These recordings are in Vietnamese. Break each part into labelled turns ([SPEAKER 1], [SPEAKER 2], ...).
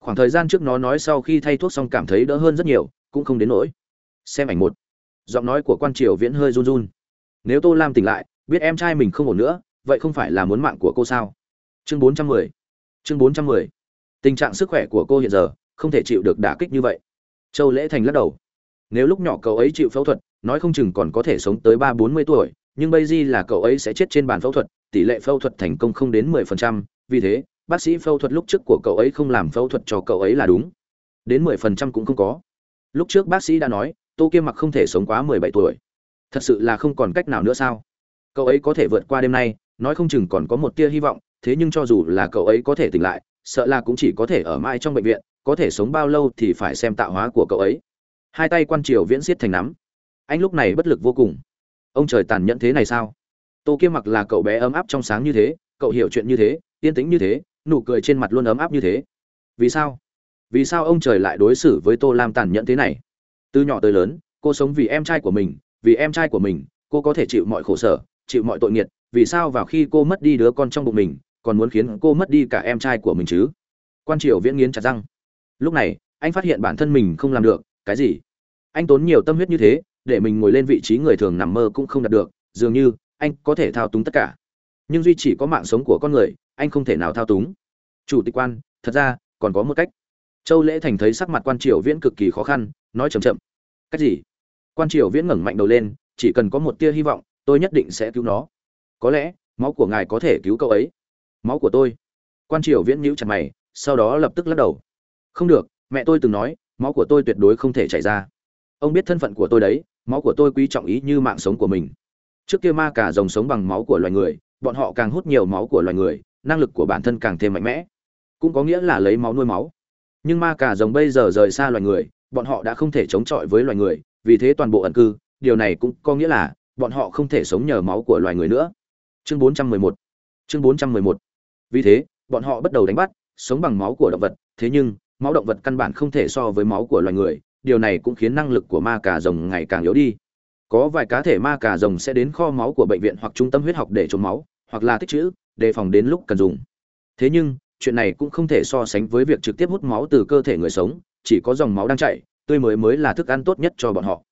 [SPEAKER 1] khoảng thời gian trước nó nói sau khi thay thuốc xong cảm thấy đỡ hơn rất nhiều, cũng không đến nỗi. Xem ảnh một. Giọng nói của quan triều viễn hơi run run. Nếu tô lam tỉnh lại, biết em trai mình không ổn nữa, vậy không phải là muốn mạng của cô sao? Chương bốn trăm mười. Chương bốn trăm mười. Tình trạng sức khỏe của cô hiện giờ, không thể chịu được đả kích như vậy. Châu lễ thành lắc đầu. Nếu lúc nhỏ cậu ấy chịu phẫu thuật, nói không chừng còn có thể sống tới ba bốn mươi tuổi, nhưng bây giờ là cậu ấy sẽ chết trên bàn phẫu thuật, tỷ lệ phẫu thuật thành công không đến mười phần trăm, vì thế bác sĩ phẫu thuật lúc trước của cậu ấy không làm phẫu thuật cho cậu ấy là đúng. Đến mười phần trăm cũng không có. Lúc trước bác sĩ đã nói, tô kiêm mặc không thể sống quá mười bảy tuổi. Thật sự là không còn cách nào nữa sao? Cậu ấy có thể vượt qua đêm nay, nói không chừng còn có một tia hy vọng, thế nhưng cho dù là cậu ấy có thể tỉnh lại, sợ là cũng chỉ có thể ở mãi trong bệnh viện, có thể sống bao lâu thì phải xem tạo hóa của cậu ấy. Hai tay quan triều viễn siết thành nắm. Anh lúc này bất lực vô cùng. Ông trời tàn nhẫn thế này sao? Tô kiêm mặc là cậu bé ấm áp trong sáng như thế, cậu hiểu chuyện như thế, yên tĩnh như thế nụ cười trên mặt luôn ấm áp như thế. Vì sao? Vì sao ông trời lại đối xử với tô lam tàn nhẫn thế này? Từ nhỏ tới lớn, cô sống vì em trai của mình, vì em trai của mình, cô có thể chịu mọi khổ sở, chịu mọi tội nghiệt, vì sao vào khi cô mất đi đứa con trong bụng mình, còn muốn khiến cô mất đi cả em trai của mình chứ? Quan triều viễn nghiến chặt răng. Lúc này, anh phát hiện bản thân mình không làm được, cái gì? Anh tốn nhiều tâm huyết như thế, để mình ngồi lên vị trí người thường nằm mơ cũng không đạt được, dường như, anh có thể thao túng tất cả. Nhưng duy chỉ có mạng sống của con người anh không thể nào thao túng. Chủ tịch quan, thật ra, còn có một cách. Châu lễ thành thấy sắc mặt quan triều viễn cực kỳ khó khăn, nói chậm chậm. Cách gì? Quan triều viễn ngẩng mạnh đầu lên, chỉ cần có một tia hy vọng, tôi nhất định sẽ cứu nó. Có lẽ, máu của ngài có thể cứu cậu ấy. Máu của tôi. Quan triều viễn nhíu chặt mày, sau đó lập tức lắc đầu. Không được, mẹ tôi từng nói, máu của tôi tuyệt đối không thể chảy ra. Ông biết thân phận của tôi đấy, máu của tôi quý trọng ý như mạng sống của mình. Trước kia ma cả rồng sống bằng máu của loài người, bọn họ càng hút nhiều máu của loài người năng lực của bản thân càng thêm mạnh mẽ. Cũng có nghĩa là lấy máu nuôi máu. Nhưng ma cà rồng bây giờ rời xa loài người, bọn họ đã không thể chống chọi với loài người, vì thế toàn bộ ẩn cư, điều này cũng có nghĩa là bọn họ không thể sống nhờ máu của loài người nữa. Chương 411 chương 411 vì thế, bọn họ bắt đầu đánh bắt, sống bằng máu của động vật, thế nhưng, máu động vật căn bản không thể so với máu của loài người, điều này cũng khiến năng lực của ma cà rồng ngày càng yếu đi. Có vài cá thể ma cà rồng sẽ đến kho máu của bệnh viện hoặc trung tâm huyết học để trốn máu, hoặc là tích trữ đề phòng đến lúc cần dùng. Thế nhưng, chuyện này cũng không thể so sánh với việc trực tiếp hút máu từ cơ thể người sống, chỉ có dòng máu đang chảy, tươi mới mới là thức ăn tốt nhất cho bọn họ.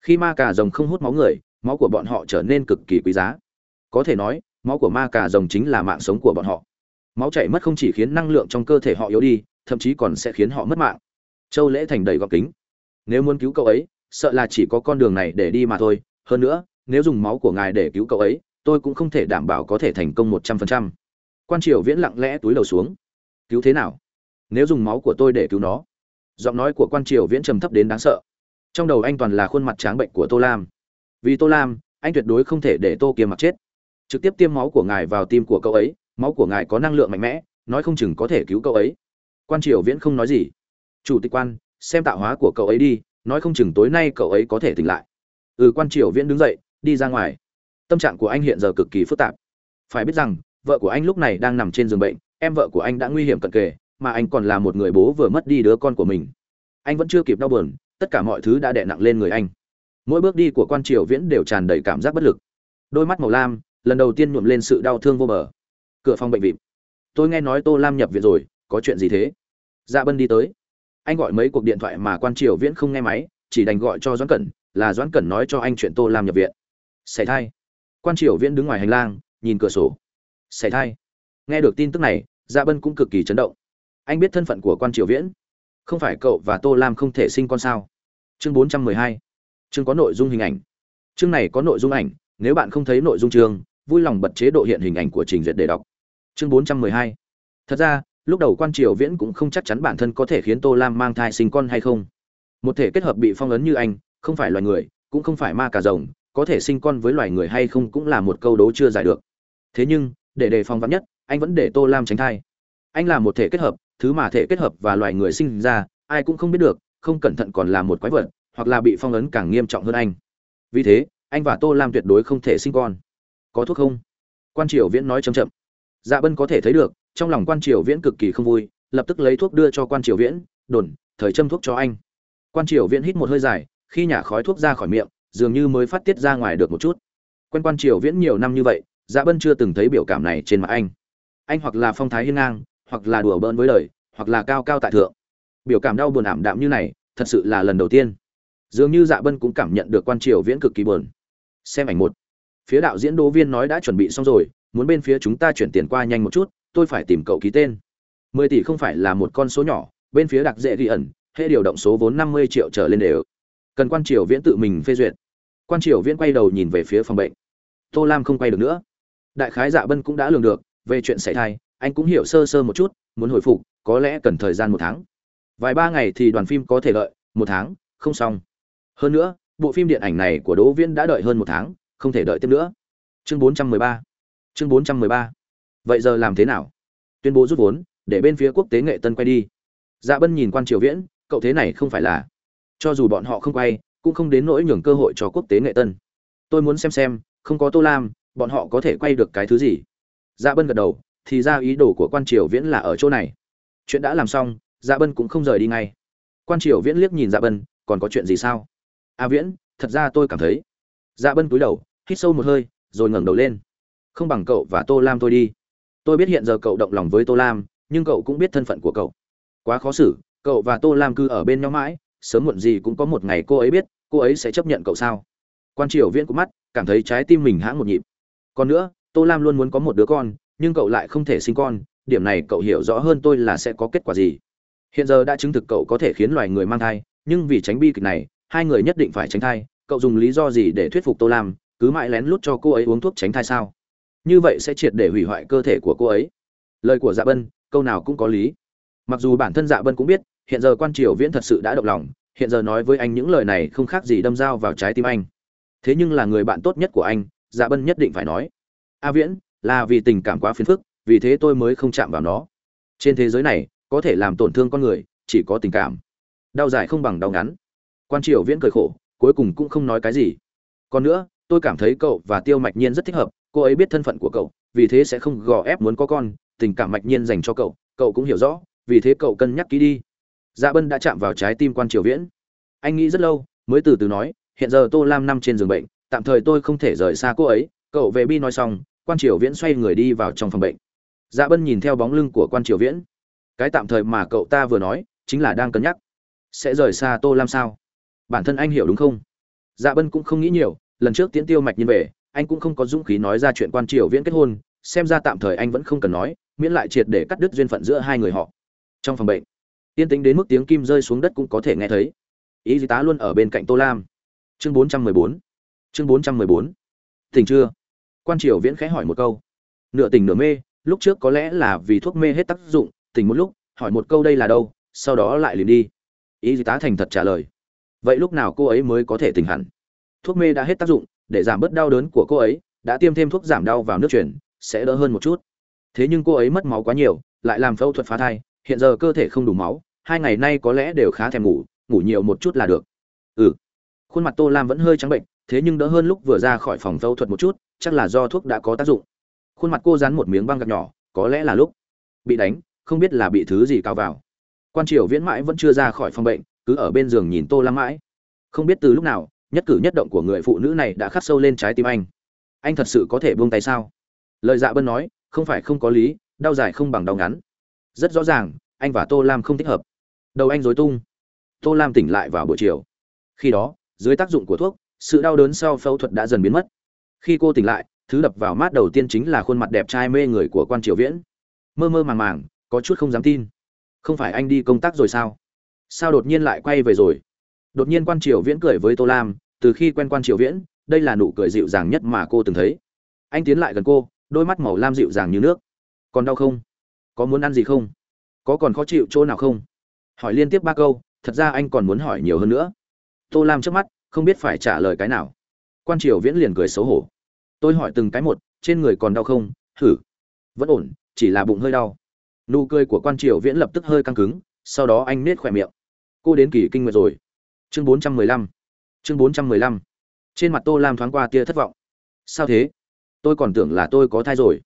[SPEAKER 1] Khi ma cà rồng không hút máu người, máu của bọn họ trở nên cực kỳ quý giá. Có thể nói, máu của ma cà rồng chính là mạng sống của bọn họ. Máu chảy mất không chỉ khiến năng lượng trong cơ thể họ yếu đi, thậm chí còn sẽ khiến họ mất mạng. Châu lễ thành đầy gọc kính. Nếu muốn cứu cậu ấy, sợ là chỉ có con đường này để đi mà thôi. Hơn nữa, nếu dùng máu của ngài để cứu cậu ấy tôi cũng không thể đảm bảo có thể thành công một trăm phần trăm. Quan triều viễn lặng lẽ túi đầu xuống. Cứu thế nào? Nếu dùng máu của tôi để cứu nó. Giọng nói của quan triều viễn trầm thấp đến đáng sợ. Trong đầu anh toàn là khuôn mặt tráng bệnh của tô lam. Vì tô lam, anh tuyệt đối không thể để tô kia mặc chết. Trực tiếp tiêm máu của ngài vào tim của cậu ấy, máu của ngài có năng lượng mạnh mẽ, nói không chừng có thể cứu cậu ấy. Quan triều viễn không nói gì. Chủ tịch quan, xem tạo hóa của cậu ấy đi, nói không chừng tối nay cậu ấy có thể tỉnh lại. Ừ quan triều viễn đứng dậy, đi ra ngoài tâm trạng của anh hiện giờ cực kỳ phức tạp. Phải biết rằng, vợ của anh lúc này đang nằm trên giường bệnh, em vợ của anh đã nguy hiểm cận kề, mà anh còn là một người bố vừa mất đi đứa con của mình. Anh vẫn chưa kịp đau buồn, tất cả mọi thứ đã đè nặng lên người anh. Mỗi bước đi của quan triều viễn đều tràn đầy cảm giác bất lực. Đôi mắt màu lam, lần đầu tiên nhuộm lên sự đau thương vô bờ. Cửa phòng bệnh viện tôi nghe nói tô lam nhập viện rồi, có chuyện gì thế? Dạ bân đi tới. Anh gọi mấy cuộc điện thoại mà quan triều viễn không nghe máy, chỉ đành gọi cho doãn cẩn, là doãn cẩn nói cho anh chuyện tô lam nhập viện. Xảy thai quan triều viễn đứng ngoài hành lang, nhìn cửa sổ. Xảy thai. Nghe được tin tức này dạ bân cũng cực kỳ chấn động. Anh biết thân phận của quan triều viễn. Không phải cậu và tô lam không thể sinh con sao? Chương bốn trăm mười hai. Chương có nội dung hình ảnh. Chương này có nội dung ảnh, nếu bạn không thấy nội dung chương, vui lòng bật chế độ hiện hình ảnh của trình duyệt để đọc. Chương bốn trăm mười hai. Thật ra, lúc đầu quan triều viễn cũng không chắc chắn bản thân có thể khiến tô lam mang thai sinh con hay không. Một thể kết hợp bị phong ấn như anh, không phải loài người, cũng không phải ma cà rồng có thể sinh con với loài người hay không cũng là một câu đố chưa giải được. Thế nhưng, để đề phòng vắn nhất, anh vẫn để tô lam tránh thai. Anh là một thể kết hợp, thứ mà thể kết hợp và loài người sinh ra, ai cũng không biết được, không cẩn thận còn là một quái vật, hoặc là bị phong ấn càng nghiêm trọng hơn anh. Vì thế, anh và tô lam tuyệt đối không thể sinh con. Có thuốc không? Quan triều viễn nói chậm chậm. Dạ bân có thể thấy được, trong lòng quan triều viễn cực kỳ không vui, lập tức lấy thuốc đưa cho quan triều viễn, đồn, thời châm thuốc cho anh. Quan triều viễn hít một hơi dài, khi nhả khói thuốc ra khỏi miệng dường như mới phát tiết ra ngoài được một chút. Quen quan triều viễn nhiều năm như vậy dạ bân chưa từng thấy biểu cảm này trên mặt anh. Anh hoặc là phong thái hiên ngang, hoặc là đùa bỡn với đời, hoặc là cao cao tại thượng. Biểu cảm đau buồn ảm đạm như này, thật sự là lần đầu tiên. Dường như dạ bân cũng cảm nhận được quan triều viễn cực kỳ buồn. Xem ảnh một. Phía đạo diễn đỗ viên nói đã chuẩn bị xong rồi, muốn bên phía chúng ta chuyển tiền qua nhanh một chút, tôi phải tìm cậu ký tên. Mười tỷ không phải là một con số nhỏ, bên phía đặc dễ ghi ẩn, hệ điều động số vốn năm mươi triệu trở lên đều cần quan triều viễn tự mình phê duyệt. Quan triều viễn quay đầu nhìn về phía phòng bệnh. Tô lam không quay được nữa. Đại khái dạ bân cũng đã lường được, về chuyện xảy thai, anh cũng hiểu sơ sơ một chút, muốn hồi phục, có lẽ cần thời gian một tháng. Vài ba ngày thì đoàn phim có thể lợi, một tháng, không xong. Hơn nữa, bộ phim điện ảnh này của đỗ viễn đã đợi hơn một tháng, không thể đợi tiếp nữa. Chương 413 chương 413 vậy giờ làm thế nào? Tuyên bố rút vốn, để bên phía quốc tế nghệ tân quay đi. Dạ bân nhìn quan triều viễn, cậu thế này không phải là cho dù bọn họ không quay cũng không đến nỗi nhường cơ hội cho quốc tế nghệ tân. Tôi muốn xem xem không có tô lam bọn họ có thể quay được cái thứ gì? Dạ bân gật đầu thì ra ý đồ của quan triều viễn là ở chỗ này. Chuyện đã làm xong dạ bân cũng không rời đi ngay. Quan triều viễn liếc nhìn dạ bân còn có chuyện gì sao? A à, viễn thật ra tôi cảm thấy. Dạ bân cúi đầu hít sâu một hơi rồi ngẩng đầu lên. Không bằng cậu và tô lam tôi đi. Tôi biết hiện giờ cậu động lòng với tô lam nhưng cậu cũng biết thân phận của cậu. Quá khó xử cậu và tô lam cứ ở bên nhau mãi sớm muộn gì cũng có một ngày cô ấy biết, cô ấy sẽ chấp nhận cậu sao? Quan triều viễn cũng mắt, cảm thấy trái tim mình hãng một nhịp. Còn nữa, tô lam luôn muốn có một đứa con, nhưng cậu lại không thể sinh con, điểm này cậu hiểu rõ hơn tôi là sẽ có kết quả gì. Hiện giờ đã chứng thực cậu có thể khiến loài người mang thai, nhưng vì tránh bi kịch này, hai người nhất định phải tránh thai, cậu dùng lý do gì để thuyết phục tô lam, cứ mãi lén lút cho cô ấy uống thuốc tránh thai sao? Như vậy sẽ triệt để hủy hoại cơ thể của cô ấy. Lời của dạ bân, câu nào cũng có lý. Mặc dù bản thân dạ bân cũng biết hiện giờ quan triều viễn thật sự đã động lòng, hiện giờ nói với anh những lời này không khác gì đâm dao vào trái tim anh. Thế nhưng là người bạn tốt nhất của anh dạ bân nhất định phải nói, a viễn, là vì tình cảm quá phiền phức, vì thế tôi mới không chạm vào nó. Trên thế giới này, có thể làm tổn thương con người, chỉ có tình cảm. Đau dài không bằng đau ngắn. Quan triều viễn cười khổ, cuối cùng cũng không nói cái gì. Còn nữa, tôi cảm thấy cậu và tiêu mạch nhiên rất thích hợp, cô ấy biết thân phận của cậu, vì thế sẽ không gò ép muốn có con, tình cảm mạch nhiên dành cho cậu cậu cũng hiểu rõ, vì thế cậu cân nhắc kỹ đi dạ bân đã chạm vào trái tim quan triều viễn. Anh nghĩ rất lâu, mới từ từ nói, hiện giờ tô lam nằm trên giường bệnh, tạm thời tôi không thể rời xa cô ấy. Cậu về bi nói xong, quan triều viễn xoay người đi vào trong phòng bệnh. Dạ bân nhìn theo bóng lưng của quan triều viễn. Cái tạm thời mà cậu ta vừa nói, chính là đang cân nhắc. Sẽ rời xa tô lam sao? Bản thân anh hiểu đúng không? Dạ bân cũng không nghĩ nhiều, lần trước tiễn tiêu mạch nhìn về, anh cũng không có dũng khí nói ra chuyện quan triều viễn kết hôn, xem ra tạm thời anh vẫn không cần nói, miễn lại triệt để cắt đứt duyên phận giữa hai người họ. Trong phòng bệnh yên tĩnh đến mức tiếng kim rơi xuống đất cũng có thể nghe thấy. Y tá luôn ở bên cạnh tô lam. Chương 414 chương 414 tỉnh chưa? Quan triều viễn khẽ hỏi một câu. Nửa tỉnh nửa mê, lúc trước có lẽ là vì thuốc mê hết tác dụng, tỉnh một lúc, hỏi một câu đây là đâu, sau đó lại liền đi. Y tá thành thật trả lời. Vậy lúc nào cô ấy mới có thể tỉnh hẳn? Thuốc mê đã hết tác dụng, để giảm bớt đau đớn của cô ấy, đã tiêm thêm thuốc giảm đau vào nước chuyển sẽ đỡ hơn một chút. Thế nhưng cô ấy mất máu quá nhiều, lại làm phẫu thuật phá thai hiện giờ cơ thể không đủ máu, hai ngày nay có lẽ đều khá thèm ngủ ngủ nhiều một chút là được. Ừ. Khuôn mặt tô lam vẫn hơi trắng bệnh, thế nhưng đỡ hơn lúc vừa ra khỏi phòng phẫu thuật một chút, chắc là do thuốc đã có tác dụng. Khuôn mặt cô dán một miếng băng gạc nhỏ, có lẽ là lúc. Bị đánh, không biết là bị thứ gì cao vào. Quan triều viễn mãi vẫn chưa ra khỏi phòng bệnh, cứ ở bên giường nhìn tô lam mãi. Không biết từ lúc nào, nhất cử nhất động của người phụ nữ này đã khắc sâu lên trái tim anh. Anh thật sự có thể buông tay sao? Lời dạ bân nói, không phải không có lý, đau dài không bằng đau ngắn rất rõ ràng, anh và tô lam không thích hợp. Đầu anh dối tung. Tô lam tỉnh lại vào buổi chiều. Khi đó, dưới tác dụng của thuốc, sự đau đớn sau phẫu thuật đã dần biến mất. Khi cô tỉnh lại, thứ đập vào mắt đầu tiên chính là khuôn mặt đẹp trai mê người của quan triều viễn. Mơ mơ màng màng, có chút không dám tin. Không phải anh đi công tác rồi sao? Sao đột nhiên lại quay về rồi? Đột nhiên quan triều viễn cười với tô lam, từ khi quen quan triều viễn, đây là nụ cười dịu dàng nhất mà cô từng thấy. Anh tiến lại gần cô, đôi mắt màu lam dịu dàng như nước. Còn đau không? Có muốn ăn gì không? Có còn khó chịu chỗ nào không? Hỏi liên tiếp ba câu, thật ra anh còn muốn hỏi nhiều hơn nữa. Tô lam trước mắt, không biết phải trả lời cái nào. Quan triều viễn liền cười xấu hổ. Tôi hỏi từng cái một, trên người còn đau không? Thử vẫn ổn, chỉ là bụng hơi đau. Nụ cười của quan triều viễn lập tức hơi căng cứng, sau đó anh nết khỏe miệng. Cô đến kỳ kinh nguyệt rồi. Chương bốn trăm mười lăm. Chương bốn trăm mười lăm. Trên mặt tô lam thoáng qua tia thất vọng. Sao thế? Tôi còn tưởng là tôi có thai rồi.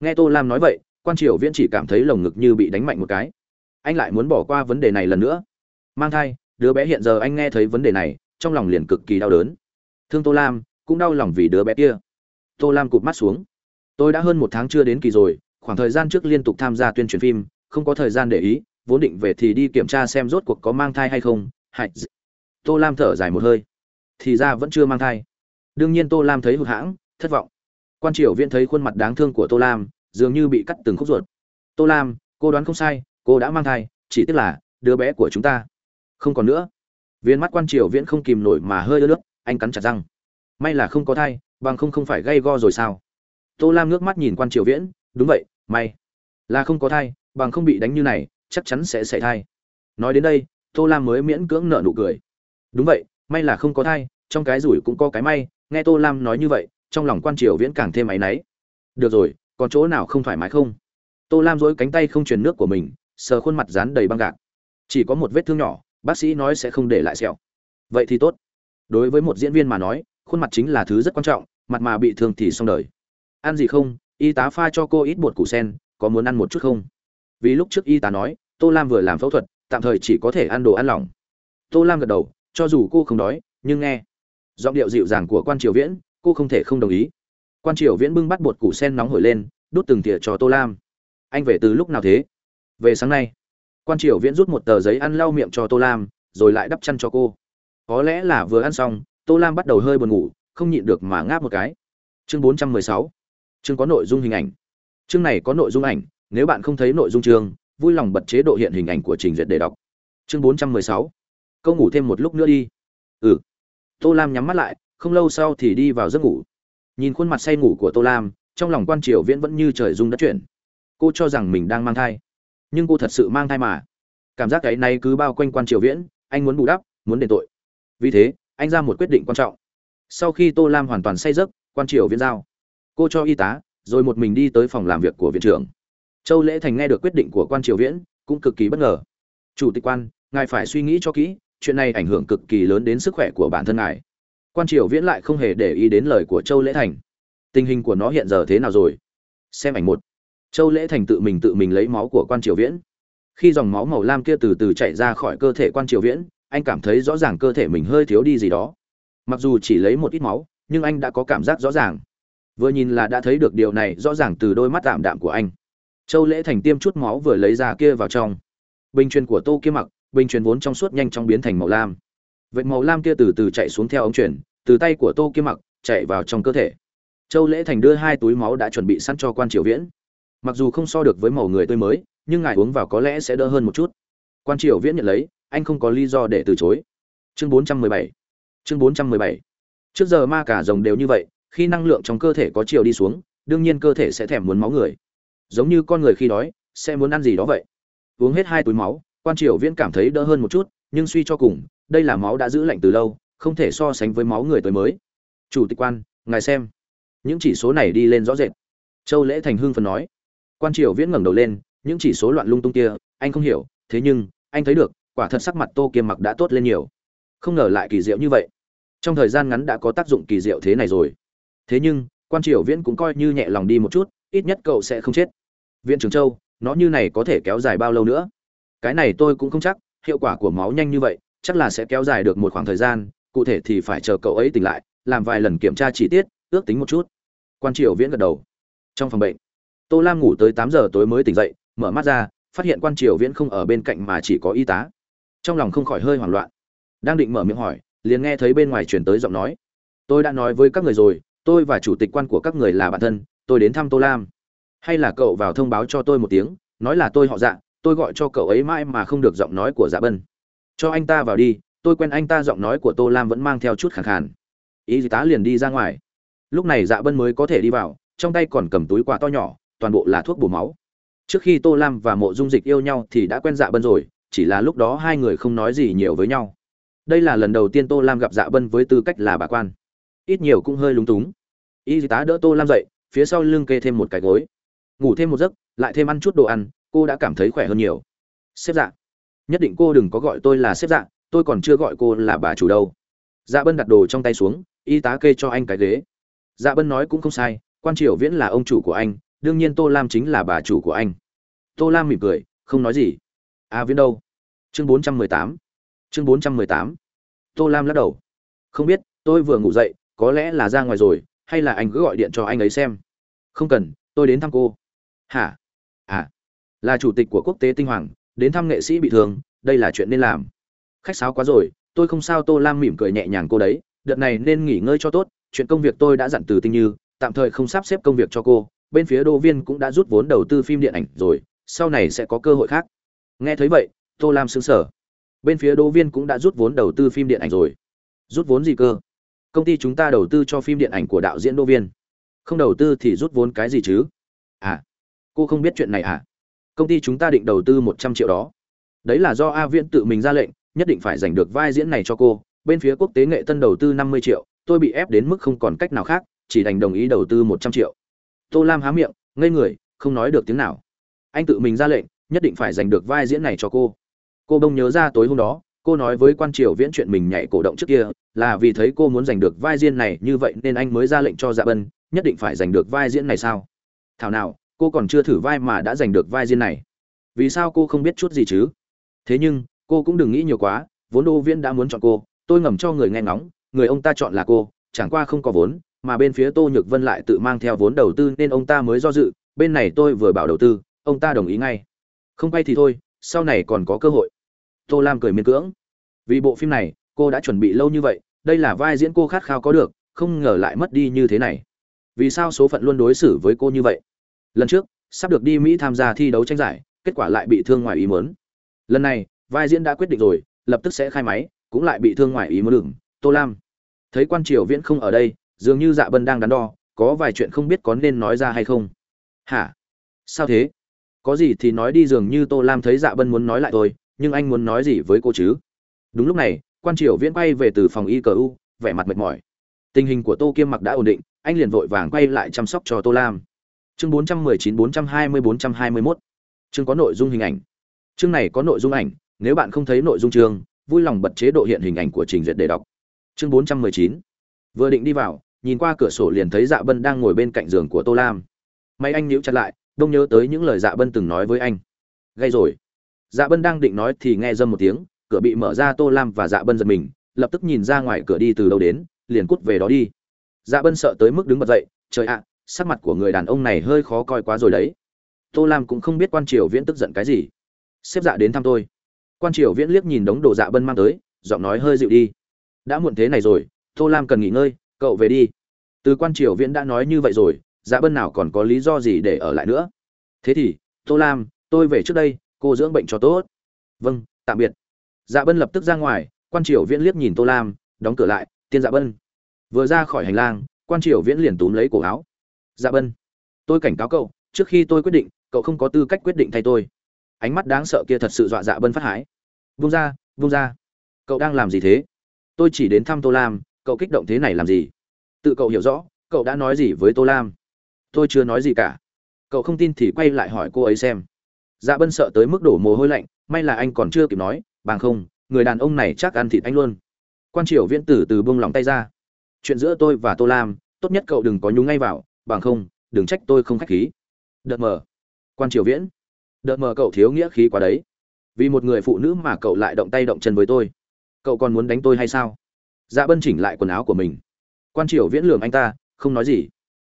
[SPEAKER 1] Nghe tô lam nói vậy quan triều viễn chỉ cảm thấy lồng ngực như bị đánh mạnh một cái. Anh lại muốn bỏ qua vấn đề này lần nữa. Mang thai, đứa bé hiện giờ anh nghe thấy vấn đề này, trong lòng liền cực kỳ đau đớn. Thương tô lam, cũng đau lòng vì đứa bé kia. Tô lam cụp mắt xuống. Tôi đã hơn một tháng chưa đến kỳ rồi, khoảng thời gian trước liên tục tham gia tuyên truyền phim, không có thời gian để ý, vốn định về thì đi kiểm tra xem rốt cuộc có mang thai hay không, hại tô lam thở dài một hơi. Thì ra vẫn chưa mang thai. Đương nhiên tô lam thấy hụt hãng, thất vọng. Quan triều viễn thấy khuôn mặt đáng thương của tô lam dường như bị cắt từng khúc ruột. Tô lam, cô đoán không sai, cô đã mang thai, chỉ tiếc là, đứa bé của chúng ta không còn nữa. Viên mắt quan triều viễn không kìm nổi mà hơi ướt nước, anh cắn chặt răng. May là không có thai, bằng không không phải gây go rồi sao? Tô lam nước mắt nhìn quan triều viễn, đúng vậy, may là không có thai, bằng không bị đánh như này, chắc chắn sẽ xảy thai. Nói đến đây, tô lam mới miễn cưỡng nợ nụ cười. Đúng vậy, may là không có thai, trong cái rủi cũng có cái may, nghe tô lam nói như vậy, trong lòng quan triều viễn càng thêm áy náy. Được rồi còn chỗ nào không thoải mái không? Tô lam dối cánh tay không truyền nước của mình, sờ khuôn mặt dán đầy băng gạc. Chỉ có một vết thương nhỏ, bác sĩ nói sẽ không để lại sẹo. Vậy thì tốt. Đối với một diễn viên mà nói, khuôn mặt chính là thứ rất quan trọng, mặt mà bị thương thì xong đời. Ăn gì không? Y tá pha cho cô ít bột củ sen, có muốn ăn một chút không? Vì lúc trước y tá nói, tô lam vừa làm phẫu thuật, tạm thời chỉ có thể ăn đồ ăn lỏng. Tô lam gật đầu, cho dù cô không đói, nhưng nghe. Giọng điệu dịu dàng của quan triều viễn, cô không thể không đồng ý quan triều viễn bưng bắt bột củ sen nóng hổi lên, đút từng tỉa cho tô lam. Anh về từ lúc nào thế? Về sáng nay. Quan triều viễn rút một tờ giấy ăn lau miệng cho tô lam, rồi lại đắp chăn cho cô. Có lẽ là vừa ăn xong, tô lam bắt đầu hơi buồn ngủ, không nhịn được mà ngáp một cái. Chương 416 chương có nội dung hình ảnh. Chương này có nội dung ảnh, nếu bạn không thấy nội dung chương, vui lòng bật chế độ hiện hình ảnh của trình duyệt để đọc. Chương 416 câu ngủ thêm một lúc nữa đi. Ừ. Tô lam nhắm mắt lại, không lâu sau thì đi vào giấc ngủ nhìn khuôn mặt say ngủ của tô lam, trong lòng quan triều viễn vẫn như trời rung đất chuyển. Cô cho rằng mình đang mang thai. Nhưng cô thật sự mang thai mà. Cảm giác cái này cứ bao quanh quan triều viễn, anh muốn bù đắp, muốn đền tội. Vì thế, anh ra một quyết định quan trọng. Sau khi tô lam hoàn toàn say giấc, quan triều viễn giao. Cô cho y tá, rồi một mình đi tới phòng làm việc của viện trưởng. Châu lễ thành nghe được quyết định của quan triều viễn, cũng cực kỳ bất ngờ. Chủ tịch quan, ngài phải suy nghĩ cho kỹ, chuyện này ảnh hưởng cực kỳ lớn đến sức khỏe của bản thân ngài quan triều viễn lại không hề để ý đến lời của châu lễ thành. Tình hình của nó hiện giờ thế nào rồi? Xem ảnh một. Châu lễ thành tự mình tự mình lấy máu của quan triều viễn. Khi dòng máu màu lam kia từ từ chạy ra khỏi cơ thể quan triều viễn, anh cảm thấy rõ ràng cơ thể mình hơi thiếu đi gì đó. Mặc dù chỉ lấy một ít máu, nhưng anh đã có cảm giác rõ ràng. Vừa nhìn là đã thấy được điều này rõ ràng từ đôi mắt tạm đạm của anh. Châu lễ thành tiêm chút máu vừa lấy ra kia vào trong. Bình truyền của tô kia mặc, bình truyền vốn trong suốt nhanh chóng biến thành màu lam. Vệt màu lam kia từ từ chạy xuống theo ống truyền từ tay của tô Kiếm mặc chạy vào trong cơ thể. Châu lễ thành đưa hai túi máu đã chuẩn bị sẵn cho quan triều viễn. Mặc dù không so được với màu người tươi mới, nhưng ngài uống vào có lẽ sẽ đỡ hơn một chút. Quan triều viễn nhận lấy, anh không có lý do để từ chối. Chương 417 chương 417 trước giờ ma cả rồng đều như vậy, khi năng lượng trong cơ thể có chiều đi xuống, đương nhiên cơ thể sẽ thèm muốn máu người. Giống như con người khi đói, sẽ muốn ăn gì đó vậy. Uống hết hai túi máu, quan triều viễn cảm thấy đỡ hơn một chút, nhưng suy cho cùng đây là máu đã giữ lạnh từ lâu, không thể so sánh với máu người tới mới. Chủ tịch quan, ngài xem. Những chỉ số này đi lên rõ rệt. Châu lễ thành hưng phần nói. Quan triều viễn ngẩng đầu lên, những chỉ số loạn lung tung kia, anh không hiểu, thế nhưng, anh thấy được, quả thật sắc mặt tô kiêm mặc đã tốt lên nhiều. Không ngờ lại kỳ diệu như vậy. Trong thời gian ngắn đã có tác dụng kỳ diệu thế này rồi. Thế nhưng, quan triều viễn cũng coi như nhẹ lòng đi một chút, ít nhất cậu sẽ không chết. Viện trưởng châu, nó như này có thể kéo dài bao lâu nữa? Cái này tôi cũng không chắc, hiệu quả của máu nhanh như vậy chắc là sẽ kéo dài được một khoảng thời gian, cụ thể thì phải chờ cậu ấy tỉnh lại, làm vài lần kiểm tra chi tiết, ước tính một chút. Quan triều viễn gật đầu. Trong phòng bệnh, tô lam ngủ tới tám giờ tối mới tỉnh dậy, mở mắt ra, phát hiện quan triều viễn không ở bên cạnh mà chỉ có y tá. Trong lòng không khỏi hơi hoảng loạn. Đang định mở miệng hỏi, liền nghe thấy bên ngoài chuyển tới giọng nói. Tôi đã nói với các người rồi, tôi và chủ tịch quan của các người là bạn thân, tôi đến thăm tô lam. Hay là cậu vào thông báo cho tôi một tiếng, nói là tôi họ dạ tôi gọi cho cậu ấy mãi mà không được giọng nói của dạ bân cho anh ta vào đi, tôi quen anh ta giọng nói của tô lam vẫn mang theo chút khẳng khàn. Y tá liền đi ra ngoài. Lúc này dạ bân mới có thể đi vào, trong tay còn cầm túi quà to nhỏ, toàn bộ là thuốc bổ máu. Trước khi tô lam và mộ dung dịch yêu nhau thì đã quen dạ bân rồi, chỉ là lúc đó hai người không nói gì nhiều với nhau. Đây là lần đầu tiên tô lam gặp dạ bân với tư cách là bà quan. Ít nhiều cũng hơi lúng túng. Y tá đỡ tô lam dậy, phía sau lưng kê thêm một cái gối. Ngủ thêm một giấc, lại thêm ăn chút đồ ăn, cô đã cảm thấy khỏe hơn nhiều. Xếp dạ nhất định cô đừng có gọi tôi là xếp dạ tôi còn chưa gọi cô là bà chủ đâu. Dạ bân đặt đồ trong tay xuống y tá kê cho anh cái ghế. Dạ bân nói cũng không sai quan triều viễn là ông chủ của anh đương nhiên tô lam chính là bà chủ của anh. Tô lam mỉm cười không nói gì. A à, viễn đâu? Chương bốn trăm mười tám. Chương bốn trăm mười tám. Tô lam lắc đầu. Không biết tôi vừa ngủ dậy có lẽ là ra ngoài rồi hay là anh cứ gọi điện cho anh ấy xem. Không cần tôi đến thăm cô. Hả? À là chủ tịch của quốc tế tinh hoàng đến thăm nghệ sĩ bị thương, đây là chuyện nên làm. Khách sáo quá rồi, tôi không sao, tô lam mỉm cười nhẹ nhàng cô đấy, đợt này nên nghỉ ngơi cho tốt, chuyện công việc tôi đã dặn từ tinh như, tạm thời không sắp xếp công việc cho cô, bên phía đô viên cũng đã rút vốn đầu tư phim điện ảnh rồi, sau này sẽ có cơ hội khác. Nghe thấy vậy, tô lam xứng sở bên phía đô viên cũng đã rút vốn đầu tư phim điện ảnh rồi. Rút vốn gì cơ? Công ty chúng ta đầu tư cho phim điện ảnh của đạo diễn đô viên. Không đầu tư thì rút vốn cái gì chứ? À cô không biết chuyện này à? Công ty chúng ta định đầu tư một trăm triệu đó. Đấy là do a viễn tự mình ra lệnh, nhất định phải giành được vai diễn này cho cô. Bên phía quốc tế nghệ tân đầu tư năm mươi triệu, tôi bị ép đến mức không còn cách nào khác, chỉ đành đồng ý đầu tư một trăm triệu. Tô lam há miệng, ngây người, không nói được tiếng nào. Anh tự mình ra lệnh, nhất định phải giành được vai diễn này cho cô. Cô đông nhớ ra tối hôm đó, cô nói với quan triều viễn chuyện mình nhảy cổ động trước kia, là vì thấy cô muốn giành được vai diễn này như vậy nên anh mới ra lệnh cho dạ bân, nhất định phải giành được vai diễn này sao? Thảo nào cô còn chưa thử vai mà đã giành được vai diễn này. Vì sao cô không biết chút gì chứ? Thế nhưng, cô cũng đừng nghĩ nhiều quá, vốn đô viễn đã muốn chọn cô, tôi ngầm cho người nghe ngóng, người ông ta chọn là cô, chẳng qua không có vốn, mà bên phía tô nhược vân lại tự mang theo vốn đầu tư nên ông ta mới do dự, bên này tôi vừa bảo đầu tư, ông ta đồng ý ngay. Không bay thì thôi, sau này còn có cơ hội. Tô lam cười miên cưỡng. Vì bộ phim này, cô đã chuẩn bị lâu như vậy, đây là vai diễn cô khát khao có được, không ngờ lại mất đi như thế này. Vì sao số phận luôn đối xử với cô như vậy? Lần trước, sắp được đi mỹ tham gia thi đấu tranh giải, kết quả lại bị thương ngoài ý mớn lần này, vai diễn đã quyết định rồi, lập tức sẽ khai máy, cũng lại bị thương ngoài ý mớn đừng tô lam. Thấy quan triều viễn không ở đây, dường như dạ bân đang đắn đo, có vài chuyện không biết có nên nói ra hay không. Hả? Sao thế? Có gì thì nói đi, dường như tô lam thấy dạ bân muốn nói lại tôi nhưng anh muốn nói gì với cô chứ? Đúng lúc này, quan triều viễn quay về từ phòng y cờ u, vẻ mặt mệt mỏi. Tình hình của tô kiêm mặc đã ổn định, anh liền vội vàng quay lại chăm sóc cho tô lam chương 419 420 421 chương có nội dung hình ảnh. Chương này có nội dung ảnh, nếu bạn không thấy nội dung chương, vui lòng bật chế độ hiện hình ảnh của trình duyệt để đọc. Chương 419 vừa định đi vào, nhìn qua cửa sổ liền thấy dạ bân đang ngồi bên cạnh giường của tô lam. May anh nhíu chặt lại, đông nhớ tới những lời dạ bân từng nói với anh. Gây rồi. Dạ bân đang định nói thì nghe dâm một tiếng, cửa bị mở ra tô lam và dạ bân giật mình, lập tức nhìn ra ngoài cửa đi từ đâu đến, liền cút về đó đi. Dạ bân sợ tới mức đứng bật dậy, trời ạ sắc mặt của người đàn ông này hơi khó coi quá rồi đấy. Tô lam cũng không biết quan triều viễn tức giận cái gì. Xếp dạ đến thăm tôi. Quan triều viễn liếc nhìn đống đồ dạ bân mang tới, giọng nói hơi dịu đi. Đã muộn thế này rồi, tô lam cần nghỉ ngơi, cậu về đi. Từ quan triều viễn đã nói như vậy rồi dạ bân nào còn có lý do gì để ở lại nữa? Thế thì, tô lam, tôi về trước đây, cô dưỡng bệnh cho tốt. Vâng tạm biệt. Dạ bân lập tức ra ngoài, quan triều viễn liếc nhìn tô lam, đóng cửa lại, tiên dạ bân. Vừa ra khỏi hành lang, quan triều viễn liền túm lấy cổ áo dạ bân, tôi cảnh cáo cậu, trước khi tôi quyết định, cậu không có tư cách quyết định thay tôi. Ánh mắt đáng sợ kia thật sự dọa dạ bân phát hái vung ra vung ra. Cậu đang làm gì thế? Tôi chỉ đến thăm tô lam, cậu kích động thế này làm gì? Tự cậu hiểu rõ, cậu đã nói gì với tô lam? Tôi chưa nói gì cả. Cậu không tin thì quay lại hỏi cô ấy xem. Dạ bân sợ tới mức đổ mồ hôi lạnh, may là anh còn chưa kịp nói, bằng không, người đàn ông này chắc ăn thịt anh luôn. Quan triều viễn tử từ buông lòng tay ra. Chuyện giữa tôi và tô lam, tốt nhất cậu đừng có nhúng ngay vào bằng không, đừng trách tôi không khách khí. Đợt mờ. Quan triều viễn. Đợt mờ cậu thiếu nghĩa khí quá đấy. Vì một người phụ nữ mà cậu lại động tay động chân với tôi. Cậu còn muốn đánh tôi hay sao? Dạ bân chỉnh lại quần áo của mình. Quan triều viễn lường anh ta, không nói gì.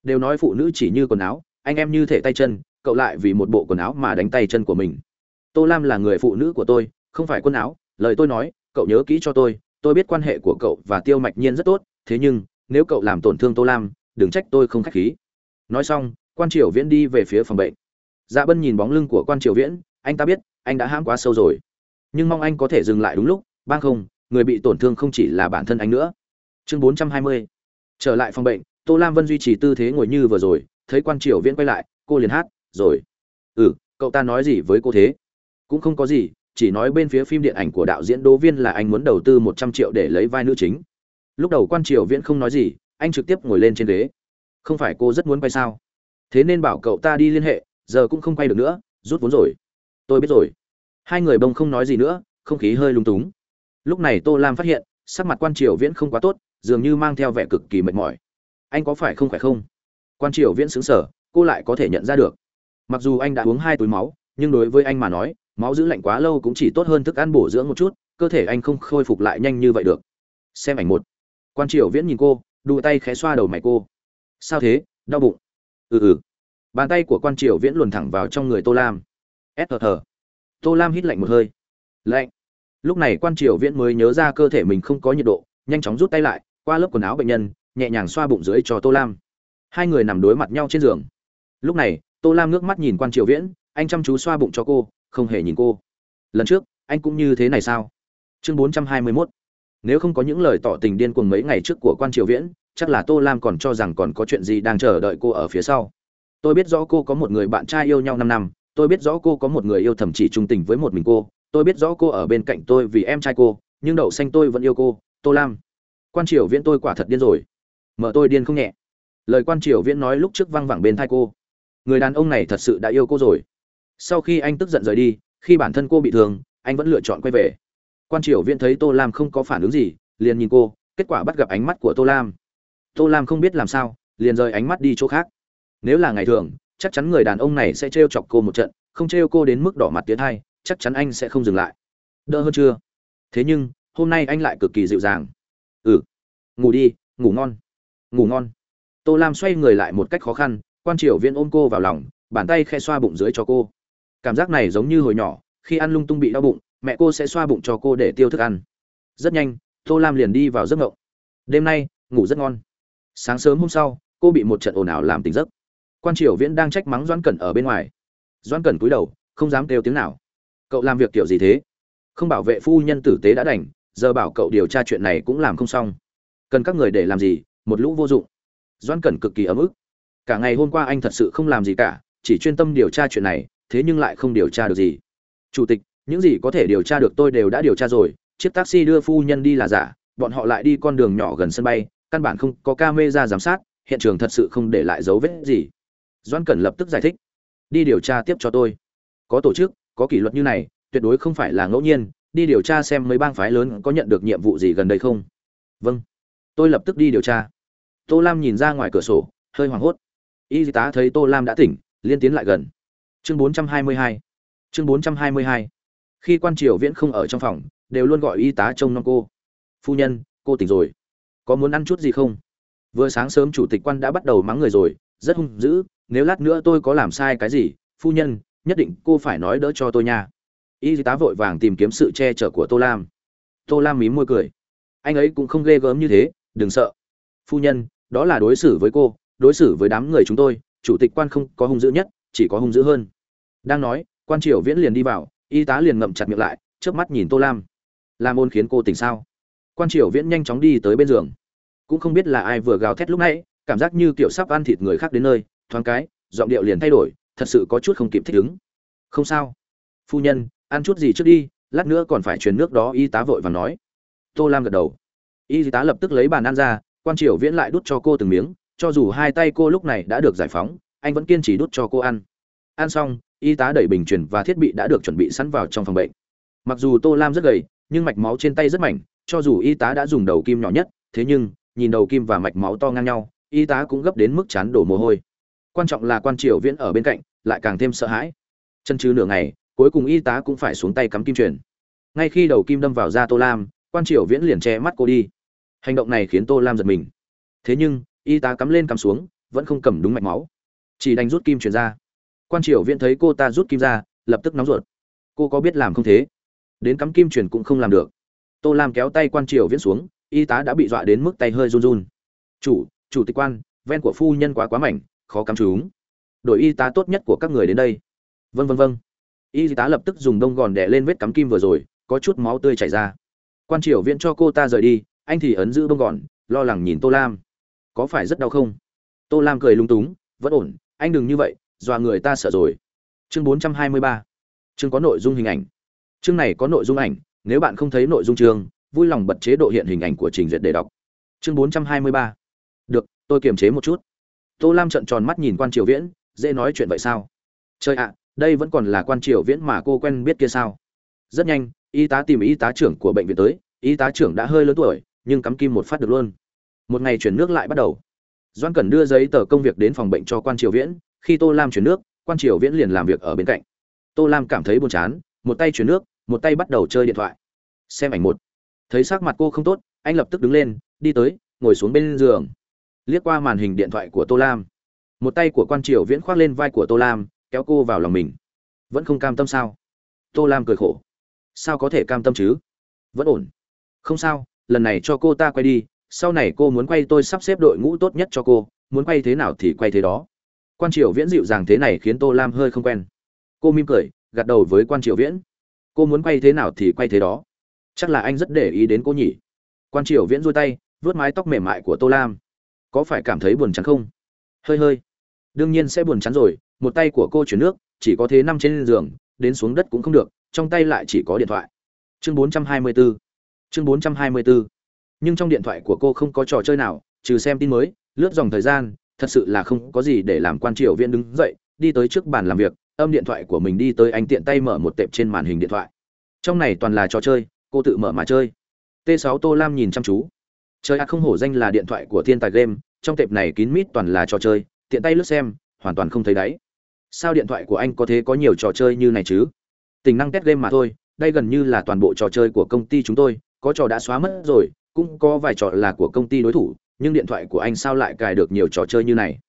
[SPEAKER 1] Đều nói phụ nữ chỉ như quần áo, anh em như thể tay chân, cậu lại vì một bộ quần áo mà đánh tay chân của mình. Tô lam là người phụ nữ của tôi, không phải quần áo, lời tôi nói, cậu nhớ kỹ cho tôi tôi biết quan hệ của cậu và tiêu mạch nhiên rất tốt, thế nhưng, nếu cậu làm tổn thương tô lam đừng trách tôi không khách khí. Nói xong, quan triều viễn đi về phía phòng bệnh. Dạ bân nhìn bóng lưng của quan triều viễn, anh ta biết, anh đã hãm quá sâu rồi. Nhưng mong anh có thể dừng lại đúng lúc bang không, người bị tổn thương không chỉ là bản thân anh nữa. Chương bốn trăm hai mươi. Trở lại phòng bệnh, tô lam vân duy trì tư thế ngồi như vừa rồi, thấy quan triều viễn quay lại, cô liền hát, rồi. Ừ cậu ta nói gì với cô thế? Cũng không có gì, chỉ nói bên phía phim điện ảnh của đạo diễn đỗ viên là anh muốn đầu tư một trăm triệu để lấy vai nữ chính. Lúc đầu quan triều viễn không nói gì anh trực tiếp ngồi lên trên ghế. Không phải cô rất muốn quay sao? Thế nên bảo cậu ta đi liên hệ, giờ cũng không quay được nữa, rút vốn rồi. Tôi biết rồi. Hai người bông không nói gì nữa, không khí hơi lung túng. Lúc này tô lam phát hiện, sắc mặt quan triều viễn không quá tốt, dường như mang theo vẻ cực kỳ mệt mỏi. Anh có phải không phải không? Quan triều viễn xứng sở cô lại có thể nhận ra được. Mặc dù anh đã uống hai túi máu, nhưng đối với anh mà nói, máu giữ lạnh quá lâu cũng chỉ tốt hơn thức ăn bổ dưỡng một chút, cơ thể anh không khôi phục lại nhanh như vậy được. Xem ảnh một. Quan triều viễn nhìn cô đùa tay khẽ xoa đầu mày cô. Sao thế? Đau bụng. Ừ ừ. Bàn tay của quan triều viễn luồn thẳng vào trong người tô lam. Ép thờ thờ tô lam hít lạnh một hơi. Lạnh. Lúc này quan triều viễn mới nhớ ra cơ thể mình không có nhiệt độ, nhanh chóng rút tay lại, qua lớp quần áo bệnh nhân, nhẹ nhàng xoa bụng dưới cho tô lam. Hai người nằm đối mặt nhau trên giường. Lúc này, tô lam ngước mắt nhìn quan triều viễn, anh chăm chú xoa bụng cho cô, không hề nhìn cô. Lần trước, anh cũng như thế này sao? Chương bốn trăm hai mươi mốt nếu không có những lời tỏ tình điên cuồng mấy ngày trước của quan triều viễn, chắc là tô lam còn cho rằng còn có chuyện gì đang chờ đợi cô ở phía sau. Tôi biết rõ cô có một người bạn trai yêu nhau năm năm, tôi biết rõ cô có một người yêu thầm chỉ trung tình với một mình cô, tôi biết rõ cô ở bên cạnh tôi vì em trai cô, nhưng đậu xanh tôi vẫn yêu cô, tô lam. Quan triều viễn tôi quả thật điên rồi. Mở tôi điên không nhẹ. Lời quan triều viễn nói lúc trước văng vẳng bên thai cô. Người đàn ông này thật sự đã yêu cô rồi. Sau khi anh tức giận rời đi, khi bản thân cô bị thương, anh vẫn lựa chọn quay về quan triều viễn thấy tô lam không có phản ứng gì, liền nhìn cô, kết quả bắt gặp ánh mắt của tô lam. Tô lam không biết làm sao, liền rời ánh mắt đi chỗ khác. Nếu là ngày thường, chắc chắn người đàn ông này sẽ trêu chọc cô một trận, không trêu cô đến mức đỏ mặt tiến hai chắc chắn anh sẽ không dừng lại. Đỡ hơn chưa? Thế nhưng, hôm nay anh lại cực kỳ dịu dàng. Ừ. Ngủ đi, ngủ ngon. Ngủ ngon. Tô lam xoay người lại một cách khó khăn, quan triều viễn ôm cô vào lòng, bàn tay khe xoa bụng dưới cho cô. Cảm giác này giống như hồi nhỏ, khi ăn lung tung bị đau bụng mẹ cô sẽ xoa bụng cho cô để tiêu thức ăn. Rất nhanh, tô lam liền đi vào giấc ngộng. Đêm nay, ngủ rất ngon. Sáng sớm hôm sau, cô bị một trận ồn ào làm tỉnh giấc. Quan triều viễn đang trách mắng doãn cẩn ở bên ngoài. Doãn cẩn cúi đầu, không dám kêu tiếng nào. Cậu làm việc kiểu gì thế? Không bảo vệ phu nhân tử tế đã đành, giờ bảo cậu điều tra chuyện này cũng làm không xong. Cần các người để làm gì, một lũ vô dụng. Doãn cẩn cực kỳ ấm ức. Cả ngày hôm qua anh thật sự không làm gì cả, chỉ chuyên tâm điều tra chuyện này, thế nhưng lại không điều tra được gì. Chủ tịch những gì có thể điều tra được tôi đều đã điều tra rồi, chiếc taxi đưa phu nhân đi là giả, bọn họ lại đi con đường nhỏ gần sân bay, căn bản không có camera giám sát, hiện trường thật sự không để lại dấu vết gì. Doan cẩn lập tức giải thích, đi điều tra tiếp cho tôi. Có tổ chức, có kỷ luật như này, tuyệt đối không phải là ngẫu nhiên, đi điều tra xem mấy bang phái lớn có nhận được nhiệm vụ gì gần đây không. Vâng. Tôi lập tức đi điều tra. Tô lam nhìn ra ngoài cửa sổ, hơi hoảng hốt. Y tá thấy tô lam đã tỉnh liên tiến lại gần. Chương 422 chương 422 khi quan triều viễn không ở trong phòng, đều luôn gọi y tá trông nom cô. Phu nhân, cô tỉnh rồi. Có muốn ăn chút gì không? Vừa sáng sớm chủ tịch quan đã bắt đầu mắng người rồi, rất hung dữ. Nếu lát nữa tôi có làm sai cái gì, phu nhân, nhất định cô phải nói đỡ cho tôi nha. Y tá vội vàng tìm kiếm sự che chở của tô lam. Tô lam mím môi cười. Anh ấy cũng không ghê gớm như thế, đừng sợ. Phu nhân, đó là đối xử với cô, đối xử với đám người chúng tôi, chủ tịch quan không có hung dữ nhất, chỉ có hung dữ hơn. Đang nói, quan triều viễn liền đi vào y tá liền ngậm chặt miệng lại trước mắt nhìn tô lam. Lam ôn khiến cô tỉnh sao? Quan triều viễn nhanh chóng đi tới bên giường. Cũng không biết là ai vừa gào thét lúc nãy, cảm giác như kiểu sắp ăn thịt người khác đến nơi, thoáng cái, giọng điệu liền thay đổi, thật sự có chút không kịp thích ứng. Không sao. Phu nhân, ăn chút gì trước đi, lát nữa còn phải truyền nước đó, y tá vội và nói. Tô lam gật đầu. Y tá lập tức lấy bàn ăn ra, quan triều viễn lại đút cho cô từng miếng, cho dù hai tay cô lúc này đã được giải phóng, anh vẫn kiên trì đút cho cô ăn. Ăn xong y tá đẩy bình truyền và thiết bị đã được chuẩn bị sẵn vào trong phòng bệnh. Mặc dù tô lam rất gầy, nhưng mạch máu trên tay rất mảnh, cho dù y tá đã dùng đầu kim nhỏ nhất, thế nhưng, nhìn đầu kim và mạch máu to ngang nhau, y tá cũng gấp đến mức chán đổ mồ hôi. Quan trọng là quan triều viễn ở bên cạnh, lại càng thêm sợ hãi. Chân chứ nửa ngày, cuối cùng y tá cũng phải xuống tay cắm kim truyền. Ngay khi đầu kim đâm vào da tô lam, quan triều viễn liền che mắt cô đi. Hành động này khiến tô lam giật mình. Thế nhưng, y tá cắm lên cắm xuống, vẫn không cầm đúng mạch máu. Chỉ đành rút kim truyền ra quan triều viễn thấy cô ta rút kim ra, lập tức nóng ruột. Cô có biết làm không thế? Đến cắm kim truyền cũng không làm được. Tô lam kéo tay quan triều viễn xuống, y tá đã bị dọa đến mức tay hơi run run. Chủ chủ tịch quan, ven của phu nhân quá quá mảnh, khó cắm chúng. Đội y tá tốt nhất của các người đến đây. Vân vân vân y tá lập tức dùng đông gòn đè lên vết cắm kim vừa rồi, có chút máu tươi chảy ra. Quan triều viễn cho cô ta rời đi, anh thì ấn giữ đông gòn, lo lắng nhìn tô lam. Có phải rất đau không? Tô lam cười lung túng, vẫn ổn, anh đừng như vậy dọa người ta sợ rồi. Chương 423 chương có nội dung hình ảnh. Chương này có nội dung ảnh, nếu bạn không thấy nội dung chương, vui lòng bật chế độ hiện hình ảnh của trình duyệt để đọc. Chương 423 được, tôi kiềm chế một chút. Tô lam trợn tròn mắt nhìn quan triều viễn, dễ nói chuyện vậy sao? Trời ạ, đây vẫn còn là quan triều viễn mà cô quen biết kia sao? Rất nhanh, y tá tìm y tá trưởng của bệnh viện tới, y tá trưởng đã hơi lớn tuổi, nhưng cắm kim một phát được luôn. Một ngày chuyển nước lại bắt đầu. Doan cần đưa giấy tờ công việc đến phòng bệnh cho quan triều viễn khi tô lam chuyển nước, quan triều viễn liền làm việc ở bên cạnh. Tô lam cảm thấy buồn chán, một tay chuyển nước, một tay bắt đầu chơi điện thoại. Xem ảnh một. Thấy sắc mặt cô không tốt, anh lập tức đứng lên, đi tới, ngồi xuống bên giường. Liếc qua màn hình điện thoại của tô lam. Một tay của quan triều viễn khoác lên vai của tô lam, kéo cô vào lòng mình. Vẫn không cam tâm sao? Tô lam cười khổ. Sao có thể cam tâm chứ? Vẫn ổn. Không sao, lần này cho cô ta quay đi, sau này cô muốn quay tôi sắp xếp đội ngũ tốt nhất cho cô, muốn quay thế nào thì quay thế đó quan triều viễn dịu dàng thế này khiến tô lam hơi không quen. Cô mỉm cười, gật đầu với quan triều viễn. Cô muốn quay thế nào thì quay thế đó. Chắc là anh rất để ý đến cô nhỉ. Quan triều viễn duỗi tay vớt mái tóc mềm mại của tô lam. Có phải cảm thấy buồn chán không? Hơi hơi. Đương nhiên sẽ buồn chán rồi, một tay của cô chuyển nước, chỉ có thế nằm trên giường, đến xuống đất cũng không được, trong tay lại chỉ có điện thoại. Chương 424 chương 424 nhưng trong điện thoại của cô không có trò chơi nào, trừ xem tin mới, lướt dòng thời gian thật sự là không có gì để làm quan triều viên đứng dậy, đi tới trước bàn làm việc, âm điện thoại của mình đi tới anh tiện tay mở một tệp trên màn hình điện thoại. Trong này toàn là trò chơi, cô tự mở mà chơi. T 6 tô lam nhìn chăm chú. Chơi ác không hổ danh là điện thoại của thiên tài game, trong tệp này kín mít toàn là trò chơi, tiện tay lướt xem, hoàn toàn không thấy đáy. Sao điện thoại của anh có thế có nhiều trò chơi như này chứ? Tính năng test game mà thôi, đây gần như là toàn bộ trò chơi của công ty chúng tôi, có trò đã xóa mất rồi, cũng có vài trò là của công ty đối thủ nhưng điện thoại của anh sao lại cài được nhiều trò chơi như này?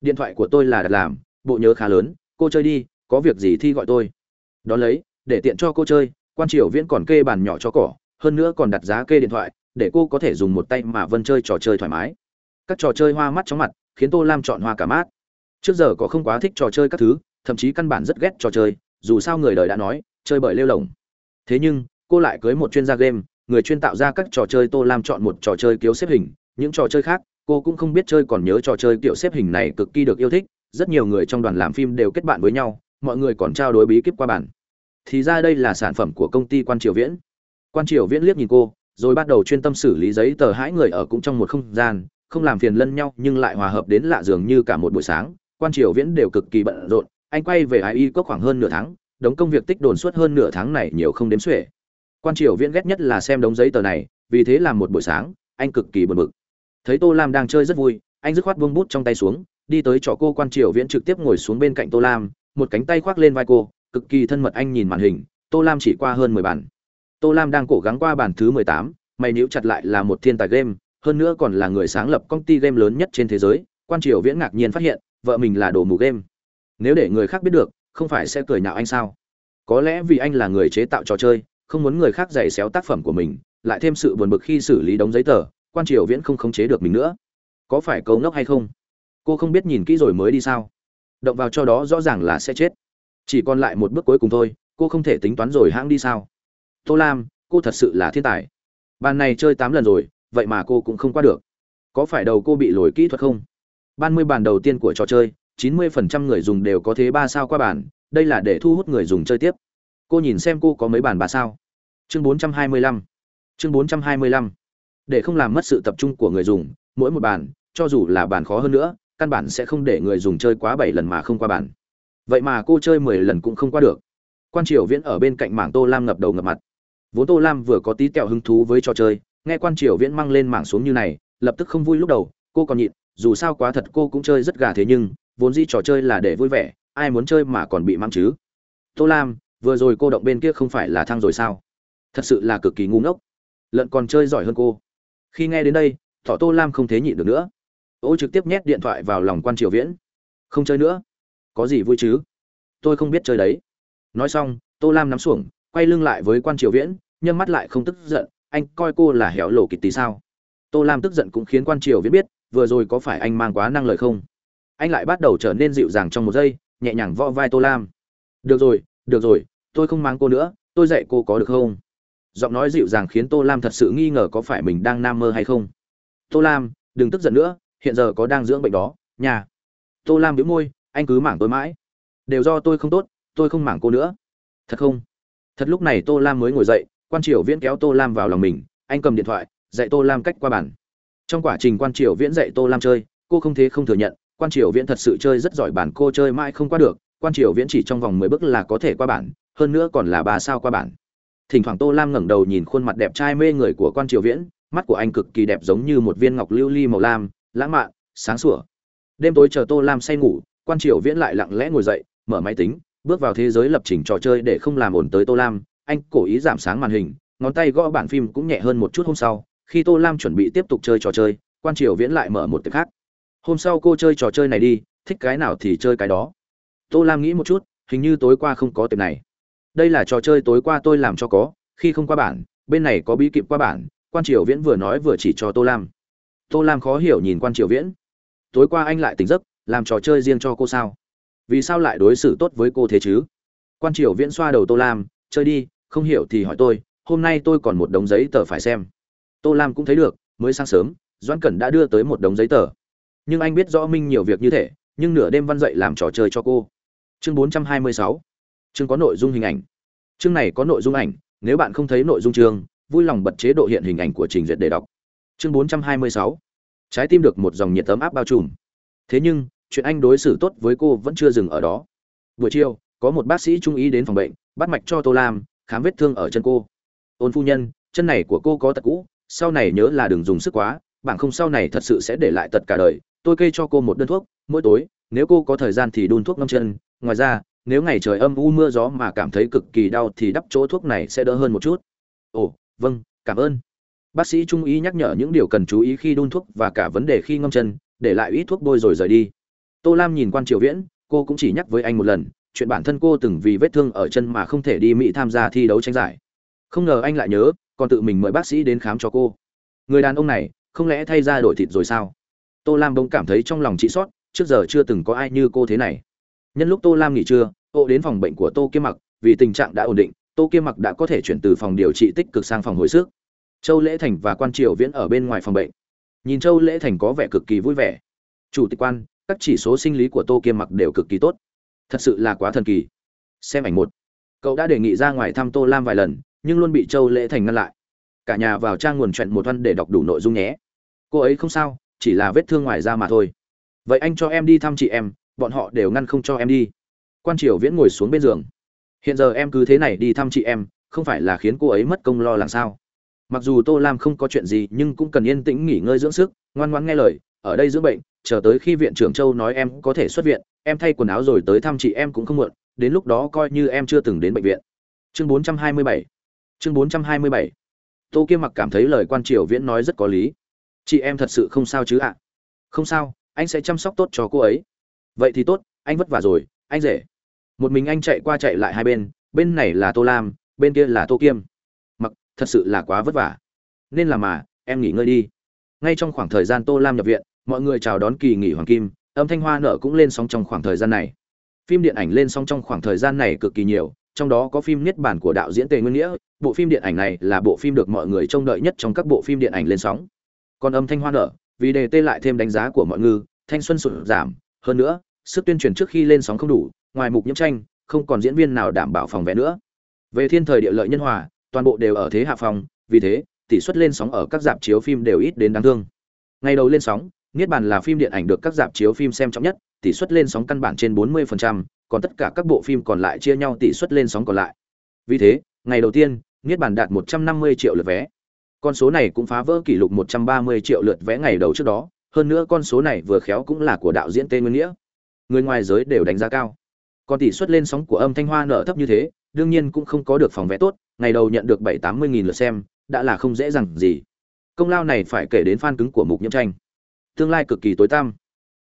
[SPEAKER 1] Điện thoại của tôi là đặt làm, bộ nhớ khá lớn, cô chơi đi, có việc gì thi gọi tôi. Đón lấy, để tiện cho cô chơi, quan triều viễn còn kê bàn nhỏ cho cỏ, hơn nữa còn đặt giá kê điện thoại, để cô có thể dùng một tay mà vân chơi trò chơi thoải mái. Các trò chơi hoa mắt chóng mặt, khiến tô lam chọn hoa cả mát. Trước giờ có không quá thích trò chơi các thứ, thậm chí căn bản rất ghét trò chơi, dù sao người đời đã nói, chơi bởi lêu lồng. Thế nhưng, cô lại cưới một chuyên gia game, người chuyên tạo ra các trò chơi tô lam chọn một trò chơi kiếu xếp hình những trò chơi khác, cô cũng không biết chơi còn nhớ trò chơi kiểu xếp hình này cực kỳ được yêu thích, rất nhiều người trong đoàn làm phim đều kết bạn với nhau, mọi người còn trao đổi bí kíp qua bản thì ra đây là sản phẩm của công ty quan triều viễn. Quan triều viễn liếc nhìn cô, rồi bắt đầu chuyên tâm xử lý giấy tờ hãi người ở cũng trong một không gian, không làm phiền lẫn nhau, nhưng lại hòa hợp đến lạ dường như cả một buổi sáng. Quan triều viễn đều cực kỳ bận rộn, anh quay về ai y có khoảng hơn nửa tháng, đống công việc tích đồn suốt hơn nửa tháng này nhiều không đếm xuể. Quan triều viễn ghét nhất là xem đống giấy tờ này, vì thế làm một buổi sáng, anh cực kỳ buồn bực thấy tô lam đang chơi rất vui, anh dứt khoát buông bút trong tay xuống, đi tới chỗ cô quan triều viễn trực tiếp ngồi xuống bên cạnh tô lam, một cánh tay khoác lên vai cô, cực kỳ thân mật anh nhìn màn hình, tô lam chỉ qua hơn mười bản. Tô lam đang cố gắng qua bản thứ mười tám, mày níu chặt lại là một thiên tài game, hơn nữa còn là người sáng lập công ty game lớn nhất trên thế giới, quan triều viễn ngạc nhiên phát hiện, vợ mình là đồ mù game. Nếu để người khác biết được, không phải sẽ cười nhạo anh sao? Có lẽ vì anh là người chế tạo trò chơi, không muốn người khác giày xéo tác phẩm của mình, lại thêm sự buồn bực khi xử lý đống giấy tờ quan triều viễn không khống chế được mình nữa. Có phải cấu ngốc hay không? Cô không biết nhìn kỹ rồi mới đi sao? Động vào cho đó rõ ràng là sẽ chết. Chỉ còn lại một bước cuối cùng thôi, cô không thể tính toán rồi hãng đi sao? Tô lam, cô thật sự là thiên tài. Bàn này chơi tám lần rồi, vậy mà cô cũng không qua được. Có phải đầu cô bị lồi kỹ thuật không? Ban mươi bàn đầu tiên của trò chơi, chín mươi phần trăm người dùng đều có thế ba sao qua bàn, đây là để thu hút người dùng chơi tiếp. Cô nhìn xem cô có mấy bàn ba sao? Chương bốn trăm hai mươi lăm. Chương bốn trăm hai mươi lăm để không làm mất sự tập trung của người dùng, mỗi một bàn, cho dù là bàn khó hơn nữa, căn bản sẽ không để người dùng chơi quá bảy lần mà không qua bàn. Vậy mà cô chơi mười lần cũng không qua được. Quan triều viễn ở bên cạnh mảng tô lam ngập đầu ngập mặt. Vốn tô lam vừa có tí tẹo hứng thú với trò chơi, nghe quan triều viễn mang lên mảng xuống như này, lập tức không vui lúc đầu, cô còn nhịn, dù sao quá thật cô cũng chơi rất gà thế nhưng, vốn dĩ trò chơi là để vui vẻ, ai muốn chơi mà còn bị mang chứ. Tô lam, vừa rồi cô động bên kia không phải là thăng rồi sao? Thật sự là cực kỳ ngu ngốc. Lợn còn chơi giỏi hơn cô khi nghe đến đây thọ tô lam không thế nhịn được nữa. Ô trực tiếp nhét điện thoại vào lòng quan triều viễn. Không chơi nữa. Có gì vui chứ? Tôi không biết chơi đấy. Nói xong, tô lam nắm xuồng, quay lưng lại với quan triều viễn, nhâm mắt lại không tức giận. Anh coi cô là héo lộ kịch tí sao? Tô lam tức giận cũng khiến quan triều viễn biết, vừa rồi có phải anh mang quá năng lời không? Anh lại bắt đầu trở nên dịu dàng trong một giây, nhẹ nhàng vo vai tô lam. Được rồi được rồi, tôi không mang cô nữa, tôi dạy cô có được không? Giọng nói dịu dàng khiến tô lam thật sự nghi ngờ có phải mình đang nam mơ hay không. Tô lam, đừng tức giận nữa, hiện giờ có đang dưỡng bệnh đó nhà tô lam biếu môi, anh cứ mảng tôi mãi. Đều do tôi không tốt, tôi không mảng cô nữa. Thật không? Thật lúc này tô lam mới ngồi dậy, quan triều viễn kéo tô lam vào lòng mình, anh cầm điện thoại, dạy tô lam cách qua bản trong quá trình quan triều viễn dạy tô lam chơi, cô không thế không thừa nhận, quan triều viễn thật sự chơi rất giỏi bản, cô chơi mãi không qua được, quan triều viễn chỉ trong vòng mười bước là có thể qua bản, hơn nữa còn là ba sao qua bản thỉnh thoảng tô lam ngẩng đầu nhìn khuôn mặt đẹp trai mê người của quan triều viễn, mắt của anh cực kỳ đẹp giống như một viên ngọc lưu ly màu lam, lãng mạn, sáng sủa. Đêm tối chờ tô lam say ngủ, quan triều viễn lại lặng lẽ ngồi dậy, mở máy tính, bước vào thế giới lập trình trò chơi để không làm ổn tới tô lam. Anh cố ý giảm sáng màn hình, ngón tay gõ bản phim cũng nhẹ hơn một chút hôm sau. Khi tô lam chuẩn bị tiếp tục chơi trò chơi, quan triều viễn lại mở một tiệc khác. Hôm sau cô chơi trò chơi này đi, thích cái nào thì chơi cái đó. Tô lam nghĩ một chút, hình như tối qua không có tiệc này đây là trò chơi tối qua tôi làm cho có, khi không qua bản, bên này có bí kịp qua bản, quan triều viễn vừa nói vừa chỉ cho tô lam. Tô lam khó hiểu nhìn quan triều viễn. Tối qua anh lại tỉnh giấc, làm trò chơi riêng cho cô sao? Vì sao lại đối xử tốt với cô thế chứ? Quan triều viễn xoa đầu tô lam, chơi đi, không hiểu thì hỏi tôi, hôm nay tôi còn một đống giấy tờ phải xem. Tô lam cũng thấy được, mới sáng sớm, doãn cẩn đã đưa tới một đống giấy tờ. Nhưng anh biết rõ minh nhiều việc như thế, nhưng nửa đêm văn dậy làm trò chơi cho cô. Chương 426 chương có nội dung hình ảnh. Chương này có nội dung ảnh, nếu bạn không thấy nội dung chương, vui lòng bật chế độ hiện hình ảnh của trình duyệt để đọc. Chương 426 trái tim được một dòng nhiệt tấm áp bao trùm. Thế nhưng, chuyện anh đối xử tốt với cô vẫn chưa dừng ở đó. Buổi chiều, có một bác sĩ trung ý đến phòng bệnh, bắt mạch cho tô lam, khám vết thương ở chân cô. Ôn phu nhân, chân này của cô có tật cũ, sau này nhớ là đừng dùng sức quá bảng không sau này thật sự sẽ để lại tật cả đời. Tôi kê cho cô một đơn thuốc, mỗi tối, nếu cô có thời gian thì đun thuốc ngâm chân. Ngoài ra nếu ngày trời âm u mưa gió mà cảm thấy cực kỳ đau thì đắp chỗ thuốc này sẽ đỡ hơn một chút. Ồ vâng cảm ơn. Bác sĩ trung ý nhắc nhở những điều cần chú ý khi đun thuốc và cả vấn đề khi ngâm chân, để lại ít thuốc bôi rồi rời đi. Tô lam nhìn quan triều viễn, cô cũng chỉ nhắc với anh một lần, chuyện bản thân cô từng vì vết thương ở chân mà không thể đi mỹ tham gia thi đấu tranh giải. Không ngờ anh lại nhớ, còn tự mình mời bác sĩ đến khám cho cô. Người đàn ông này, không lẽ thay ra đổi thịt rồi sao? Tô lam bỗng cảm thấy trong lòng chị sót trước giờ chưa từng có ai như cô thế này nhân lúc tô lam nghỉ trưa ô đến phòng bệnh của tô kiêm mặc, vì tình trạng đã ổn định, tô kiêm mặc đã có thể chuyển từ phòng điều trị tích cực sang phòng hồi sức. Châu lễ thành và quan triều viễn ở bên ngoài phòng bệnh. Nhìn châu lễ thành có vẻ cực kỳ vui vẻ. Chủ tịch quan, các chỉ số sinh lý của tô kiêm mặc đều cực kỳ tốt. Thật sự là quá thần kỳ. Xem ảnh một. Cậu đã đề nghị ra ngoài thăm tô lam vài lần, nhưng luôn bị châu lễ thành ngăn lại. Cả nhà vào trang nguồn chuyện một văn để đọc đủ nội dung nhé. Cô ấy không sao, chỉ là vết thương ngoài da mà thôi. Vậy anh cho em đi thăm chị em bọn họ đều ngăn không cho em đi. Quan triều viễn ngồi xuống bên giường. Hiện giờ em cứ thế này đi thăm chị em, không phải là khiến cô ấy mất công lo làm sao? Mặc dù tô lam không có chuyện gì, nhưng cũng cần yên tĩnh nghỉ ngơi dưỡng sức, ngoan ngoãn nghe lời, ở đây dưỡng bệnh, chờ tới khi viện trưởng châu nói em có thể xuất viện, em thay quần áo rồi tới thăm chị em cũng không muộn, đến lúc đó coi như em chưa từng đến bệnh viện. Chương 427 chương 427 tô kiêm mặc cảm thấy lời quan triều viễn nói rất có lý. Chị em thật sự không sao chứ ạ? Không sao, anh sẽ chăm sóc tốt cho cô ấy vậy thì tốt, anh vất vả rồi, anh rể. Một mình anh chạy qua chạy lại hai bên bên này là tô lam, bên kia là tô kiêm. Mặc, thật sự là quá vất vả. Nên là mà, em nghỉ ngơi đi. Ngay trong khoảng thời gian tô lam nhập viện, mọi người chào đón kỳ nghỉ hoàng kim, âm thanh hoa nợ cũng lên sóng trong khoảng thời gian này. Phim điện ảnh lên sóng trong khoảng thời gian này cực kỳ nhiều, trong đó có phim niết bản của đạo diễn tề nguyên nghĩa. Bộ phim điện ảnh này là bộ phim được mọi người trông đợi nhất trong các bộ phim điện ảnh lên sóng. Còn âm thanh hoa nở, vì đề tê lại thêm đánh giá của mọi ngư, thanh xuân sụt giảm hơn nữa sức tuyên truyền trước khi lên sóng không đủ ngoài mục nhiễm tranh không còn diễn viên nào đảm bảo phòng vé nữa. Về thiên thời địa lợi nhân hòa toàn bộ đều ở thế hạ phòng vì thế tỷ suất lên sóng ở các dạp chiếu phim đều ít đến đáng thương. Ngày đầu lên sóng niết bàn là phim điện ảnh được các dạp chiếu phim xem trọng nhất tỷ suất lên sóng căn bản trên 40%, còn tất cả các bộ phim còn lại chia nhau tỷ suất lên sóng còn lại. Vì thế ngày đầu tiên niết bàn đạt 150 triệu lượt vé. Con số này cũng phá vỡ kỷ lục 130 triệu lượt vé ngày đầu trước đó hơn nữa con số này vừa khéo cũng là của đạo diễn Tê Nguyên Nghĩa. Người ngoài giới đều đánh giá cao. Còn tỷ suất lên sóng của âm thanh hoa nợ thấp như thế, đương nhiên cũng không có được phòng vé tốt, ngày đầu nhận được 7-80 nghìn lượt xem, đã là không dễ dàng gì. Công lao này phải kể đến fan cứng của Mục Nhiễm Tranh. Tương lai cực kỳ tối tăm.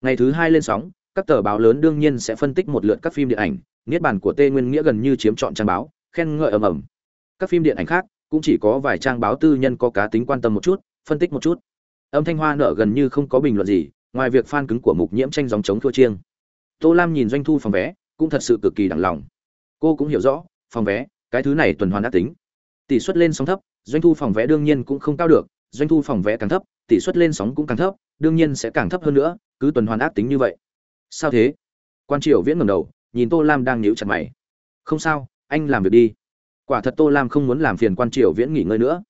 [SPEAKER 1] Ngày thứ hai lên sóng, các tờ báo lớn đương nhiên sẽ phân tích một lượt các phim điện ảnh, niết bàn của Tê Nguyên Nghĩa gần như chiếm trọn trang báo, khen ngợi ầm ầm. Các phim điện ảnh khác cũng chỉ có vài trang báo tư nhân có cá tính quan tâm một chút, phân tích một chút âm thanh hoa nợ gần như không có bình luận gì, ngoài việc fan cứng của mục nhiễm tranh dòng chống thua chiêng. Tô lam nhìn doanh thu phòng vé, cũng thật sự cực kỳ đẳng lòng. Cô cũng hiểu rõ, phòng vé, cái thứ này tuần hoàn đã tính. Tỷ suất lên sóng thấp, doanh thu phòng vé đương nhiên cũng không cao được, doanh thu phòng vé càng thấp, tỷ suất lên sóng cũng càng thấp, đương nhiên sẽ càng thấp hơn nữa, cứ tuần hoàn ác tính như vậy. Sao thế? Quan triều viễn ngầm đầu, nhìn tô lam đang nhíu chặt mày. Không sao, anh làm việc đi. Quả thật tô lam không muốn làm phiền quan triều viễn nghỉ ngơi nữa.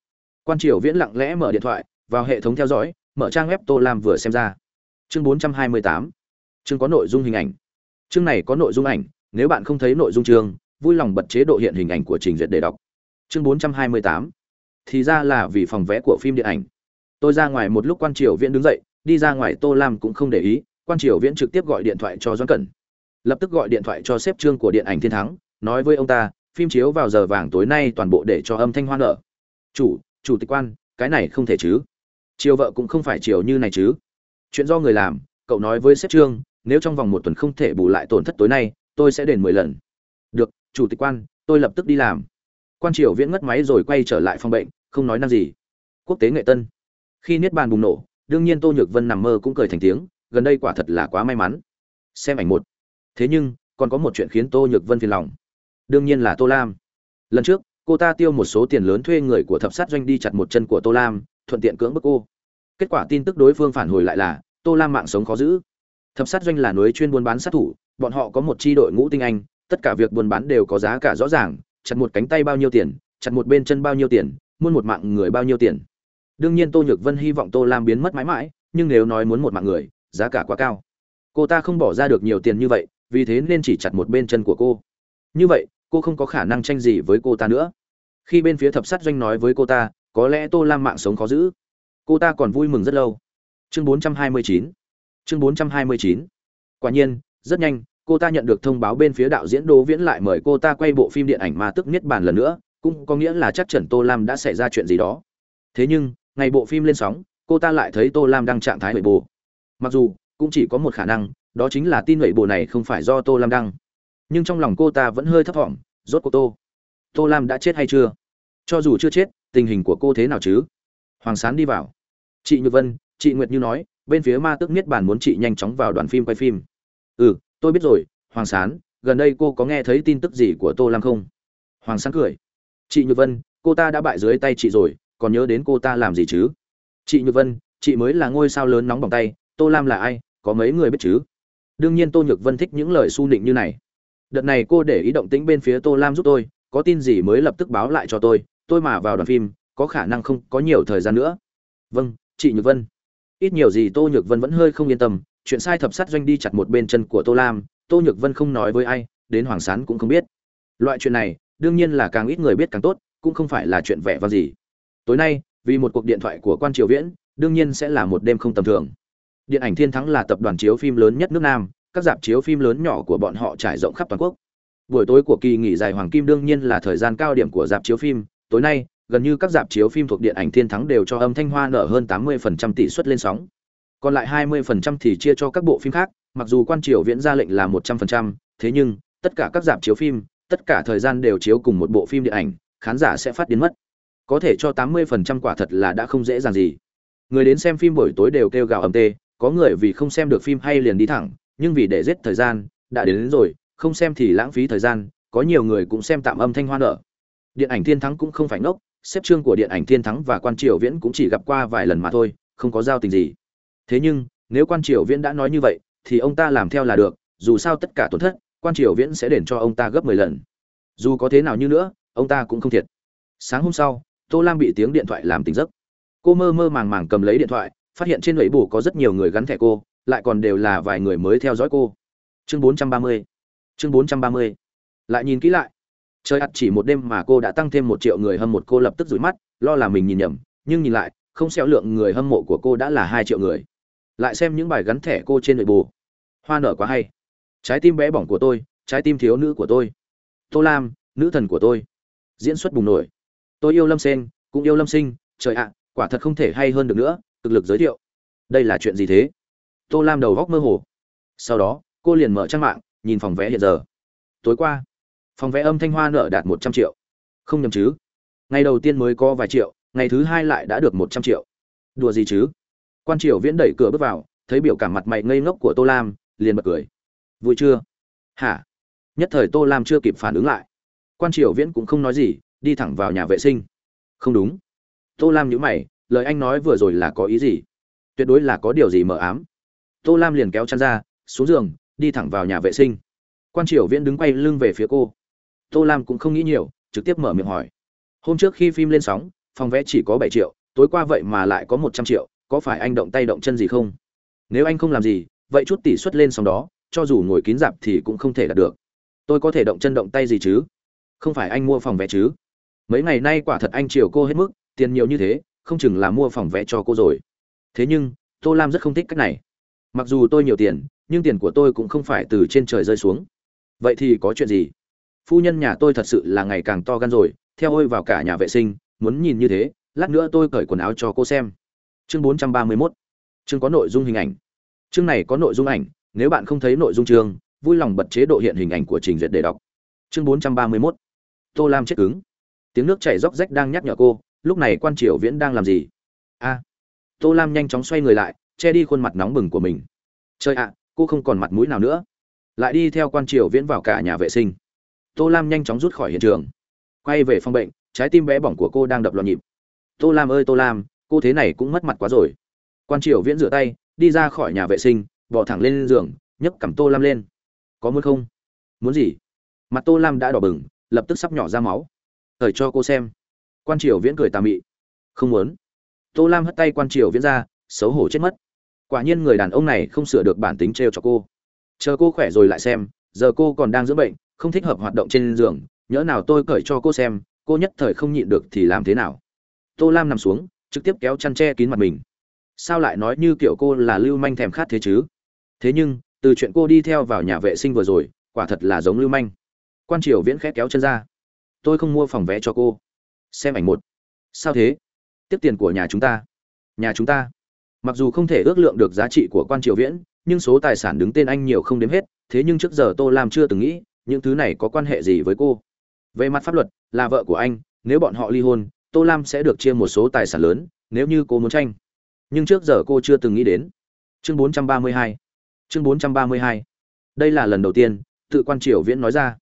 [SPEAKER 1] Quan triều viễn lặng lẽ mở điện thoại vào hệ thống theo dõi, mở trang web tô lam vừa xem ra. Chương 428 chương có nội dung hình ảnh. Chương này có nội dung ảnh, nếu bạn không thấy nội dung chương, vui lòng bật chế độ hiện hình ảnh của trình duyệt để đọc. Chương 428 thì ra là vì phòng vẽ của phim điện ảnh. Tôi ra ngoài một lúc quan triều viễn đứng dậy, đi ra ngoài tô lam cũng không để ý, quan triều viễn trực tiếp gọi điện thoại cho doãn cẩn. Lập tức gọi điện thoại cho sếp trương của điện ảnh thiên thắng, nói với ông ta, phim chiếu vào giờ vàng tối nay toàn bộ để cho âm thanh hoan nở chủ chủ tịch quan, cái này không thể chứ chiều vợ cũng không phải chiều như này chứ. Chuyện do người làm, cậu nói với sếp trương, nếu trong vòng một tuần không thể bù lại tổn thất tối nay, tôi sẽ đền mười lần. Được, chủ tịch quan, tôi lập tức đi làm. Quan triều viễn ngất máy rồi quay trở lại phòng bệnh, không nói năng gì. Quốc tế nghệ tân. Khi niết bàn bùng nổ, đương nhiên tô nhược vân nằm mơ cũng cười thành tiếng, gần đây quả thật là quá may mắn. Xem ảnh một. Thế nhưng, còn có một chuyện khiến tô nhược vân phiền lòng. Đương nhiên là tô lam. Lần trước, cô ta tiêu một số tiền lớn thuê người của thập sát doanh đi chặt một chân của tô lam thuận tiện cưỡng bức cô. Kết quả tin tức đối phương phản hồi lại là, tô lam mạng sống khó giữ. Thập sát doanh là núi chuyên buôn bán sát thủ, bọn họ có một chi đội ngũ tinh anh, tất cả việc buôn bán đều có giá cả rõ ràng, chặt một cánh tay bao nhiêu tiền, chặt một bên chân bao nhiêu tiền, muôn một mạng người bao nhiêu tiền. Đương nhiên tô nhược vân hy vọng tô lam biến mất mãi mãi, nhưng nếu nói muốn một mạng người, giá cả quá cao. Cô ta không bỏ ra được nhiều tiền như vậy, vì thế nên chỉ chặt một bên chân của cô. Như vậy, cô không có khả năng tranh gì với cô ta nữa. Khi bên phía thập sát doanh nói với cô ta có lẽ tô lam mạng sống khó giữ. Cô ta còn vui mừng rất lâu. Chương 429 chương 429 quả nhiên, rất nhanh, cô ta nhận được thông báo bên phía đạo diễn đỗ viễn lại mời cô ta quay bộ phim điện ảnh ma tức niết bàn lần nữa, cũng có nghĩa là chắc chắn tô lam đã xảy ra chuyện gì đó. Thế nhưng, ngày bộ phim lên sóng, cô ta lại thấy tô lam đang trạng thái nội bộ mặc dù, cũng chỉ có một khả năng, đó chính là tin nội bộ này không phải do tô lam đăng. Nhưng trong lòng cô ta vẫn hơi thấp thỏm, rốt cuộc tô. Tô lam đã chết hay chưa? Cho dù chưa chết tình hình của cô thế nào chứ? Hoàng sán đi vào. Chị nhược vân, chị nguyệt như nói, bên phía ma tức niết bàn muốn chị nhanh chóng vào đoàn phim quay phim. Ừ tôi biết rồi, hoàng sán, gần đây cô có nghe thấy tin tức gì của tô lam không? Hoàng sán cười. Chị nhược vân, cô ta đã bại dưới tay chị rồi, còn nhớ đến cô ta làm gì chứ? Chị nhược vân, chị mới là ngôi sao lớn nóng bỏng tay, tô lam là ai, có mấy người biết chứ? Đương nhiên tô nhược vân thích những lời su nịnh như này. Đợt này cô để ý động tĩnh bên phía tô lam giúp tôi, có tin gì mới lập tức báo lại cho tôi tôi mà vào đoàn phim, có khả năng không có nhiều thời gian nữa. Vâng chị nhược vân. Ít nhiều gì tô nhược vân vẫn hơi không yên tâm, chuyện sai thập sát doanh đi chặt một bên chân của tô lam, tô nhược vân không nói với ai, đến hoàng sán cũng không biết. Loại chuyện này, đương nhiên là càng ít người biết càng tốt, cũng không phải là chuyện vẻ vang gì. Tối nay, vì một cuộc điện thoại của quan triều viễn, đương nhiên sẽ là một đêm không tầm thường. Điện ảnh thiên thắng là tập đoàn chiếu phim lớn nhất nước nam, các dạp chiếu phim lớn nhỏ của bọn họ trải rộng khắp toàn quốc. Buổi tối của kỳ nghỉ dài hoàng kim đương nhiên là thời gian cao điểm của dạp chiếu phim tối nay gần như các dạp chiếu phim thuộc điện ảnh thiên thắng đều cho âm thanh hoa nở hơn 80% tỷ suất lên sóng. Còn lại 20% thì chia cho các bộ phim khác mặc dù quan triều viễn ra lệnh là 100%, thế nhưng tất cả các dạp chiếu phim tất cả thời gian đều chiếu cùng một bộ phim điện ảnh khán giả sẽ phát điên mất. Có thể cho 80% quả thật là đã không dễ dàng gì. Người đến xem phim buổi tối đều kêu gào ầm tê có người vì không xem được phim hay liền đi thẳng nhưng vì để giết thời gian đã đến, đến rồi không xem thì lãng phí thời gian có nhiều người cũng xem tạm âm thanh hoa nở điện ảnh thiên thắng cũng không phải ngốc, xếp chương của điện ảnh thiên thắng và quan triều viễn cũng chỉ gặp qua vài lần mà thôi, không có giao tình gì. Thế nhưng, nếu quan triều viễn đã nói như vậy, thì ông ta làm theo là được, dù sao tất cả tổn thất, quan triều viễn sẽ đền cho ông ta gấp mười lần. Dù có thế nào như nữa, ông ta cũng không thiệt. Sáng hôm sau, tô lam bị tiếng điện thoại làm tỉnh giấc. Cô mơ mơ màng màng cầm lấy điện thoại, phát hiện trên lưỡi bù có rất nhiều người gắn thẻ cô, lại còn đều là vài người mới theo dõi cô. Chương 430 chương 430 lại nhìn kỹ lại trời ắt chỉ một đêm mà cô đã tăng thêm một triệu người hâm mộ, cô lập tức rủi mắt, lo là mình nhìn nhầm, nhưng nhìn lại, không xeo lượng người hâm mộ của cô đã là hai triệu người. Lại xem những bài gắn thẻ cô trên nội bù hoa nở quá hay. Trái tim bé bỏng của tôi, trái tim thiếu nữ của tôi. Tô lam, nữ thần của tôi. Diễn xuất bùng nổi. Tôi yêu lâm sen cũng yêu lâm sinh, trời ạ, quả thật không thể hay hơn được nữa, cực lực giới thiệu. Đây là chuyện gì thế? Tô lam đầu góc mơ hồ. Sau đó, cô liền mở trang mạng, nhìn phòng vé hiện giờ. Tối qua phòng vẽ âm thanh hoa nợ đạt một trăm triệu. Không nhầm chứ. Ngày đầu tiên mới có vài triệu, ngày thứ hai lại đã được một trăm triệu. Đùa gì chứ? Quan triều viễn đẩy cửa bước vào, thấy biểu cảm mặt mày ngây ngốc của tô lam, liền bật cười. Vui chưa? Hả? Nhất thời tô lam chưa kịp phản ứng lại. Quan triều viễn cũng không nói gì, đi thẳng vào nhà vệ sinh. Không đúng. Tô lam nhữ mày, lời anh nói vừa rồi là có ý gì? Tuyệt đối là có điều gì mờ ám. Tô lam liền kéo chăn ra, xuống giường, đi thẳng vào nhà vệ sinh. Quan triều viễn đứng quay lưng về phía cô tô lam cũng không nghĩ nhiều, trực tiếp mở miệng hỏi. Hôm trước khi phim lên sóng, phòng vẽ chỉ có bảy triệu, tối qua vậy mà lại có một trăm triệu, có phải anh động tay động chân gì không? Nếu anh không làm gì, vậy chút tỷ suất lên sóng đó, cho dù ngồi kín dạp thì cũng không thể đạt được. Tôi có thể động chân động tay gì chứ? Không phải anh mua phòng vé chứ? Mấy ngày nay quả thật anh chiều cô hết mức, tiền nhiều như thế, không chừng là mua phòng vé cho cô rồi. Thế nhưng, tô lam rất không thích cách này. Mặc dù tôi nhiều tiền, nhưng tiền của tôi cũng không phải từ trên trời rơi xuống. Vậy thì có chuyện gì? Phu nhân nhà tôi thật sự là ngày càng to gan rồi, theo ôi vào cả nhà vệ sinh, muốn nhìn như thế, lát nữa tôi cởi quần áo cho cô xem. Chương 431 chương có nội dung hình ảnh. Chương này có nội dung ảnh, nếu bạn không thấy nội dung chương, vui lòng bật chế độ hiện hình ảnh của trình duyệt để đọc. Chương 431 tô lam chết cứng. Tiếng nước chảy róc rách đang nhắc nhở cô, lúc này quan triều viễn đang làm gì? A. Tô lam nhanh chóng xoay người lại, che đi khuôn mặt nóng bừng của mình. Trời ạ, cô không còn mặt mũi nào nữa. Lại đi theo quan triều viễn vào cả nhà vệ sinh tô lam nhanh chóng rút khỏi hiện trường. Quay về phòng bệnh, trái tim bé bỏng của cô đang đập loạn nhịp. Tô lam ơi, tô lam, cô thế này cũng mất mặt quá rồi. Quan triều viễn rửa tay, đi ra khỏi nhà vệ sinh bỏ thẳng lên giường, nhấc cầm tô lam lên. Có muốn không? Muốn gì? Mặt tô lam đã đỏ bừng, lập tức sắp nhỏ ra máu. Thời cho cô xem. Quan triều viễn cười tà mị. Không muốn. Tô lam hất tay quan triều viễn ra, xấu hổ chết mất. Quả nhiên người đàn ông này không sửa được bản tính t cho cô. Chờ cô khỏe rồi lại xem, giờ cô còn đang dưỡng bệnh không thích hợp hoạt động trên giường, nhỡ nào tôi cởi cho cô xem, cô nhất thời không nhịn được thì làm thế nào? Tô lam nằm xuống, trực tiếp kéo chăn tre kín mặt mình. Sao lại nói như kiểu cô là lưu manh thèm khát thế chứ? Thế nhưng, từ chuyện cô đi theo vào nhà vệ sinh vừa rồi, quả thật là giống lưu manh. Quan triều viễn khét kéo chân ra. Tôi không mua phòng vé cho cô. Xem ảnh một. Sao thế? Tiếp tiền của nhà chúng ta. Nhà chúng ta. Mặc dù không thể ước lượng được giá trị của quan triều viễn, nhưng số tài sản đứng tên anh nhiều không đếm hết, thế nhưng trước giờ tô lam chưa từng nghĩ những thứ này có quan hệ gì với cô? Về mặt pháp luật, là vợ của anh, nếu bọn họ ly hôn, tô lam sẽ được chia một số tài sản lớn, nếu như cô muốn tranh. Nhưng trước giờ cô chưa từng nghĩ đến. Chương 432 chương 432 đây là lần đầu tiên, tự quan triều viễn nói ra.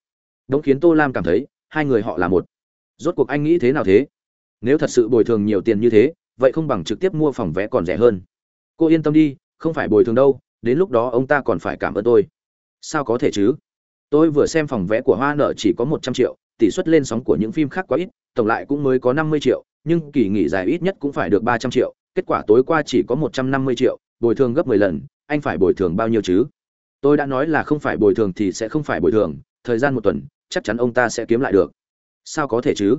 [SPEAKER 1] Đống khiến tô lam cảm thấy, hai người họ là một. Rốt cuộc anh nghĩ thế nào thế? Nếu thật sự bồi thường nhiều tiền như thế, vậy không bằng trực tiếp mua phòng vé còn rẻ hơn. Cô yên tâm đi, không phải bồi thường đâu, đến lúc đó ông ta còn phải cảm ơn tôi. Sao có thể chứ? Tôi vừa xem phòng vé của hoa nợ chỉ có một trăm triệu, tỷ suất lên sóng của những phim khác quá ít, tổng lại cũng mới có năm mươi triệu, nhưng kỳ nghỉ dài ít nhất cũng phải được ba trăm triệu, kết quả tối qua chỉ có một trăm năm mươi triệu, bồi thường gấp mười lần, anh phải bồi thường bao nhiêu chứ? Tôi đã nói là không phải bồi thường thì sẽ không phải bồi thường, thời gian một tuần, chắc chắn ông ta sẽ kiếm lại được. Sao có thể chứ?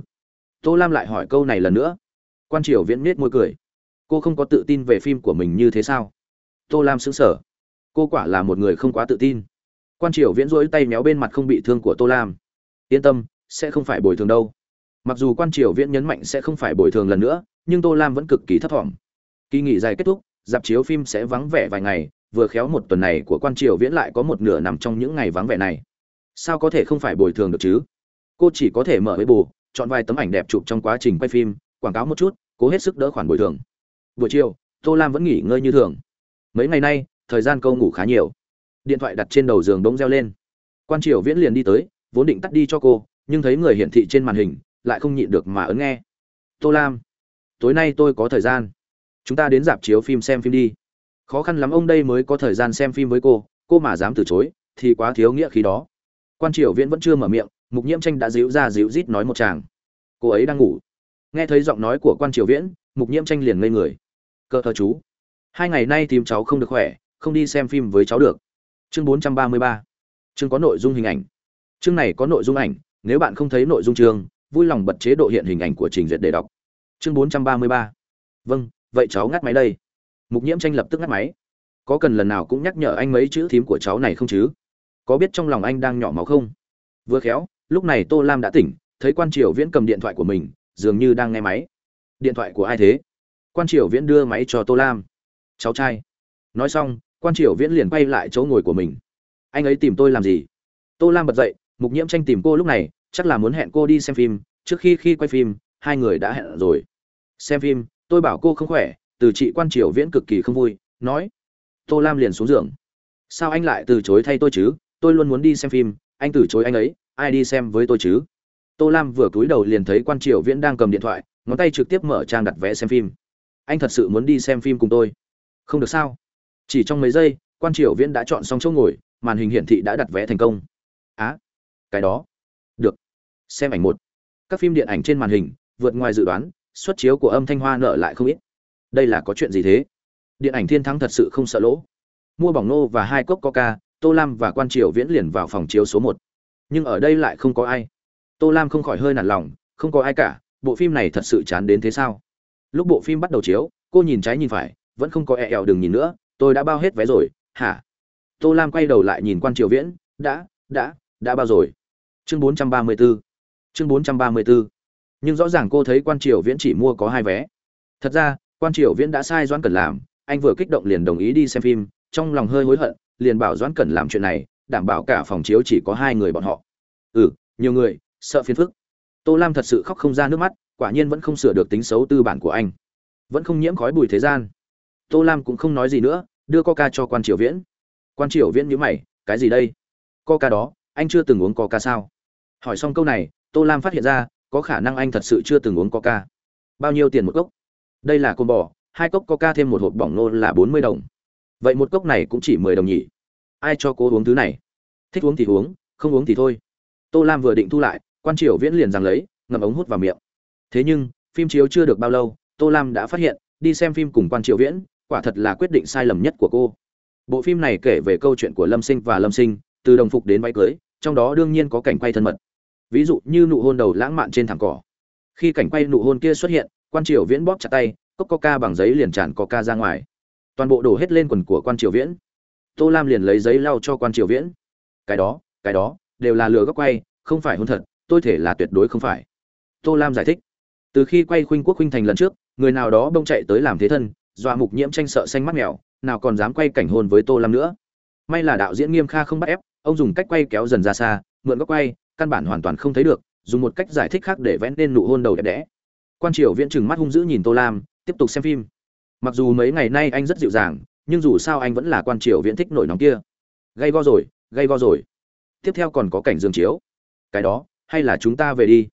[SPEAKER 1] Tô lam lại hỏi câu này lần nữa. Quan triều viễn nết môi cười. Cô không có tự tin về phim của mình như thế sao? Tô lam xứng sở cô quả là một người không quá tự tin quan triều viễn rỗi tay méo bên mặt không bị thương của tô lam. Yên tâm, sẽ không phải bồi thường đâu. Mặc dù quan triều viễn nhấn mạnh sẽ không phải bồi thường lần nữa, nhưng tô lam vẫn cực kỳ thấp thỏm. Kỳ nghỉ dài kết thúc, dạp chiếu phim sẽ vắng vẻ vài ngày, vừa khéo một tuần này của quan triều viễn lại có một nửa nằm trong những ngày vắng vẻ này. Sao có thể không phải bồi thường được chứ? Cô chỉ có thể mở với bù chọn vài tấm ảnh đẹp chụp trong quá trình quay phim, quảng cáo một chút, cố hết sức đỡ khoản bồi thường. Buổi chiều, tô lam vẫn nghỉ ngơi như thường. Mấy ngày nay, thời gian câu ngủ khá nhiều điện thoại đặt trên đầu giường bỗng reo lên. Quan triều viễn liền đi tới, vốn định tắt đi cho cô, nhưng thấy người hiển thị trên màn hình, lại không nhịn được mà ấn nghe. Tô lam, tối nay tôi có thời gian. Chúng ta đến dạp chiếu phim xem phim đi. Khó khăn lắm ông đây mới có thời gian xem phim với cô cô mà dám từ chối, thì quá thiếu nghĩa khí đó. Quan triều viễn vẫn chưa mở miệng, mục nhiễm tranh đã díu ra díu rít nói một chàng cô ấy đang ngủ. Nghe thấy giọng nói của quan triều viễn, mục nhiễm tranh liền ngây người. Cơ thơ chú, hai ngày nay tìm cháu không được khỏe, không đi xem phim với cháu được chương bốn trăm ba mươi ba. Chương có nội dung hình ảnh. Chương này có nội dung ảnh, nếu bạn không thấy nội dung chương, vui lòng bật chế độ hiện hình ảnh của trình duyệt để đọc. Chương bốn trăm ba mươi ba. Vâng vậy cháu ngắt máy đây. Mục nhiễm tranh lập tức ngắt máy. Có cần lần nào cũng nhắc nhở anh mấy chữ thím của cháu này không chứ? Có biết trong lòng anh đang nhỏ máu không? Vừa khéo, lúc này tô lam đã tỉnh, thấy quan triều viễn cầm điện thoại của mình, dường như đang nghe máy. Điện thoại của ai thế? Quan triều viễn đưa máy cho tô lam. Cháu trai. Nói xong quan triều viễn liền quay lại chỗ ngồi của mình. Anh ấy tìm tôi làm gì? Tô lam bật dậy, mục nhiễm tranh tìm cô lúc này, chắc là muốn hẹn cô đi xem phim, trước khi khi quay phim, hai người đã hẹn rồi. Xem phim, tôi bảo cô không khỏe, từ chị quan triều viễn cực kỳ không vui, nói. Tô lam liền xuống giường. Sao anh lại từ chối thay tôi chứ? Tôi luôn muốn đi xem phim, anh từ chối anh ấy, ai đi xem với tôi chứ? Tô lam vừa cúi đầu liền thấy quan triều viễn đang cầm điện thoại, ngón tay trực tiếp mở trang đặt vé xem phim. Anh thật sự muốn đi xem phim cùng tôi? Không được sao? Chỉ trong mấy giây quan triều viễn đã chọn xong chỗ ngồi màn hình hiển thị đã đặt vé thành công. Á à, cái đó. Được. Xem ảnh một. Các phim điện ảnh trên màn hình vượt ngoài dự đoán xuất chiếu của âm thanh hoa nợ lại không ít. Đây là có chuyện gì thế? Điện ảnh thiên thắng thật sự không sợ lỗ. Mua bỏng nô và hai cốc coca tô lam và quan triều viễn liền vào phòng chiếu số một. Nhưng ở đây lại không có ai. Tô lam không khỏi hơi nản lòng không có ai cả bộ phim này thật sự chán đến thế sao? Lúc bộ phim bắt đầu chiếu cô nhìn trái nhìn phải vẫn không có e eo đừng nhìn nữa tôi đã bao hết vé rồi, hả? Tô lam quay đầu lại nhìn quan triều viễn, đã đã đã bao rồi. Chương bốn trăm ba mươi 434 chương bốn trăm ba mươi 434 nhưng rõ ràng cô thấy quan triều viễn chỉ mua có hai vé. Thật ra, quan triều viễn đã sai doãn cần làm, anh vừa kích động liền đồng ý đi xem phim, trong lòng hơi hối hận, liền bảo doãn cần làm chuyện này, đảm bảo cả phòng chiếu chỉ có hai người bọn họ. Ừ nhiều người, sợ phiền phức. Tô lam thật sự khóc không ra nước mắt, quả nhiên vẫn không sửa được tính xấu tư bản của anh. Vẫn không nhiễm khói bụi thế gian tô lam cũng không nói gì nữa, đưa coca cho quan triều viễn. Quan triều viễn nhíu mày, cái gì đây? Coca đó, anh chưa từng uống coca sao? Hỏi xong câu này, tô lam phát hiện ra, có khả năng anh thật sự chưa từng uống coca. Bao nhiêu tiền một cốc? Đây là côn bò, hai cốc coca thêm một hộp bỏng nô là bốn mươi đồng. Vậy một cốc này cũng chỉ mười đồng nhỉ? Ai cho cô uống thứ này? Thích uống thì uống, không uống thì thôi. Tô lam vừa định thu lại, quan triều viễn liền rằng lấy, ngậm ống hút vào miệng. Thế nhưng, phim chiếu chưa được bao lâu, tô lam đã phát hiện, đi xem phim cùng quan triều viễn quả thật là quyết định sai lầm nhất của cô. Bộ phim này kể về câu chuyện của lâm sinh và lâm sinh, từ đồng phục đến váy cưới, trong đó đương nhiên có cảnh quay thân mật. Ví dụ như nụ hôn đầu lãng mạn trên thảm cỏ. Khi cảnh quay nụ hôn kia xuất hiện, quan triều viễn bóp chặt tay, cốc coca bằng giấy liền tràn coca ra ngoài. Toàn bộ đổ hết lên quần của quan triều viễn. Tô lam liền lấy giấy lau cho quan triều viễn. Cái đó cái đó, đều là lừa góc quay, không phải hôn thật, tôi thể là tuyệt đối không phải. Tô lam giải thích. Từ khi quay khuynh quốc khuynh thành lần trước, người nào đó bông chạy tới làm thế thân dọa mục nhiễm tranh sợ xanh mắt mèo, nào còn dám quay cảnh hôn với tô lam nữa. May là đạo diễn nghiêm kha không bắt ép, ông dùng cách quay kéo dần ra xa, mượn góc quay, căn bản hoàn toàn không thấy được, dùng một cách giải thích khác để vẽ nên nụ hôn đầu đẹp đẽ. Quan triều viễn trừng mắt hung dữ nhìn tô lam, tiếp tục xem phim. Mặc dù mấy ngày nay anh rất dịu dàng, nhưng dù sao anh vẫn là quan triều viễn thích nổi nóng kia. Gay go rồi, gay go rồi. Tiếp theo còn có cảnh dương chiếu. Cái đó, hay là chúng ta về đi?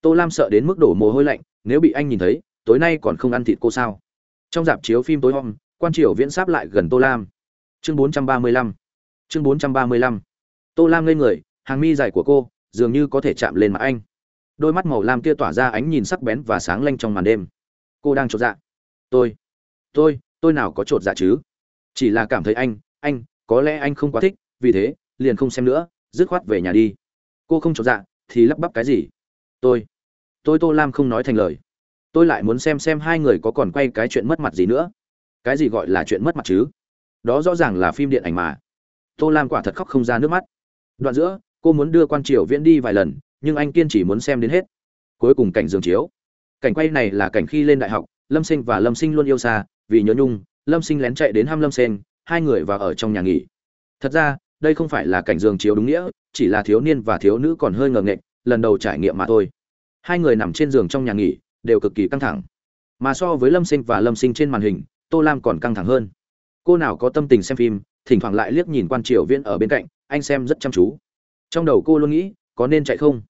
[SPEAKER 1] Tô lam sợ đến mức đổ mồ hôi lạnh, nếu bị anh nhìn thấy, tối nay còn không ăn thịt cô sao? Trong dạp chiếu phim tối hôm quan triều viễn sáp lại gần tô lam. Chương 435 chương 435 tô lam lên người, hàng mi dài của cô, dường như có thể chạm lên mặt anh. Đôi mắt màu lam kia tỏa ra ánh nhìn sắc bén và sáng lanh trong màn đêm. Cô đang chột dạ. Tôi tôi tôi nào có chột dạ chứ? Chỉ là cảm thấy anh anh, có lẽ anh không quá thích, vì thế, liền không xem nữa, dứt khoát về nhà đi. Cô không chột dạ thì lắp bắp cái gì? Tôi tôi tô lam không nói thành lời tôi lại muốn xem xem hai người có còn quay cái chuyện mất mặt gì nữa. Cái gì gọi là chuyện mất mặt chứ? Đó rõ ràng là phim điện ảnh mà. Tô lam quả thật khóc không ra nước mắt. Đoạn giữa, cô muốn đưa quan triều viễn đi vài lần, nhưng anh kiên chỉ muốn xem đến hết. Cuối cùng cảnh giường chiếu. Cảnh quay này là cảnh khi lên đại học, lâm sinh và lâm sinh luôn yêu xa, vì nhớ nhung, lâm sinh lén chạy đến ham lâm sen hai người và ở trong nhà nghỉ. Thật ra, đây không phải là cảnh giường chiếu đúng nghĩa, chỉ là thiếu niên và thiếu nữ còn hơi ngờ nghệch, lần đầu trải nghiệm mà thôi. Hai người nằm trên giường trong nhà nghỉ đều cực kỳ căng thẳng. Mà so với lâm sinh và lâm sinh trên màn hình, tô lam còn căng thẳng hơn. Cô nào có tâm tình xem phim, thỉnh thoảng lại liếc nhìn quan triều viễn ở bên cạnh, anh xem rất chăm chú. Trong đầu cô luôn nghĩ, có nên chạy không?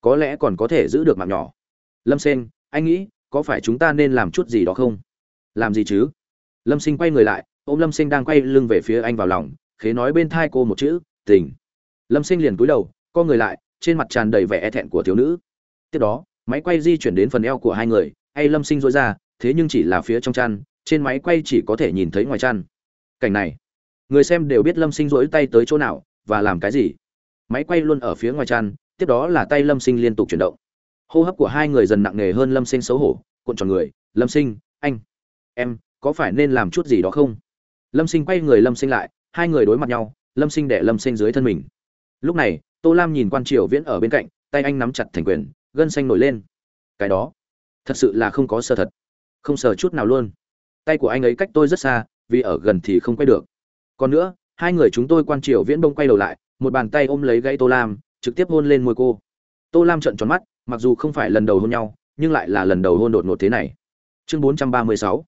[SPEAKER 1] Có lẽ còn có thể giữ được mạng nhỏ. Lâm sinh, anh nghĩ, có phải chúng ta nên làm chút gì đó không? Làm gì chứ? Lâm sinh quay người lại ô m lâm sinh đang quay lưng về phía anh vào lòng, khế nói bên thai cô một chữ, tình. Lâm sinh liền cúi đầu, co người lại, trên mặt tràn đầy vẻ e thẹn của thiếu nữ. Tiếp đó máy quay di chuyển đến phần eo của hai người hay lâm sinh dối ra, thế nhưng chỉ là phía trong chăn, trên máy quay chỉ có thể nhìn thấy ngoài chăn. Cảnh này, người xem đều biết lâm sinh rỗi tay tới chỗ nào và làm cái gì. Máy quay luôn ở phía ngoài chăn, tiếp đó là tay lâm sinh liên tục chuyển động. Hô hấp của hai người dần nặng nề hơn lâm sinh xấu hổ, cuộn tròn người, lâm sinh, anh, em, có phải nên làm chút gì đó không? Lâm sinh quay người lâm sinh lại, hai người đối mặt nhau, lâm sinh để lâm sinh dưới thân mình. Lúc này, tô lam nhìn quan triều viễn ở bên cạnh, tay anh nắm chặt thành quyền gân xanh nổi lên. Cái đó, thật sự là không có sơ thật. Không sờ chút nào luôn. Tay của anh ấy cách tôi rất xa, vì ở gần thì không quay được. Còn nữa, hai người chúng tôi quan triều viễn bông quay đầu lại, một bàn tay ôm lấy gãy tô lam, trực tiếp hôn lên môi cô. Tô lam trợn tròn mắt, mặc dù không phải lần đầu hôn nhau, nhưng lại là lần đầu hôn đột ngột thế này. Chương 436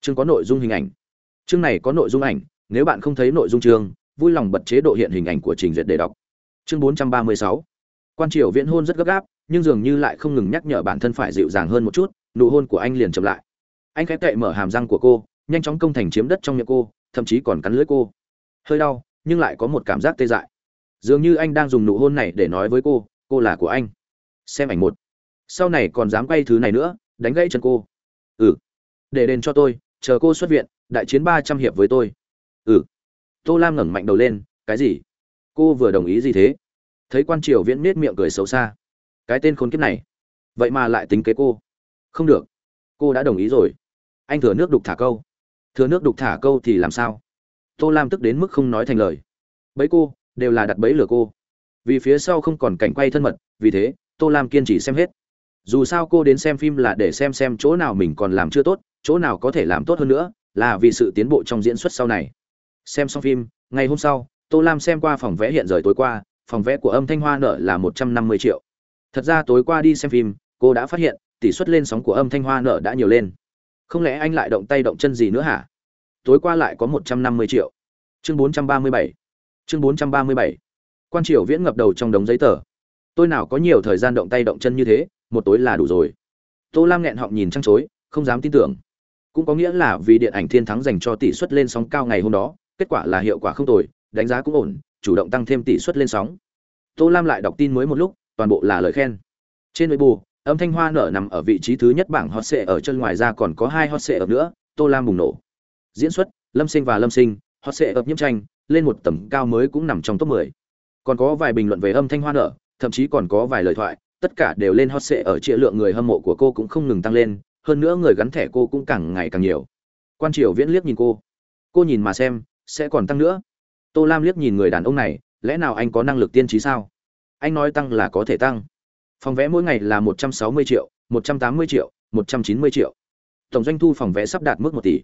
[SPEAKER 1] chương có nội dung hình ảnh. Chương này có nội dung ảnh, nếu bạn không thấy nội dung chương, vui lòng bật chế độ hiện hình ảnh của trình duyệt để đọc. Chương 436 quan triều viễn hôn rất gấp gáp nhưng dường như lại không ngừng nhắc nhở bản thân phải dịu dàng hơn một chút, nụ hôn của anh liền chậm lại. Anh khép tệ mở hàm răng của cô, nhanh chóng công thành chiếm đất trong miệng cô, thậm chí còn cắn lưỡi cô. Hơi đau, nhưng lại có một cảm giác tê dại. Dường như anh đang dùng nụ hôn này để nói với cô cô là của anh. Xem ảnh một. Sau này còn dám quay thứ này nữa, đánh gãy chân cô. Ừ. Để đền cho tôi, chờ cô xuất viện, đại chiến ba trăm hiệp với tôi. Ừ. Tô lam ngẩng mạnh đầu lên, cái gì? Cô vừa đồng ý gì thế? Thấy quan triều viễn nết miệng cười xấu xa cái tên khốn kiếp này. Vậy mà lại tính kế cô. Không được. Cô đã đồng ý rồi. Anh thừa nước đục thả câu. Thừa nước đục thả câu thì làm sao? Tô lam tức đến mức không nói thành lời. Bấy cô, đều là đặt bẫy lừa cô. Vì phía sau không còn cảnh quay thân mật, vì thế, tô lam kiên trì xem hết. Dù sao cô đến xem phim là để xem xem chỗ nào mình còn làm chưa tốt, chỗ nào có thể làm tốt hơn nữa, là vì sự tiến bộ trong diễn xuất sau này. Xem xong phim, ngày hôm sau, tô lam xem qua phòng vẽ hiện rời tối qua, phòng vẽ của âm thanh hoa nợ là một trăm năm mươi triệu thật ra tối qua đi xem phim, cô đã phát hiện tỷ suất lên sóng của âm thanh hoa nợ đã nhiều lên. Không lẽ anh lại động tay động chân gì nữa hả? Tối qua lại có một trăm năm mươi triệu. Chương bốn trăm ba mươi bảy. Chương bốn trăm ba mươi bảy. Quan triều viễn ngập đầu trong đống giấy tờ. Tôi nào có nhiều thời gian động tay động chân như thế, một tối là đủ rồi. Tô lam nghẹn họng nhìn trăng chối, không dám tin tưởng. Cũng có nghĩa là vì điện ảnh thiên thắng dành cho tỷ suất lên sóng cao ngày hôm đó, kết quả là hiệu quả không tồi, đánh giá cũng ổn, chủ động tăng thêm tỷ suất lên sóng. Tô lam lại đọc tin mới một lúc toàn bộ là lời khen. Trên nội bù âm thanh hoa nở nằm ở vị trí thứ nhất bảng hot sệ ở chân ngoài ra còn có hai hot sệ ở nữa, tô lam bùng nổ. Diễn xuất, lâm sinh và lâm sinh, hot sệ ập nhiễm tranh, lên một tầm cao mới cũng nằm trong top 10. còn có vài bình luận về âm thanh hoa nở, thậm chí còn có vài lời thoại, tất cả đều lên hot sệ ở trịa lượng người hâm mộ của cô cũng không ngừng tăng lên, hơn nữa người gắn thẻ cô cũng càng ngày càng nhiều. Quan triều viễn liếc nhìn cô. Cô nhìn mà xem, sẽ còn tăng nữa. Tô lam liếc nhìn người đàn ông này, lẽ nào anh có năng lực tiên trí sao? Anh nói tăng là có thể tăng. Phòng vé mỗi ngày là một trăm sáu mươi triệu, một trăm tám mươi triệu, một trăm chín mươi triệu. Tổng doanh thu phòng vé sắp đạt mức một tỷ.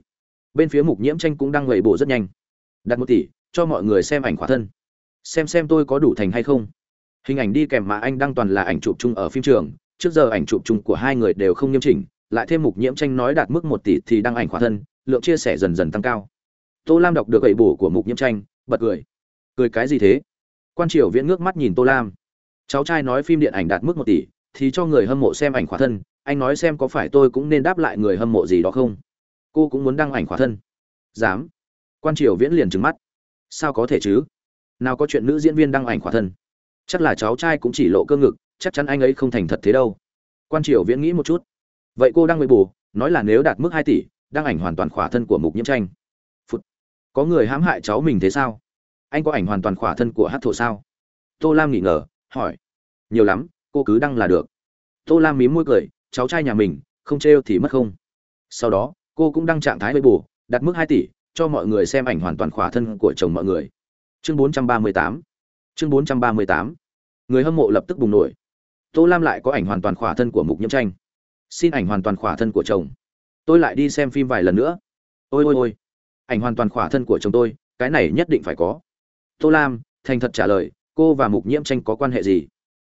[SPEAKER 1] Bên phía mục nhiễm tranh cũng đang lầy bổ rất nhanh. Đạt một tỷ, cho mọi người xem ảnh khỏa thân. Xem xem tôi có đủ thành hay không. Hình ảnh đi kèm mà anh đăng toàn là ảnh chụp chung ở phim trường. Trước giờ ảnh chụp chung của hai người đều không nghiêm chỉnh, lại thêm mục nhiễm tranh nói đạt mức một tỷ thì đăng ảnh khỏa thân, lượng chia sẻ dần dần tăng cao. Tô lam đọc được gậy bổ của mục nhiễm tranh, bật cười. Cười cái gì thế? Quan triều viễn ngước mắt nhìn tô lam cháu trai nói phim điện ảnh đạt mức một tỷ, thì cho người hâm mộ xem ảnh khỏa thân, anh nói xem có phải tôi cũng nên đáp lại người hâm mộ gì đó không? Cô cũng muốn đăng ảnh khỏa thân. Dám. Quan triều viễn liền trừng mắt. Sao có thể chứ? Nào có chuyện nữ diễn viên đăng ảnh khỏa thân. Chắc là cháu trai cũng chỉ lộ cơ ngực, chắc chắn anh ấy không thành thật thế đâu. Quan triều viễn nghĩ một chút. Vậy cô đang bị bù nói là nếu đạt mức hai tỷ, đăng ảnh hoàn toàn khỏa thân của mục nhiễm tranh. Phụt. có người hãm hại cháu mình thế sao? Anh có ảnh hoàn toàn khỏa thân của hát thổ sao? Tô lam nghỉ ngờ hỏi. Nhiều lắm, cô cứ đăng là được. Tô lam mím môi cười, cháu trai nhà mình, không trêu thì mất không. Sau đó, cô cũng đăng trạng thái với bù đặt mức hai tỷ, cho mọi người xem ảnh hoàn toàn khỏa thân của chồng mọi người. Chương bốn trăm ba mươi tám. Chương bốn trăm ba mươi tám. Người hâm mộ lập tức bùng nổi tô lam lại có ảnh hoàn toàn khỏa thân của mục nhiễm tranh. Xin ảnh hoàn toàn khỏa thân của chồng. Tôi lại đi xem phim vài lần nữa. Ôi ôi ôi. Ảnh hoàn toàn khỏa thân của chồng tôi, cái này nhất định phải có. Tô lam, thành thật trả lời cô và mục nhiễm tranh có quan hệ gì?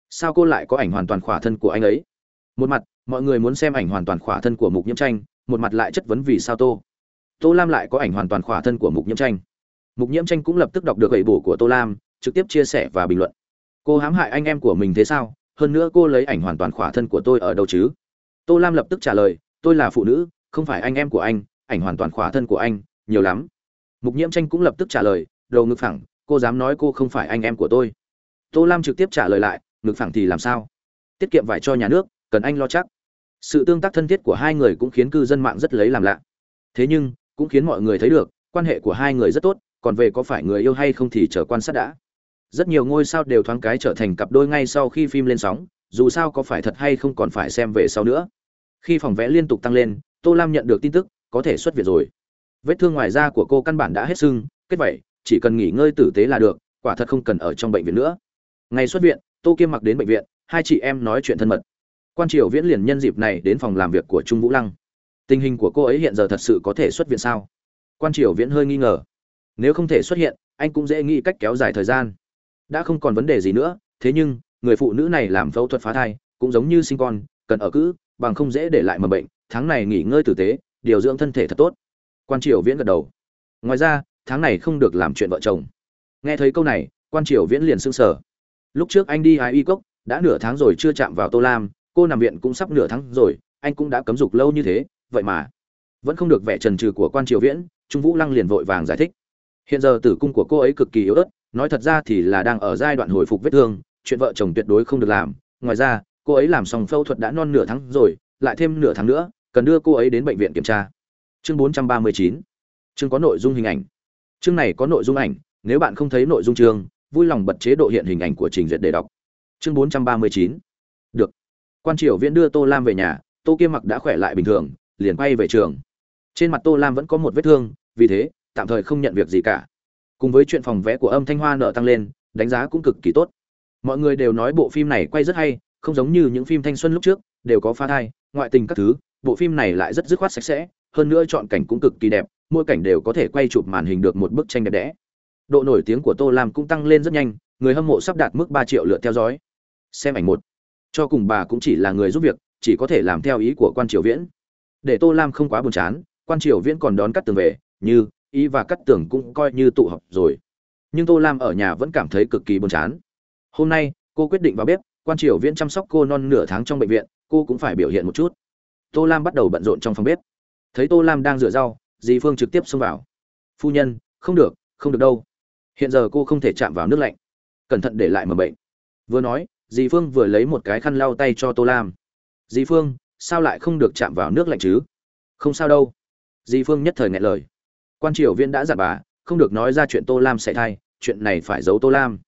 [SPEAKER 1] Sao cô lại có ảnh hoàn toàn khỏa thân của anh ấy? Một mặt, mọi người muốn xem ảnh hoàn toàn khỏa thân của mục nhiễm tranh, một mặt lại chất vấn vì sao tô. Tô lam lại có ảnh hoàn toàn khỏa thân của mục nhiễm tranh. Mục nhiễm tranh cũng lập tức đọc được gậy bổ của tô lam, trực tiếp chia sẻ và bình luận. Cô hãm hại anh em của mình thế sao? Hơn nữa cô lấy ảnh hoàn toàn khỏa thân của tôi ở đâu chứ? Tô lam lập tức trả lời, tôi là phụ nữ, không phải anh em của anh, ảnh hoàn toàn khỏa thân của anh, nhiều lắm. Mục nhiễm tranh cũng lập tức trả lời, đầu ngực phẳng cô dám nói cô không phải anh em của tôi. Tô lam trực tiếp trả lời lại, ngực phẳng thì làm sao? Tiết kiệm vải cho nhà nước, cần anh lo chắc. Sự tương tác thân thiết của hai người cũng khiến cư dân mạng rất lấy làm lạ. Thế nhưng, cũng khiến mọi người thấy được, quan hệ của hai người rất tốt, còn về có phải người yêu hay không thì chờ quan sát đã. Rất nhiều ngôi sao đều thoáng cái trở thành cặp đôi ngay sau khi phim lên sóng, dù sao có phải thật hay không còn phải xem về sau nữa. Khi phòng vẽ liên tục tăng lên, tô lam nhận được tin tức, có thể xuất viện rồi. Vết thương ngoài da của cô căn bản đã hết sưng, kết vậy chỉ cần nghỉ ngơi tử tế là được, quả thật không cần ở trong bệnh viện nữa. Ngày xuất viện, tô kiêm mặc đến bệnh viện, hai chị em nói chuyện thân mật. Quan triều viễn liền nhân dịp này đến phòng làm việc của trung vũ lăng. Tình hình của cô ấy hiện giờ thật sự có thể xuất viện sao? Quan triều viễn hơi nghi ngờ. Nếu không thể xuất hiện, anh cũng dễ nghĩ cách kéo dài thời gian. Đã không còn vấn đề gì nữa, thế nhưng, người phụ nữ này làm phẫu thuật phá thai, cũng giống như sinh con, cần ở cữ, bằng không dễ để lại mầm bệnh, tháng này nghỉ ngơi tử tế, điều dưỡng thân thể thật tốt. Quan triều viễn gật đầu. Ngoài ra tháng này không được làm chuyện vợ chồng. Nghe thấy câu này, quan triều viễn liền sưng sờ. Lúc trước anh đi ai y cốc, đã nửa tháng rồi chưa chạm vào tô lam, cô nằm viện cũng sắp nửa tháng rồi, anh cũng đã cấm dục lâu như thế, vậy mà vẫn không được vẻ trần trừ của quan triều viễn, trung vũ lăng liền vội vàng giải thích. Hiện giờ tử cung của cô ấy cực kỳ yếu ớt, nói thật ra thì là đang ở giai đoạn hồi phục vết thương, chuyện vợ chồng tuyệt đối không được làm. Ngoài ra, cô ấy làm xong phẫu thuật đã non nửa tháng rồi, lại thêm nửa tháng nữa, cần đưa cô ấy đến bệnh viện kiểm tra. Chương 439 chương có nội dung hình ảnh chương này có nội dung ảnh, nếu bạn không thấy nội dung chương, vui lòng bật chế độ hiện hình ảnh của trình duyệt để đọc. Chương 439 được. Quan triều viễn đưa tô lam về nhà, tô kiêm mặc đã khỏe lại bình thường, liền quay về trường. Trên mặt tô lam vẫn có một vết thương, vì thế, tạm thời không nhận việc gì cả. Cùng với chuyện phòng vẽ của âm thanh hoa nợ tăng lên, đánh giá cũng cực kỳ tốt. Mọi người đều nói bộ phim này quay rất hay, không giống như những phim thanh xuân lúc trước, đều có pha thai, ngoại tình các thứ, bộ phim này lại rất dứt khoát sạch sẽ, hơn nữa chọn cảnh cũng cực kỳ đẹp mỗi cảnh đều có thể quay chụp màn hình được một bức tranh đẹp đẽ. Độ nổi tiếng của tô lam cũng tăng lên rất nhanh, người hâm mộ sắp đạt mức ba triệu lượt theo dõi. Xem ảnh một. Cho cùng bà cũng chỉ là người giúp việc, chỉ có thể làm theo ý của quan triều viễn. Để tô lam không quá buồn chán, quan triều viễn còn đón cắt tường về, như, ý và cắt tường cũng coi như tụ họp rồi. Nhưng tô lam ở nhà vẫn cảm thấy cực kỳ buồn chán. Hôm nay, cô quyết định vào bếp, quan triều viễn chăm sóc cô non nửa tháng trong bệnh viện, cô cũng phải biểu hiện một chút. Tô lam bắt đầu bận rộn trong phòng bếp. Thấy tô lam đang rửa rau dì phương trực tiếp xông vào. Phu nhân, không được không được đâu. Hiện giờ cô không thể chạm vào nước lạnh. Cẩn thận để lại mầm bệnh. Vừa nói, dì phương vừa lấy một cái khăn lau tay cho tô lam. Dì phương, sao lại không được chạm vào nước lạnh chứ? Không sao đâu. Dì phương nhất thời ngại lời. Quan triều viên đã dặn bà, không được nói ra chuyện tô lam sẽ thai chuyện này phải giấu tô lam.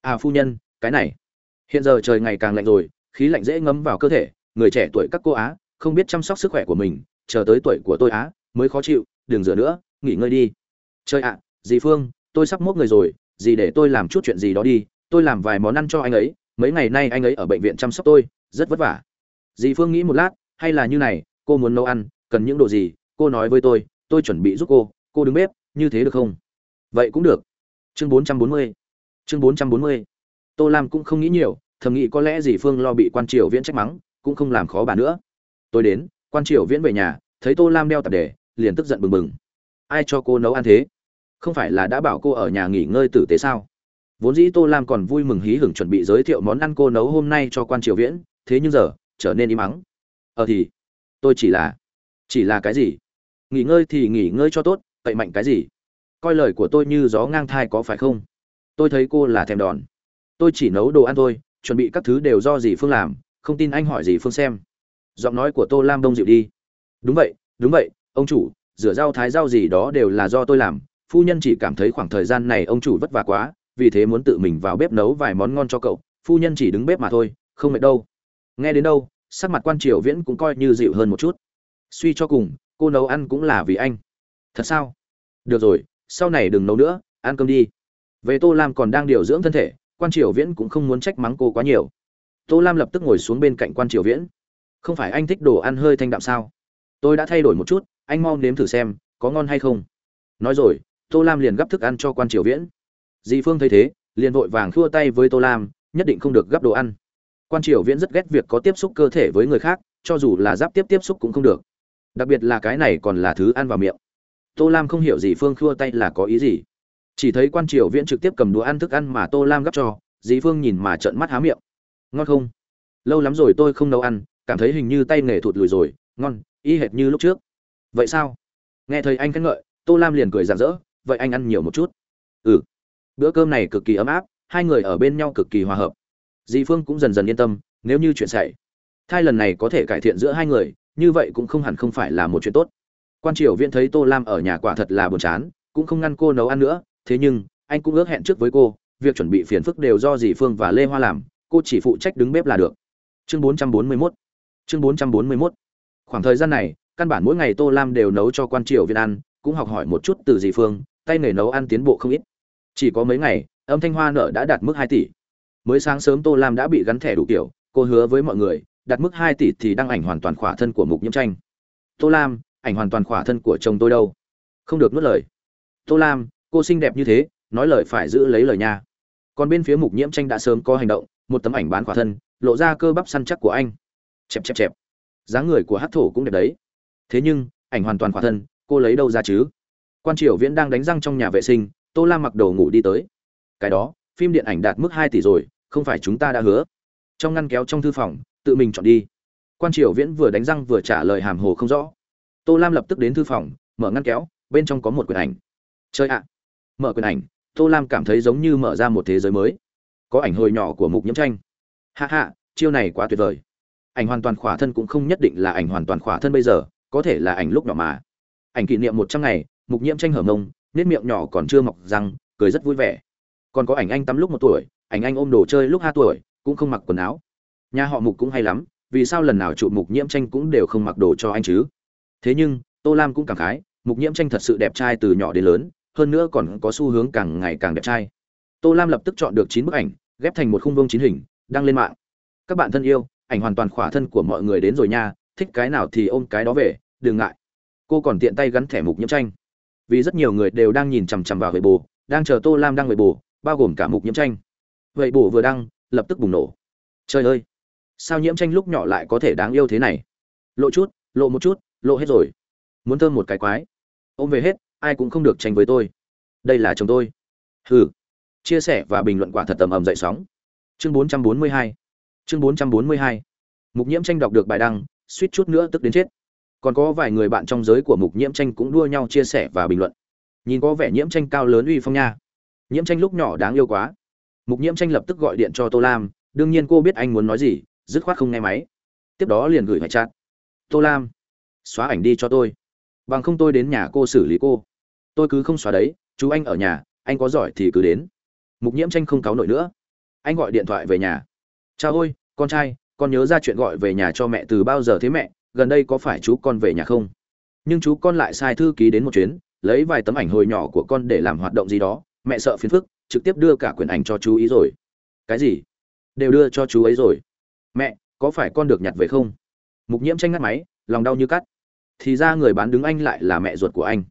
[SPEAKER 1] À phu nhân, cái này. Hiện giờ trời ngày càng lạnh rồi, khí lạnh dễ ngấm vào cơ thể, người trẻ tuổi các cô á, không biết chăm sóc sức khỏe của mình, chờ tới tuổi của tôi á, mới khó chịu đừng rửa nữa, nghỉ ngơi đi. Chơi ạ, dì phương, tôi sắp mốt người rồi, dì để tôi làm chút chuyện gì đó đi, tôi làm vài món ăn cho anh ấy, mấy ngày nay anh ấy ở bệnh viện chăm sóc tôi, rất vất vả. Dì phương nghĩ một lát, hay là như này, cô muốn nấu ăn, cần những đồ gì, cô nói với tôi tôi chuẩn bị giúp cô cô đứng bếp, như thế được không? Vậy cũng được. Chương 440 chương 440 tô lam cũng không nghĩ nhiều, thầm nghĩ có lẽ dì phương lo bị quan triều viễn trách mắng, cũng không làm khó bà nữa. Tôi đến, quan triều viễn về nhà, thấy tô lam đeo tạp đề liền tức giận bừng bừng. Ai cho cô nấu ăn thế? Không phải là đã bảo cô ở nhà nghỉ ngơi tử tế sao? Vốn dĩ tô lam còn vui mừng hí hửng chuẩn bị giới thiệu món ăn cô nấu hôm nay cho quan triều viễn, thế nhưng giờ, trở nên im ắng. Ờ thì, tôi chỉ là chỉ là cái gì? Nghỉ ngơi thì nghỉ ngơi cho tốt, cậy mạnh cái gì? Coi lời của tôi như gió ngang thai có phải không? Tôi thấy cô là thèm đòn. Tôi chỉ nấu đồ ăn thôi, chuẩn bị các thứ đều do dì phương làm, không tin anh hỏi dì phương xem. Giọng nói của tô lam đông dịu đi. Đúng vậy đúng vậy ông chủ, rửa rau thái rau gì đó đều là do tôi làm. Phu nhân chỉ cảm thấy khoảng thời gian này ông chủ vất vả quá, vì thế muốn tự mình vào bếp nấu vài món ngon cho cậu. Phu nhân chỉ đứng bếp mà thôi, không mệt đâu. Nghe đến đâu, sắc mặt quan triều viễn cũng coi như dịu hơn một chút. Suy cho cùng, cô nấu ăn cũng là vì anh. Thật sao? Được rồi, sau này đừng nấu nữa, ăn cơm đi. Về tô lam còn đang điều dưỡng thân thể, quan triều viễn cũng không muốn trách mắng cô quá nhiều. Tô lam lập tức ngồi xuống bên cạnh quan triều viễn. Không phải anh thích đồ ăn hơi thanh đạm sao? Tôi đã thay đổi một chút anh mau nếm thử xem, có ngon hay không. Nói rồi, tô lam liền gắp thức ăn cho quan triều viễn. Dì phương thấy thế, liền vội vàng khua tay với tô lam, nhất định không được gắp đồ ăn. Quan triều viễn rất ghét việc có tiếp xúc cơ thể với người khác, cho dù là giáp tiếp tiếp xúc cũng không được. Đặc biệt là cái này còn là thứ ăn vào miệng. Tô lam không hiểu dì phương khua tay là có ý gì. Chỉ thấy quan triều viễn trực tiếp cầm đũa ăn thức ăn mà tô lam gắp cho, dì phương nhìn mà trợn mắt há miệng. Ngon không? Lâu lắm rồi tôi không nấu ăn, cảm thấy hình như tay nghề thụt lùi rồi, ngon, y hệt như lúc trước vậy sao? Nghe thấy anh khen ngợi, tô lam liền cười rạng rỡ, vậy anh ăn nhiều một chút. Ừ. Bữa cơm này cực kỳ ấm áp, hai người ở bên nhau cực kỳ hòa hợp. Dì phương cũng dần dần yên tâm, nếu như chuyện xảy. Thai lần này có thể cải thiện giữa hai người, như vậy cũng không hẳn không phải là một chuyện tốt. Quan triều viễn thấy tô lam ở nhà quả thật là buồn chán, cũng không ngăn cô nấu ăn nữa, thế nhưng, anh cũng ước hẹn trước với cô, việc chuẩn bị phiền phức đều do dì phương và lê hoa làm, cô chỉ phụ trách đứng bếp là được. Chương 441 chương 441 khoảng thời gian này căn bản mỗi ngày tô lam đều nấu cho quan triều viên ăn cũng học hỏi một chút từ dì phương, tay nghề nấu ăn tiến bộ không ít. Chỉ có mấy ngày, âm thanh hoa nợ đã đạt mức hai tỷ. Mới sáng sớm tô lam đã bị gắn thẻ đủ kiểu, cô hứa với mọi người, đạt mức hai tỷ thì đăng ảnh hoàn toàn khỏa thân của mục nhiễm tranh. Tô lam, ảnh hoàn toàn khỏa thân của chồng tôi đâu? Không được nuốt lời. Tô lam, cô xinh đẹp như thế, nói lời phải giữ lấy lời nha. Còn bên phía mục nhiễm tranh đã sớm có hành động, một tấm ảnh bán khỏa thân, lộ ra cơ bắp săn chắc của anh. Chẹp chẹp chẹp. Dáng người của hát thổ cũng đẹp đấy thế nhưng, ảnh hoàn toàn khỏa thân, cô lấy đâu ra chứ? Quan triều viễn đang đánh răng trong nhà vệ sinh, tô lam mặc đồ ngủ đi tới. Cái đó, phim điện ảnh đạt mức hai tỷ rồi, không phải chúng ta đã hứa. Trong ngăn kéo trong thư phòng, tự mình chọn đi. Quan triều viễn vừa đánh răng vừa trả lời hàm hồ không rõ. Tô lam lập tức đến thư phòng, mở ngăn kéo, bên trong có một quyển ảnh. Chơi ạ. Mở quyển ảnh, tô lam cảm thấy giống như mở ra một thế giới mới. Có ảnh hồi nhỏ của mục nhiễm tranh. Hạ hạ chiêu này quá tuyệt vời. Ảnh hoàn toàn khỏa thân cũng không nhất định là ảnh hoàn toàn khỏa thân bây giờ có thể là ảnh lúc nhỏ mà. Ảnh kỷ niệm một trăm ngày, mục nhiễm tranh hở mông nết miệng nhỏ còn chưa mọc răng, cười rất vui vẻ. Còn có ảnh anh tắm lúc một tuổi, ảnh anh ôm đồ chơi lúc hai tuổi, cũng không mặc quần áo. Nhà họ mục cũng hay lắm, vì sao lần nào chụp mục nhiễm tranh cũng đều không mặc đồ cho anh chứ? Thế nhưng, tô lam cũng cảm khái, mục nhiễm tranh thật sự đẹp trai từ nhỏ đến lớn, hơn nữa còn có xu hướng càng ngày càng đẹp trai. Tô lam lập tức chọn được chín bức ảnh, ghép thành một khung vông chín hình, đăng lên mạng. Các bạn thân yêu, ảnh hoàn toàn khỏa thân của mọi người đến rồi nha thích cái nào thì ôm cái đó về, đừng ngại. Cô còn tiện tay gắn thẻ mục nhiễm tranh. Vì rất nhiều người đều đang nhìn chằm chằm vào vệ bồ đang chờ tô lam đăng vệ bồ bao gồm cả mục nhiễm tranh. Huệ bồ vừa đăng, lập tức bùng nổ. Trời ơi! Sao nhiễm tranh lúc nhỏ lại có thể đáng yêu thế này? Lộ chút, lộ một chút, lộ hết rồi. Muốn thơm một cái quái. Ôm về hết, ai cũng không được tranh với tôi. Đây là chồng tôi. Hừ. Chia sẻ và bình luận quả thật tầm ầm dậy sóng. Chương 442 chương 442 mục nhiễm tranh đọc được bài đăng suýt chút nữa tức đến chết. Còn có vài người bạn trong giới của mục nhiễm tranh cũng đua nhau chia sẻ và bình luận. Nhìn có vẻ nhiễm tranh cao lớn uy phong nha. Nhiễm tranh lúc nhỏ đáng yêu quá. Mục nhiễm tranh lập tức gọi điện cho tô lam, đương nhiên cô biết anh muốn nói gì, dứt khoát không nghe máy. Tiếp đó liền gửi hoại chat. Tô lam, xóa ảnh đi cho tôi. Bằng không tôi đến nhà cô xử lý cô. Tôi cứ không xóa đấy, chú anh ở nhà, anh có giỏi thì cứ đến. Mục nhiễm tranh không cáu nổi nữa. Anh gọi điện thoại về nhà. Cha ôi, con trai con nhớ ra chuyện gọi về nhà cho mẹ từ bao giờ thế mẹ, gần đây có phải chú con về nhà không? Nhưng chú con lại sai thư ký đến một chuyến, lấy vài tấm ảnh hồi nhỏ của con để làm hoạt động gì đó, mẹ sợ phiền phức, trực tiếp đưa cả quyển ảnh cho chú ý rồi. Cái gì? Đều đưa cho chú ấy rồi. Mẹ, có phải con được nhặt về không? Mục nhiễm tranh ngắt máy, lòng đau như cắt. Thì ra người bán đứng anh lại là mẹ ruột của anh.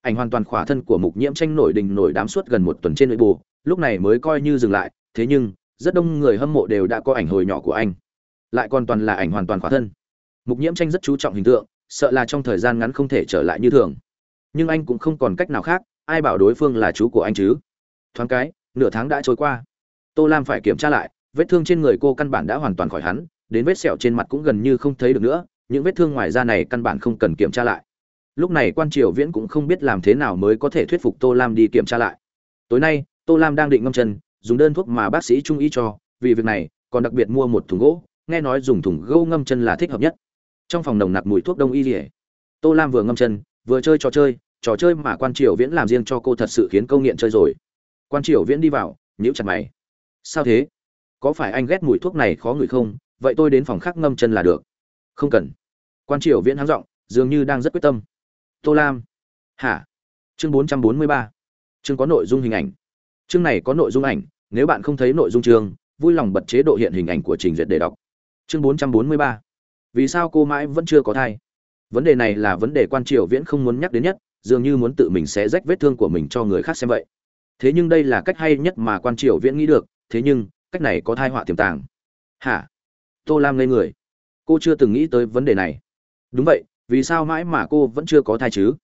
[SPEAKER 1] Ảnh hoàn toàn khỏa thân của mục nhiễm tranh nổi đình nổi đám suốt gần một tuần trên nội bù lúc này mới coi như dừng lại, thế nhưng, rất đông người hâm mộ đều đã có ảnh hồi nhỏ của anh lại còn toàn là ảnh hoàn toàn khỏa thân. Mục nhiễm tranh rất chú trọng hình tượng, sợ là trong thời gian ngắn không thể trở lại như thường. Nhưng anh cũng không còn cách nào khác, ai bảo đối phương là chú của anh chứ? Thoáng cái, nửa tháng đã trôi qua. Tô lam phải kiểm tra lại, vết thương trên người cô căn bản đã hoàn toàn khỏi hắn, đến vết sẹo trên mặt cũng gần như không thấy được nữa, những vết thương ngoài da này căn bản không cần kiểm tra lại. Lúc này quan triều viễn cũng không biết làm thế nào mới có thể thuyết phục tô lam đi kiểm tra lại. Tối nay, tô lam đang định ngâm chân, dùng đơn thuốc mà bác sĩ trung y cho, vì việc này, còn đặc biệt mua một thùng gỗ nghe nói dùng thùng gỗ ngâm chân là thích hợp nhất. Trong phòng nồng nặc mùi thuốc đông y rỉa tô lam vừa ngâm chân, vừa chơi trò chơi trò chơi mà quan triều viễn làm riêng cho cô thật sự khiến câu nghiện chơi rồi. Quan triều viễn đi vào, nhíu chặt mày. Sao thế? Có phải anh ghét mùi thuốc này khó ngửi không? Vậy tôi đến phòng khác ngâm chân là được. Không cần. Quan triều viễn háng giọng, dường như đang rất quyết tâm. Tô lam. Hả? Chương bốn trăm bốn mươi ba. Chương có nội dung hình ảnh. Chương này có nội dung ảnh, nếu bạn không thấy nội dung chương, vui lòng bật chế độ hiện hình ảnh của trình duyệt để đọc chương bốn trăm bốn mươi ba. Vì sao cô mãi vẫn chưa có thai? Vấn đề này là vấn đề quan triều viễn không muốn nhắc đến nhất, dường như muốn tự mình sẽ rách vết thương của mình cho người khác xem vậy. Thế nhưng đây là cách hay nhất mà quan triều viễn nghĩ được, thế nhưng, cách này có thai họa tiềm tàng. Hả? Tô lam lên người. Cô chưa từng nghĩ tới vấn đề này. Đúng vậy, vì sao mãi mà cô vẫn chưa có thai chứ?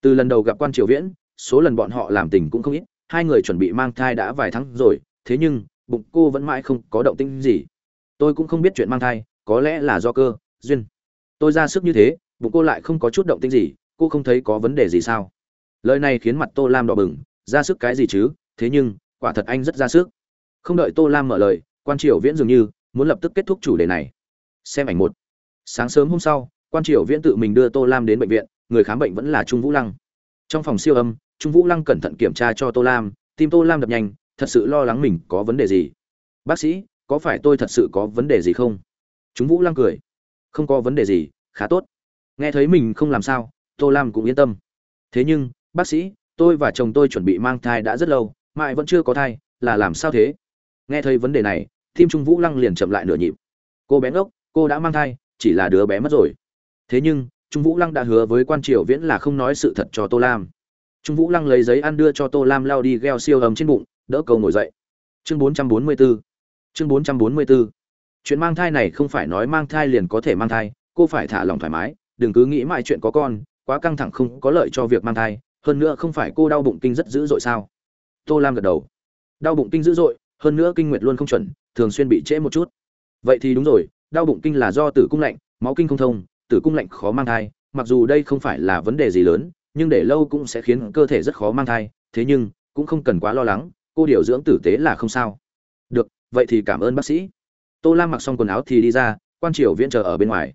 [SPEAKER 1] Từ lần đầu gặp quan triều viễn, số lần bọn họ làm tình cũng không ít, hai người chuẩn bị mang thai đã vài tháng rồi, thế nhưng, bụng cô vẫn mãi không có động tĩnh gì tôi cũng không biết chuyện mang thai, có lẽ là do cơ, duyên. Tôi ra sức như thế, bụng cô lại không có chút động tĩnh gì, cô không thấy có vấn đề gì sao? Lời này khiến mặt tô lam đỏ bừng, ra sức cái gì chứ? Thế nhưng, quả thật anh rất ra sức. Không đợi tô lam mở lời, quan triều viễn dường như muốn lập tức kết thúc chủ đề này. Xem ảnh một. Sáng sớm hôm sau, quan triều viễn tự mình đưa tô lam đến bệnh viện, người khám bệnh vẫn là trung vũ lăng. Trong phòng siêu âm, trung vũ lăng cẩn thận kiểm tra cho tô lam, tim tô lam đập nhanh, thật sự lo lắng mình có vấn đề gì. Bác sĩ có phải tôi thật sự có vấn đề gì không? Chúng vũ lăng cười. Không có vấn đề gì, khá tốt. Nghe thấy mình không làm sao, tô lam cũng yên tâm. Thế nhưng, bác sĩ, tôi và chồng tôi chuẩn bị mang thai đã rất lâu, mãi vẫn chưa có thai, là làm sao thế? Nghe thấy vấn đề này, tim trung vũ lăng liền chậm lại nửa nhịp. Cô bé ngốc, cô đã mang thai, chỉ là đứa bé mất rồi. Thế nhưng, trung vũ lăng đã hứa với quan triều viễn là không nói sự thật cho tô lam. Trung vũ lăng lấy giấy ăn đưa cho tô lam lao đi gheo siêu ấm trên bụng, đỡ cầu ngồi dậy. Chương 444 chương 444 chuyện mang thai này không phải nói mang thai liền có thể mang thai, cô phải thả lòng thoải mái, đừng cứ nghĩ mãi chuyện có con, quá căng thẳng không có lợi cho việc mang thai, hơn nữa không phải cô đau bụng kinh rất dữ dội sao? Tô lam gật đầu. Đau bụng kinh dữ dội, hơn nữa kinh nguyệt luôn không chuẩn, thường xuyên bị trễ một chút. Vậy thì đúng rồi, đau bụng kinh là do tử cung lạnh, máu kinh không thông, tử cung lạnh khó mang thai, mặc dù đây không phải là vấn đề gì lớn, nhưng để lâu cũng sẽ khiến cơ thể rất khó mang thai, thế nhưng cũng không cần quá lo lắng, cô điều dưỡng tử tế là không sao. Được vậy thì cảm ơn bác sĩ. Tô lam mặc xong quần áo thì đi ra, quan triều viễn chờ ở bên ngoài.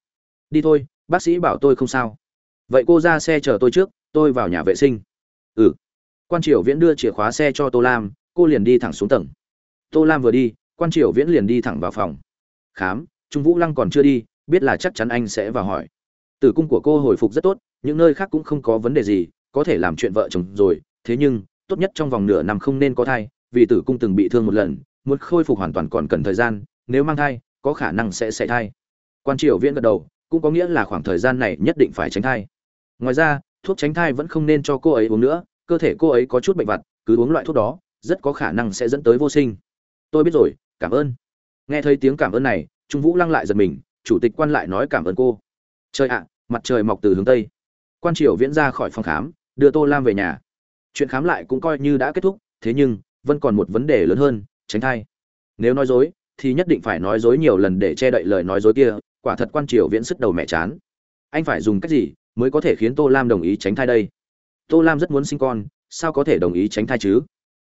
[SPEAKER 1] Đi thôi, bác sĩ bảo tôi không sao. Vậy cô ra xe chờ tôi trước, tôi vào nhà vệ sinh. Ừ. Quan triều viễn đưa chìa khóa xe cho tô lam, cô liền đi thẳng xuống tầng. Tô lam vừa đi, quan triều viễn liền đi thẳng vào phòng. Khám, trung vũ lăng còn chưa đi, biết là chắc chắn anh sẽ vào hỏi. Tử cung của cô hồi phục rất tốt, những nơi khác cũng không có vấn đề gì, có thể làm chuyện vợ chồng rồi, thế nhưng, tốt nhất trong vòng nửa năm không nên có thai, vì tử cung từng bị thương một lần muốn khôi phục hoàn toàn còn cần thời gian, nếu mang thai, có khả năng sẽ xảy thai. Quan triều viễn gật đầu, cũng có nghĩa là khoảng thời gian này nhất định phải tránh thai. Ngoài ra, thuốc tránh thai vẫn không nên cho cô ấy uống nữa, cơ thể cô ấy có chút bệnh vặt, cứ uống loại thuốc đó, rất có khả năng sẽ dẫn tới vô sinh. Tôi biết rồi, cảm ơn. Nghe thấy tiếng cảm ơn này, trung vũ lăng lại giật mình, chủ tịch quan lại nói cảm ơn cô. Trời ạ, mặt trời mọc từ hướng tây. Quan triều viễn ra khỏi phòng khám, đưa tô lam về nhà. Chuyện khám lại cũng coi như đã kết thúc, thế nhưng, vẫn còn một vấn đề lớn hơn tránh thai. Nếu nói dối, thì nhất định phải nói dối nhiều lần để che đậy lời nói dối kia, quả thật quan triều viễn sức đầu mẹ chán. Anh phải dùng cách gì mới có thể khiến tô lam đồng ý tránh thai đây? Tô lam rất muốn sinh con, sao có thể đồng ý tránh thai chứ?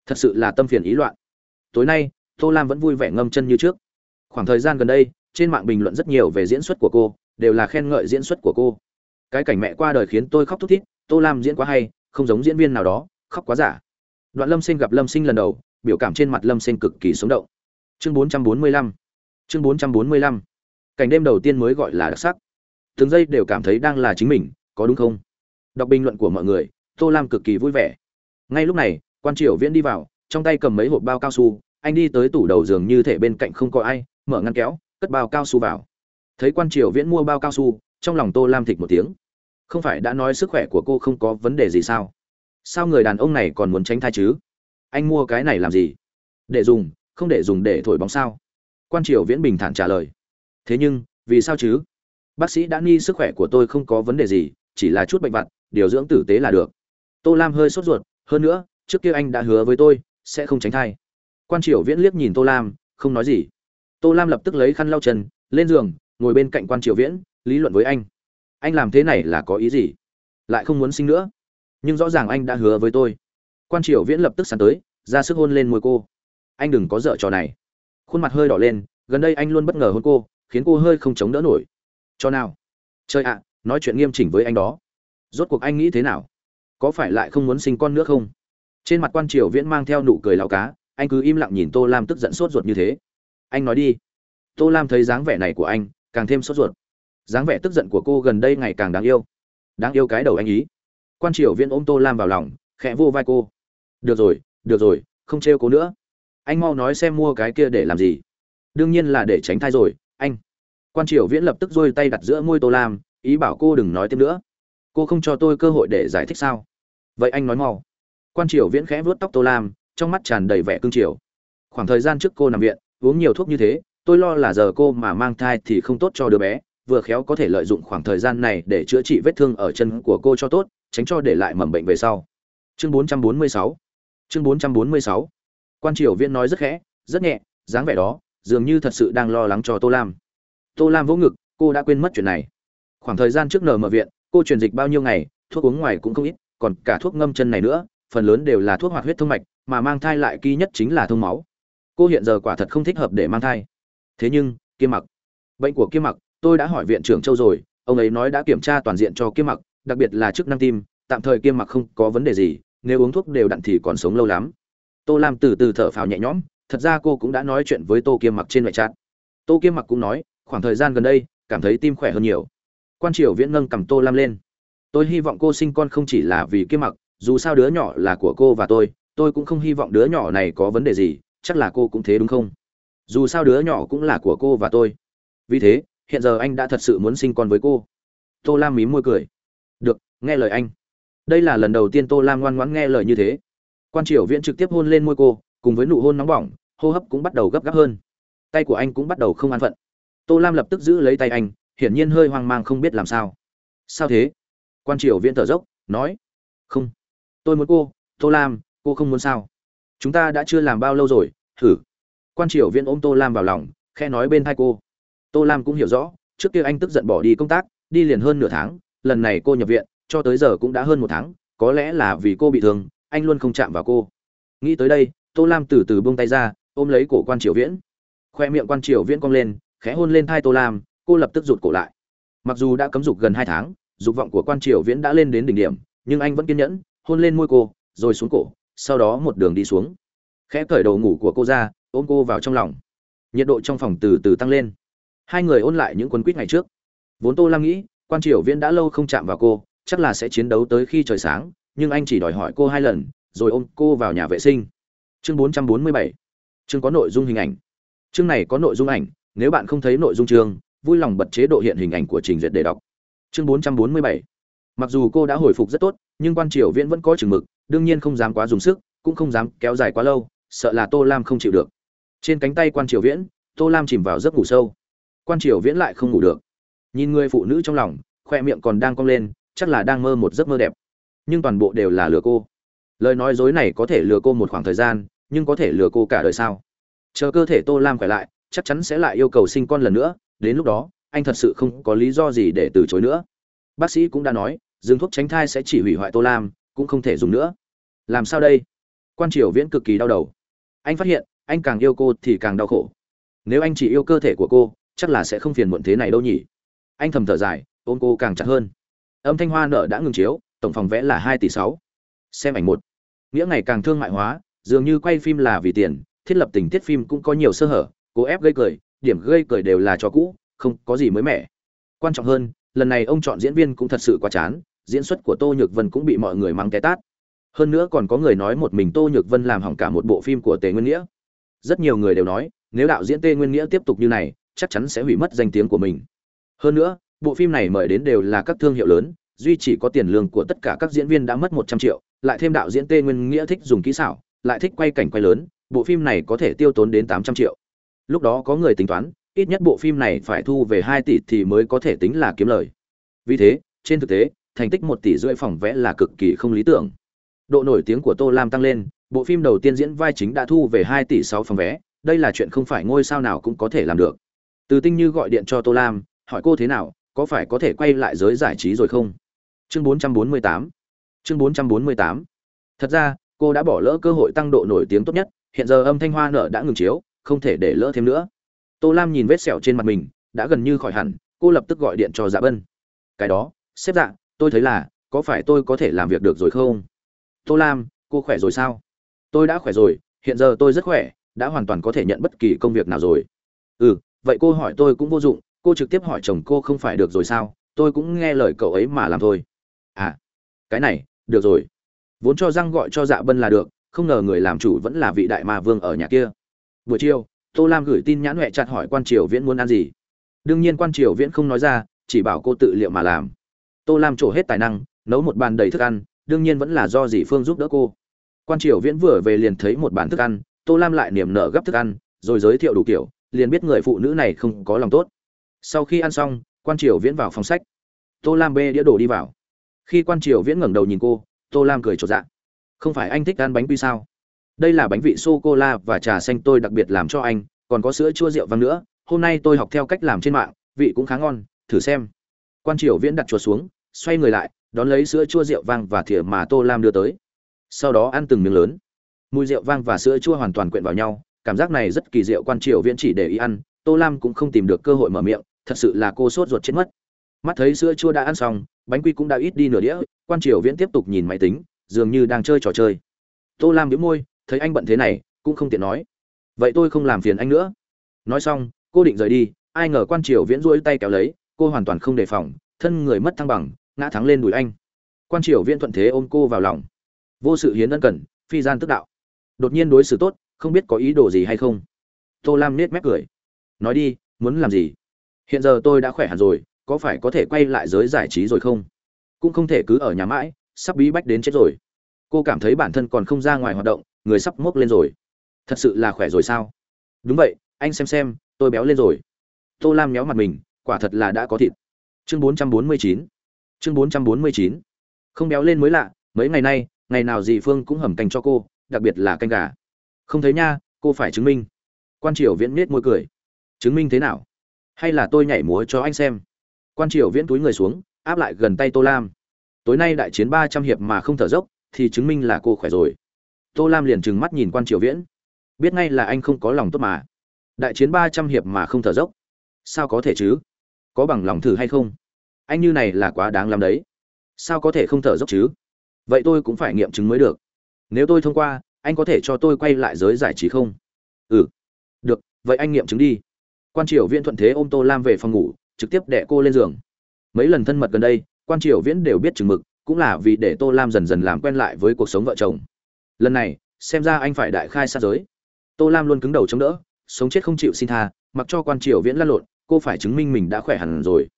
[SPEAKER 1] Thật sự là tâm phiền ý loạn. Tối nay, tô lam vẫn vui vẻ ngâm chân như trước. Khoảng thời gian gần đây, trên mạng bình luận rất nhiều về diễn xuất của cô, đều là khen ngợi diễn xuất của cô. Cái cảnh mẹ qua đời khiến tôi khóc thút thít, tô lam diễn quá hay, không giống diễn viên nào đó, khóc quá giả. Đoạn lâm sinh gặp lâm sinh lần đầu biểu cảm trên mặt lâm xanh cực kỳ sống động. Chương 445 chương 445 cảnh đêm đầu tiên mới gọi là đặc sắc. Từng giây đều cảm thấy đang là chính mình, có đúng không? Đọc bình luận của mọi người, tô lam cực kỳ vui vẻ. Ngay lúc này, quan triều viễn đi vào, trong tay cầm mấy hộp bao cao su, anh đi tới tủ đầu giường như thể bên cạnh không có ai, mở ngăn kéo, cất bao cao su vào. Thấy quan triều viễn mua bao cao su, trong lòng tô lam thịch một tiếng. Không phải đã nói sức khỏe của cô không có vấn đề gì sao? Sao người đàn ông này còn muốn tránh thai chứ? Anh mua cái này làm gì? Để dùng, không để dùng để thổi bóng sao? Quan triều viễn bình thản trả lời. Thế nhưng, vì sao chứ? Bác sĩ đã nghi sức khỏe của tôi không có vấn đề gì, chỉ là chút bệnh vặt, điều dưỡng tử tế là được. Tô lam hơi sốt ruột, hơn nữa, trước kia anh đã hứa với tôi, sẽ không tránh thai. Quan triều viễn liếc nhìn tô lam, không nói gì. Tô lam lập tức lấy khăn lau chân, lên giường, ngồi bên cạnh quan triều viễn, lý luận với anh. Anh làm thế này là có ý gì? Lại không muốn sinh nữa. Nhưng rõ ràng anh đã hứa với tôi quan triều viễn lập tức sàn tới, ra sức hôn lên môi cô. Anh đừng có dở trò này. Khuôn mặt hơi đỏ lên, gần đây anh luôn bất ngờ hôn cô, khiến cô hơi không chống đỡ nổi. Cho nào. Chơi ạ, nói chuyện nghiêm chỉnh với anh đó. Rốt cuộc anh nghĩ thế nào? Có phải lại không muốn sinh con nữa không? Trên mặt quan triều viễn mang theo nụ cười lao cá, anh cứ im lặng nhìn tô lam tức giận sốt ruột như thế. Anh nói đi. Tô lam thấy dáng vẻ này của anh, càng thêm sốt ruột. Dáng vẻ tức giận của cô gần đây ngày càng đáng yêu. Đáng yêu cái đầu anh ý. Quan triều viễn ôm tô lam vào lòng khẽ vô vai cô. Được rồi được rồi, không trêu cô nữa. Anh mau nói xem mua cái kia để làm gì. Đương nhiên là để tránh thai rồi, anh. Quan triều viễn lập tức dôi tay đặt giữa môi tô lam, ý bảo cô đừng nói thêm nữa. Cô không cho tôi cơ hội để giải thích sao? Vậy anh nói mau. Quan triều viễn khẽ vuốt tóc tô lam, trong mắt tràn đầy vẻ cương triều. Khoảng thời gian trước cô nằm viện, uống nhiều thuốc như thế, tôi lo là giờ cô mà mang thai thì không tốt cho đứa bé, vừa khéo có thể lợi dụng khoảng thời gian này để chữa trị vết thương ở chân của cô cho tốt, tránh cho để lại mầm bệnh về sau chương 446 chương 446 quan triều viễn nói rất khẽ, rất nhẹ, dáng vẻ đó, dường như thật sự đang lo lắng cho tô lam. Tô lam vỗ ngực, cô đã quên mất chuyện này. Khoảng thời gian trước nở mở viện, cô truyền dịch bao nhiêu ngày, thuốc uống ngoài cũng không ít, còn cả thuốc ngâm chân này nữa, phần lớn đều là thuốc hoạt huyết thông mạch, mà mang thai lại kỳ nhất chính là thông máu. Cô hiện giờ quả thật không thích hợp để mang thai. Thế nhưng, kiêm mặc, bệnh của kiêm mặc, tôi đã hỏi viện trưởng châu rồi, ông ấy nói đã kiểm tra toàn diện cho kiêm mặc, đặc biệt là chức năng tim tạm thời kiêm mặc không có vấn đề gì, nếu uống thuốc đều đặn thì còn sống lâu lắm. Tô lam từ từ thở phào nhẹ nhõm, thật ra cô cũng đã nói chuyện với tô kiêm mặc trên ngoại trát tô kiêm mặc cũng nói, khoảng thời gian gần đây, cảm thấy tim khỏe hơn nhiều. Quan triều viễn nâng cầm tô lam lên. Tôi hy vọng cô sinh con không chỉ là vì kiêm mặc, dù sao đứa nhỏ là của cô và tôi tôi cũng không hy vọng đứa nhỏ này có vấn đề gì, chắc là cô cũng thế đúng không? Dù sao đứa nhỏ cũng là của cô và tôi. Vì thế, hiện giờ anh đã thật sự muốn sinh con với cô. Tô lam mím môi cười. Được, nghe lời anh đây là lần đầu tiên tô lam ngoan ngoãn nghe lời như thế. Quan triều viễn trực tiếp hôn lên môi cô, cùng với nụ hôn nóng bỏng, hô hấp cũng bắt đầu gấp gáp hơn. Tay của anh cũng bắt đầu không an phận. Tô lam lập tức giữ lấy tay anh, hiển nhiên hơi hoang mang không biết làm sao. Sao thế? Quan triều viễn thở dốc, nói. Không. Tôi muốn cô, tô lam, cô không muốn sao? Chúng ta đã chưa làm bao lâu rồi, thử. Quan triều viễn ôm tô lam vào lòng khe nói bên thai cô. Tô lam cũng hiểu rõ, trước kia anh tức giận bỏ đi công tác, đi liền hơn nửa tháng, lần này cô nhập viện cho tới giờ cũng đã hơn một tháng, có lẽ là vì cô bị thương, anh luôn không chạm vào cô. Nghĩ tới đây, tô lam từ từ buông tay ra, ôm lấy cổ quan triều viễn. Khoe miệng quan triều viễn cong lên, khẽ hôn lên thai tô lam, cô lập tức rụt cổ lại. Mặc dù đã cấm dục gần hai tháng, dục vọng của quan triều viễn đã lên đến đỉnh điểm, nhưng anh vẫn kiên nhẫn, hôn lên môi cô, rồi xuống cổ, sau đó một đường đi xuống. Khẽ cởi đầu ngủ của cô ra, ôm cô vào trong lòng. Nhiệt độ trong phòng từ từ tăng lên. Hai người ôn lại những quấn quýt ngày trước. Vốn tô lam nghĩ, quan triều viễn đã lâu không chạm vào cô chắc là sẽ chiến đấu tới khi trời sáng, nhưng anh chỉ đòi hỏi cô hai lần, rồi ôm cô vào nhà vệ sinh. Chương 447 chương có nội dung hình ảnh. Chương này có nội dung ảnh, nếu bạn không thấy nội dung chương, vui lòng bật chế độ hiện hình ảnh của trình duyệt để đọc. Chương 447 mặc dù cô đã hồi phục rất tốt, nhưng quan triều viễn vẫn có chừng mực, đương nhiên không dám quá dùng sức, cũng không dám kéo dài quá lâu, sợ là tô lam không chịu được. Trên cánh tay quan triều viễn, tô lam chìm vào giấc ngủ sâu. Quan triều viễn lại không ngủ được. Nhìn người phụ nữ trong lòng, khoe miệng còn đang cong lên chắc là đang mơ một giấc mơ đẹp. Nhưng toàn bộ đều là lừa cô. Lời nói dối này có thể lừa cô một khoảng thời gian, nhưng có thể lừa cô cả đời sao? Chờ cơ thể tô lam khỏe lại, chắc chắn sẽ lại yêu cầu sinh con lần nữa, đến lúc đó, anh thật sự không có lý do gì để từ chối nữa. Bác sĩ cũng đã nói dừng thuốc tránh thai sẽ chỉ hủy hoại tô lam, cũng không thể dùng nữa. Làm sao đây? Quan triều viễn cực kỳ đau đầu. Anh phát hiện, anh càng yêu cô thì càng đau khổ. Nếu anh chỉ yêu cơ thể của cô, chắc là sẽ không phiền muộn thế này đâu nhỉ? Anh thầm thở dài, ôm cô càng chặt hơn âm thanh hoa nợ đã ngừng chiếu, tổng phòng vẽ là hai tỷ sáu. Xem ảnh một. Nghĩa ngày càng thương mại hóa, dường như quay phim là vì tiền, thiết lập tình tiết phim cũng có nhiều sơ hở, cố ép gây cười, điểm gây cười đều là cho cũ, không có gì mới mẻ. Quan trọng hơn, lần này ông chọn diễn viên cũng thật sự quá chán, diễn xuất của tô nhược vân cũng bị mọi người mang té tát. Hơn nữa còn có người nói một mình tô nhược vân làm hỏng cả một bộ phim của tề nguyên nghĩa. Rất nhiều người đều nói, nếu đạo diễn tề nguyên nghĩa tiếp tục như này, chắc chắn sẽ hủy mất danh tiếng của mình. Hơn nữa bộ phim này mời đến đều là các thương hiệu lớn, duy chỉ có tiền lương của tất cả các diễn viên đã mất một trăm triệu, lại thêm đạo diễn tê nguyên nghĩa thích dùng kỹ xảo, lại thích quay cảnh quay lớn, bộ phim này có thể tiêu tốn đến tám trăm triệu. Lúc đó có người tính toán, ít nhất bộ phim này phải thu về hai tỷ thì mới có thể tính là kiếm lời. Vì thế, trên thực tế, thành tích một tỷ rưỡi phòng vẽ là cực kỳ không lý tưởng. Độ nổi tiếng của tô lam tăng lên, bộ phim đầu tiên diễn vai chính đã thu về hai tỷ sáu phòng vé, đây là chuyện không phải ngôi sao nào cũng có thể làm được. Từ tinh như gọi điện cho tô lam, hỏi cô thế nào có phải có thể quay lại giới giải trí rồi không? Chương 448 chương 448 thật ra, cô đã bỏ lỡ cơ hội tăng độ nổi tiếng tốt nhất, hiện giờ âm thanh hoa nở đã ngừng chiếu, không thể để lỡ thêm nữa. Tô lam nhìn vết sẹo trên mặt mình, đã gần như khỏi hẳn, cô lập tức gọi điện cho dạ bân. Cái đó xếp dạ tôi thấy là, có phải tôi có thể làm việc được rồi không? Tô lam, cô khỏe rồi sao? Tôi đã khỏe rồi, hiện giờ tôi rất khỏe, đã hoàn toàn có thể nhận bất kỳ công việc nào rồi. Ừ vậy cô hỏi tôi cũng vô dụng cô trực tiếp hỏi chồng cô không phải được rồi sao? Tôi cũng nghe lời cậu ấy mà làm thôi. À cái này, được rồi. Vốn cho răng gọi cho dạ bân là được, không ngờ người làm chủ vẫn là vị đại ma vương ở nhà kia. Buổi chiều, tô lam gửi tin nhãn huệ chặt hỏi quan triều viễn muốn ăn gì. Đương nhiên quan triều viễn không nói ra, chỉ bảo cô tự liệu mà làm. Tô lam trổ hết tài năng, nấu một bàn đầy thức ăn, đương nhiên vẫn là do dì phương giúp đỡ cô. Quan triều viễn vừa về liền thấy một bàn thức ăn, tô lam lại niềm nở gấp thức ăn, rồi giới thiệu đủ kiểu, liền biết người phụ nữ này không có lòng tốt sau khi ăn xong, quan triều viễn vào phòng sách. Tô lam bê đĩa đổ đi vào. Khi quan triều viễn ngẩng đầu nhìn cô, tô lam cười trột dạ. Không phải anh thích ăn bánh quy sao? Đây là bánh vị sô cô la và trà xanh tôi đặc biệt làm cho anh, còn có sữa chua rượu vang nữa. Hôm nay tôi học theo cách làm trên mạng, vị cũng khá ngon, thử xem. Quan triều viễn đặt chuột xuống, xoay người lại, đón lấy sữa chua rượu vang và thìa mà tô lam đưa tới. Sau đó ăn từng miếng lớn. Mùi rượu vang và sữa chua hoàn toàn quyện vào nhau, cảm giác này rất kỳ diệu, quan triều viễn chỉ để ý ăn, tô lam cũng không tìm được cơ hội mở miệng thật sự là cô sốt ruột chết mất. Mắt thấy sữa chua đã ăn xong, bánh quy cũng đã ít đi nửa đĩa, quan triều viễn tiếp tục nhìn máy tính, dường như đang chơi trò chơi. Tô lam đĩu môi, thấy anh bận thế này, cũng không tiện nói. Vậy tôi không làm phiền anh nữa. Nói xong, cô định rời đi, ai ngờ quan triều viễn rỗi tay kéo lấy, cô hoàn toàn không đề phòng, thân người mất thăng bằng, ngã thắng lên đùi anh. Quan triều viễn thuận thế ôm cô vào lòng. Vô sự hiến ân cần, phi gian tức đạo. Đột nhiên đối xử tốt, không biết có ý đồ gì hay không. Tô lam nết mép cười. Nói đi, muốn làm gì? Hiện giờ tôi đã khỏe hẳn rồi, có phải có thể quay lại giới giải trí rồi không? Cũng không thể cứ ở nhà mãi, sắp bí bách đến chết rồi. Cô cảm thấy bản thân còn không ra ngoài hoạt động, người sắp mốc lên rồi. Thật sự là khỏe rồi sao? Đúng vậy, anh xem xem, tôi béo lên rồi. Tô lam méo mặt mình, quả thật là đã có thịt. Chương 449 chương 449 không béo lên mới lạ, mấy ngày nay, ngày nào dì phương cũng hầm canh cho cô, đặc biệt là canh gà. Không thấy nha, cô phải chứng minh. Quan triều viễn nết môi cười. Chứng minh thế nào? Hay là tôi nhảy múa cho anh xem. Quan triều viễn túi người xuống, áp lại gần tay tô lam. Tối nay đại chiến ba trăm hiệp mà không thở dốc, thì chứng minh là cô khỏe rồi. Tô lam liền trừng mắt nhìn quan triều viễn. Biết ngay là anh không có lòng tốt mà. Đại chiến ba trăm hiệp mà không thở dốc. Sao có thể chứ? Có bằng lòng thử hay không? Anh như này là quá đáng lắm đấy. Sao có thể không thở dốc chứ? Vậy tôi cũng phải nghiệm chứng mới được. Nếu tôi thông qua, anh có thể cho tôi quay lại giới giải trí không? Ừ. Được, vậy anh nghiệm chứng đi quan triều viễn thuận thế ôm tô lam về phòng ngủ, trực tiếp đẻ cô lên giường. Mấy lần thân mật gần đây, quan triều viễn đều biết chừng mực, cũng là vì để tô lam dần dần làm quen lại với cuộc sống vợ chồng. Lần này, xem ra anh phải đại khai sát giới. Tô lam luôn cứng đầu chống đỡ, sống chết không chịu xin tha, mặc cho quan triều viễn lăn lộn, cô phải chứng minh mình đã khỏe hẳn rồi.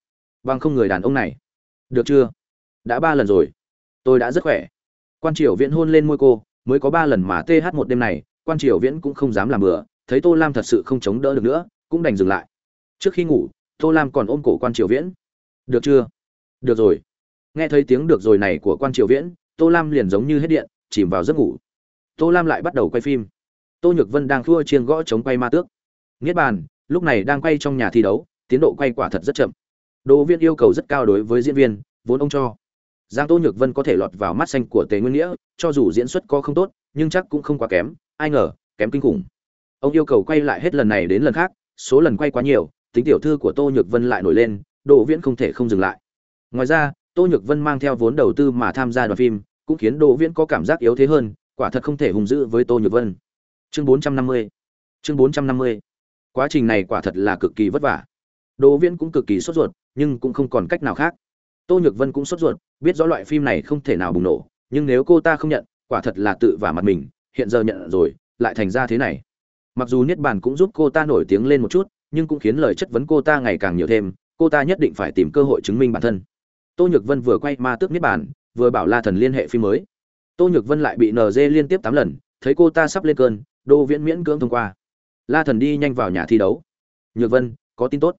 [SPEAKER 1] Bằng không người đàn ông này. Được chưa? Đã ba lần rồi. Tôi đã rất khỏe. Quan triều viễn hôn lên môi cô, mới có ba lần mà th một đêm này, quan triều viễn cũng không dám làm bừa, thấy tô lam thật sự không chống đỡ được nữa cũng đành dừng lại. Trước khi ngủ, tô lam còn ôm cổ quan triều viễn. Được chưa? Được rồi. Nghe thấy tiếng được rồi này của quan triều viễn, tô lam liền giống như hết điện, chìm vào giấc ngủ. Tô lam lại bắt đầu quay phim. Tô nhược vân đang thua chiên gõ chống quay ma tước. Niết bàn, lúc này đang quay trong nhà thi đấu, tiến độ quay quả thật rất chậm. Đỗ viên yêu cầu rất cao đối với diễn viên, vốn ông cho. Giang tô nhược vân có thể lọt vào mắt xanh của tề nguyên nghĩa, cho dù diễn xuất có không tốt, nhưng chắc cũng không quá kém, ai ngờ, kém kinh khủng. Ông yêu cầu quay lại hết lần này đến lần khác số lần quay quá nhiều, tính tiểu thư của tô nhược vân lại nổi lên, đỗ viễn không thể không dừng lại. Ngoài ra, tô nhược vân mang theo vốn đầu tư mà tham gia đoàn phim, cũng khiến đỗ viễn có cảm giác yếu thế hơn, quả thật không thể hùng dữ với tô nhược vân. Chương 450 chương 450 quá trình này quả thật là cực kỳ vất vả. Đỗ viễn cũng cực kỳ sốt ruột, nhưng cũng không còn cách nào khác. Tô nhược vân cũng sốt ruột, biết rõ loại phim này không thể nào bùng nổ, nhưng nếu cô ta không nhận, quả thật là tự vả mặt mình, hiện giờ nhận rồi, lại thành ra thế này mặc dù niết bàn cũng giúp cô ta nổi tiếng lên một chút, nhưng cũng khiến lời chất vấn cô ta ngày càng nhiều thêm, cô ta nhất định phải tìm cơ hội chứng minh bản thân. Tô nhược vân vừa quay ma tước niết bàn, vừa bảo la thần liên hệ phim mới. Tô nhược vân lại bị nd liên tiếp tám lần, thấy cô ta sắp lên cơn đô viễn miễn cưỡng thông qua. La thần đi nhanh vào nhà thi đấu. Nhược vân, có tin tốt.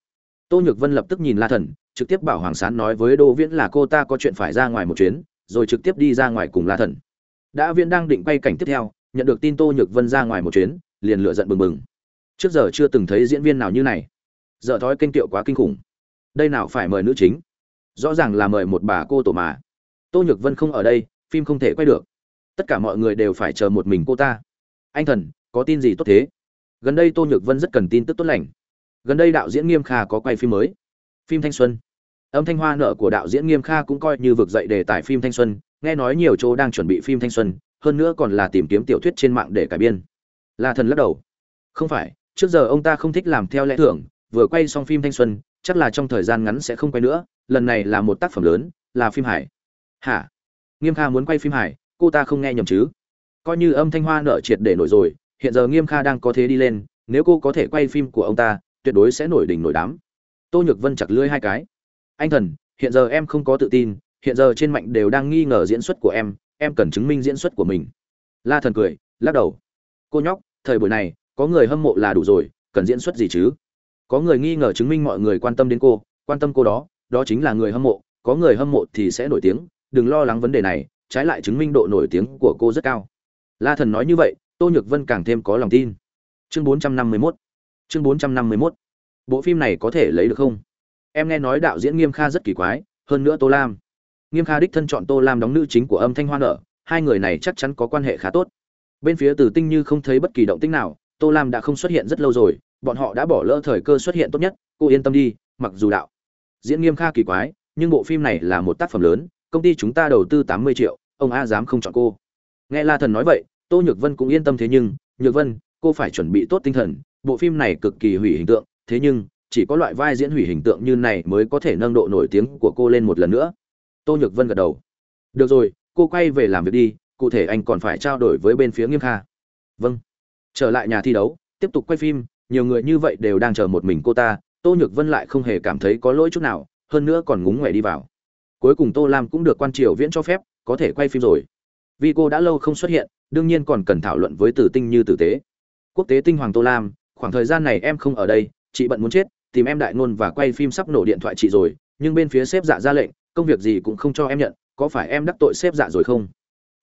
[SPEAKER 1] Tô nhược vân lập tức nhìn la thần, trực tiếp bảo hoàng sán nói với đô viễn là cô ta có chuyện phải ra ngoài một chuyến, rồi trực tiếp đi ra ngoài cùng la thần. Đã viễn đang định quay cảnh tiếp theo, nhận được tin tô nhược vân ra ngoài một chuyến liền lựa giận bừng bừng. Trước giờ chưa từng thấy diễn viên nào như này. Dợ thói kênh tiệu quá kinh khủng. Đây nào phải mời nữ chính? Rõ ràng là mời một bà cô tổ mà. Tô nhược vân không ở đây, phim không thể quay được. Tất cả mọi người đều phải chờ một mình cô ta. Anh thần, có tin gì tốt thế? Gần đây tô nhược vân rất cần tin tức tốt lành. Gần đây đạo diễn nghiêm kha có quay phim mới. Phim thanh xuân. Âm thanh hoa nợ của đạo diễn nghiêm kha cũng coi như vực dậy đề tài phim thanh xuân, nghe nói nhiều chỗ đang chuẩn bị phim thanh xuân, hơn nữa còn là tìm kiếm tiểu thuyết trên mạng để cải biên la thần lắc đầu. Không phải, trước giờ ông ta không thích làm theo lẽ thường, vừa quay xong phim thanh xuân, chắc là trong thời gian ngắn sẽ không quay nữa, lần này là một tác phẩm lớn, là phim hải hả? Nghiêm kha muốn quay phim hải cô ta không nghe nhầm chứ? Coi như âm thanh hoa nợ triệt để nổi rồi, hiện giờ nghiêm kha đang có thế đi lên, nếu cô có thể quay phim của ông ta, tuyệt đối sẽ nổi đỉnh nổi đám. Tô nhược vân chặt lưỡi hai cái. Anh thần, hiện giờ em không có tự tin, hiện giờ trên mạnh đều đang nghi ngờ diễn xuất của em em cần chứng minh diễn xuất của mình. La thần cười, lắc đầu. Cô nhóc thời buổi này, có người hâm mộ là đủ rồi, cần diễn xuất gì chứ? Có người nghi ngờ chứng minh mọi người quan tâm đến cô, quan tâm cô đó đó chính là người hâm mộ, có người hâm mộ thì sẽ nổi tiếng, đừng lo lắng vấn đề này, trái lại chứng minh độ nổi tiếng của cô rất cao. La thần nói như vậy, tô nhược vân càng thêm có lòng tin. Chương 451 chương 451 bộ phim này có thể lấy được không? Em nghe nói đạo diễn nghiêm kha rất kỳ quái, hơn nữa tô lam. Nghiêm kha đích thân chọn tô lam đóng nữ chính của âm thanh hoa nở, hai người này chắc chắn có quan hệ khá tốt bên phía từ tinh như không thấy bất kỳ động tĩnh nào, tô lam đã không xuất hiện rất lâu rồi, bọn họ đã bỏ lỡ thời cơ xuất hiện tốt nhất, cô yên tâm đi, mặc dù đạo. Diễn nghiêm kha kỳ quái, nhưng bộ phim này là một tác phẩm lớn, công ty chúng ta đầu tư tám mươi triệu, ông a dám không chọn cô. Nghe la thần nói vậy, tô nhược vân cũng yên tâm thế nhưng, nhược vân, cô phải chuẩn bị tốt tinh thần, bộ phim này cực kỳ hủy hình tượng, thế nhưng, chỉ có loại vai diễn hủy hình tượng như này mới có thể nâng độ nổi tiếng của cô lên một lần nữa. Tô nhược vân gật đầu. Được rồi, cô quay về làm việc đi cụ thể anh còn phải trao đổi với bên phía nghiêm kha. Vâng. Trở lại nhà thi đấu, tiếp tục quay phim, nhiều người như vậy đều đang chờ một mình cô ta, tô nhược vân lại không hề cảm thấy có lỗi chút nào, hơn nữa còn ngúng ngoẻ đi vào. Cuối cùng tô lam cũng được quan triều viễn cho phép, có thể quay phim rồi. Vì cô đã lâu không xuất hiện, đương nhiên còn cần thảo luận với tử tinh như tử tế. Quốc tế tinh hoàng tô lam, khoảng thời gian này em không ở đây, chị bận muốn chết, tìm em đại ngôn và quay phim sắp nổ điện thoại chị rồi, nhưng bên phía sếp dạ ra lệnh, công việc gì cũng không cho em nhận, có phải em đắc tội sếp dạ rồi không?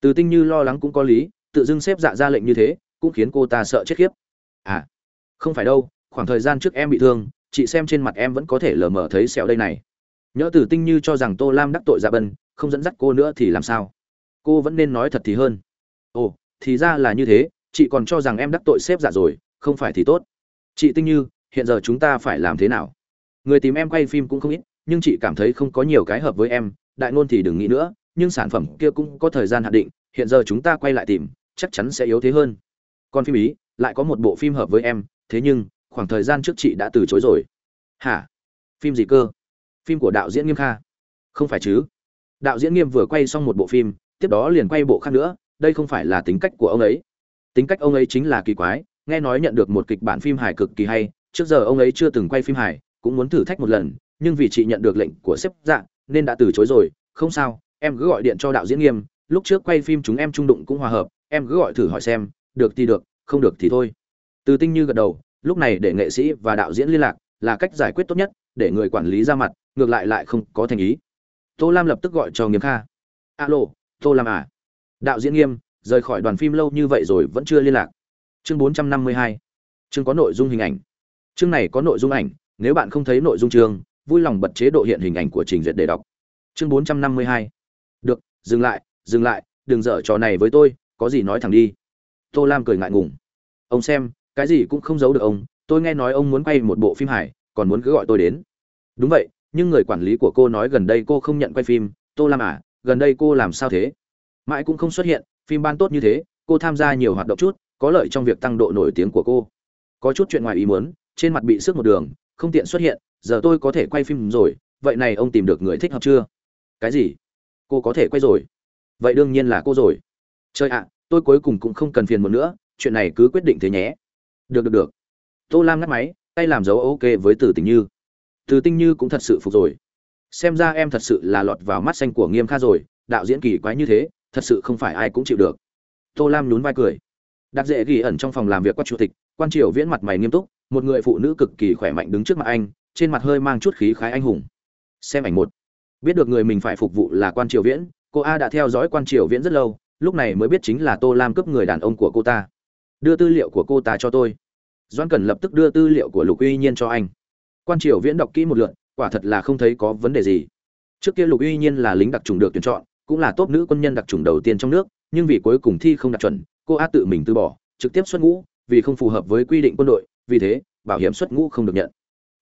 [SPEAKER 1] Từ tinh như lo lắng cũng có lý, tự dưng xếp dạ ra lệnh như thế, cũng khiến cô ta sợ chết khiếp. À không phải đâu, khoảng thời gian trước em bị thương, chị xem trên mặt em vẫn có thể lờ mờ thấy sẹo đây này. Nhỡ từ tinh như cho rằng tô lam đắc tội dạ bân không dẫn dắt cô nữa thì làm sao? Cô vẫn nên nói thật thì hơn. Ồ, thì ra là như thế, chị còn cho rằng em đắc tội xếp dạ rồi, không phải thì tốt. Chị tinh như, hiện giờ chúng ta phải làm thế nào? Người tìm em quay phim cũng không ít, nhưng chị cảm thấy không có nhiều cái hợp với em, đại ngôn thì đừng nghĩ nữa nhưng sản phẩm kia cũng có thời gian hạn định, hiện giờ chúng ta quay lại tìm, chắc chắn sẽ yếu thế hơn. Còn phim ý, lại có một bộ phim hợp với em, thế nhưng, khoảng thời gian trước chị đã từ chối rồi. Hả? Phim gì cơ? Phim của đạo diễn nghiêm kha. Không phải chứ? Đạo diễn nghiêm vừa quay xong một bộ phim, tiếp đó liền quay bộ khác nữa, đây không phải là tính cách của ông ấy. Tính cách ông ấy chính là kỳ quái, nghe nói nhận được một kịch bản phim hài cực kỳ hay, trước giờ ông ấy chưa từng quay phim hài, cũng muốn thử thách một lần, nhưng vì chị nhận được lệnh của sếp dạ nên đã từ chối rồi, không sao em cứ gọi điện cho đạo diễn nghiêm, lúc trước quay phim chúng em trung đụng cũng hòa hợp, em cứ gọi thử hỏi xem, được thì được, không được thì thôi. Từ tinh như gật đầu, lúc này để nghệ sĩ và đạo diễn liên lạc là cách giải quyết tốt nhất, để người quản lý ra mặt, ngược lại lại không có thành ý. Tô lam lập tức gọi cho nghiêm kha. Alo, tô lam à. Đạo diễn nghiêm, rời khỏi đoàn phim lâu như vậy rồi vẫn chưa liên lạc. Chương 452 chương có nội dung hình ảnh. Chương này có nội dung ảnh, nếu bạn không thấy nội dung chương, vui lòng bật chế độ hiện hình ảnh của trình duyệt để đọc. Chương 452 được, dừng lại dừng lại, đừng dở trò này với tôi, có gì nói thẳng đi. Tô lam cười ngại ngùng. Ông xem, cái gì cũng không giấu được ông, tôi nghe nói ông muốn quay một bộ phim hài, còn muốn cứ gọi tôi đến. Đúng vậy, nhưng người quản lý của cô nói gần đây cô không nhận quay phim, tô lam à gần đây cô làm sao thế? Mãi cũng không xuất hiện, phim ban tốt như thế, cô tham gia nhiều hoạt động chút, có lợi trong việc tăng độ nổi tiếng của cô. Có chút chuyện ngoài ý muốn, trên mặt bị sức một đường, không tiện xuất hiện, giờ tôi có thể quay phim rồi, vậy này ông tìm được người thích hợp chưa? Cái gì? Cô có thể quay rồi. Vậy đương nhiên là cô rồi. Trời ạ, tôi cuối cùng cũng không cần phiền một nữa, chuyện này cứ quyết định thế nhé. Được được được. Tô lam ngắt máy, tay làm dấu ok với từ tình như. Từ tinh như cũng thật sự phục rồi. Xem ra em thật sự là lọt vào mắt xanh của nghiêm kha rồi, đạo diễn kỳ quái như thế, thật sự không phải ai cũng chịu được. Tô lam nhún vai cười. Đặc dễ ghi ẩn trong phòng làm việc quan chủ tịch, quan triều viễn mặt mày nghiêm túc, một người phụ nữ cực kỳ khỏe mạnh đứng trước mặt anh, trên mặt hơi mang chút khí khái anh hùng. Xem ảnh một biết được người mình phải phục vụ là quan triều viễn, cô a đã theo dõi quan triều viễn rất lâu, lúc này mới biết chính là tô lam cướp người đàn ông của cô ta. Đưa tư liệu của cô ta cho tôi. Doan cần lập tức đưa tư liệu của lục uy nhiên cho anh. Quan triều viễn đọc kỹ một lượt, quả thật là không thấy có vấn đề gì. Trước kia lục uy nhiên là lính đặc trùng được tuyển chọn, cũng là tốt nữ quân nhân đặc trùng đầu tiên trong nước, nhưng vì cuối cùng thi không đạt chuẩn, cô a tự mình từ bỏ, trực tiếp xuất ngũ, vì không phù hợp với quy định quân đội, vì thế, bảo hiểm xuất ngũ không được nhận.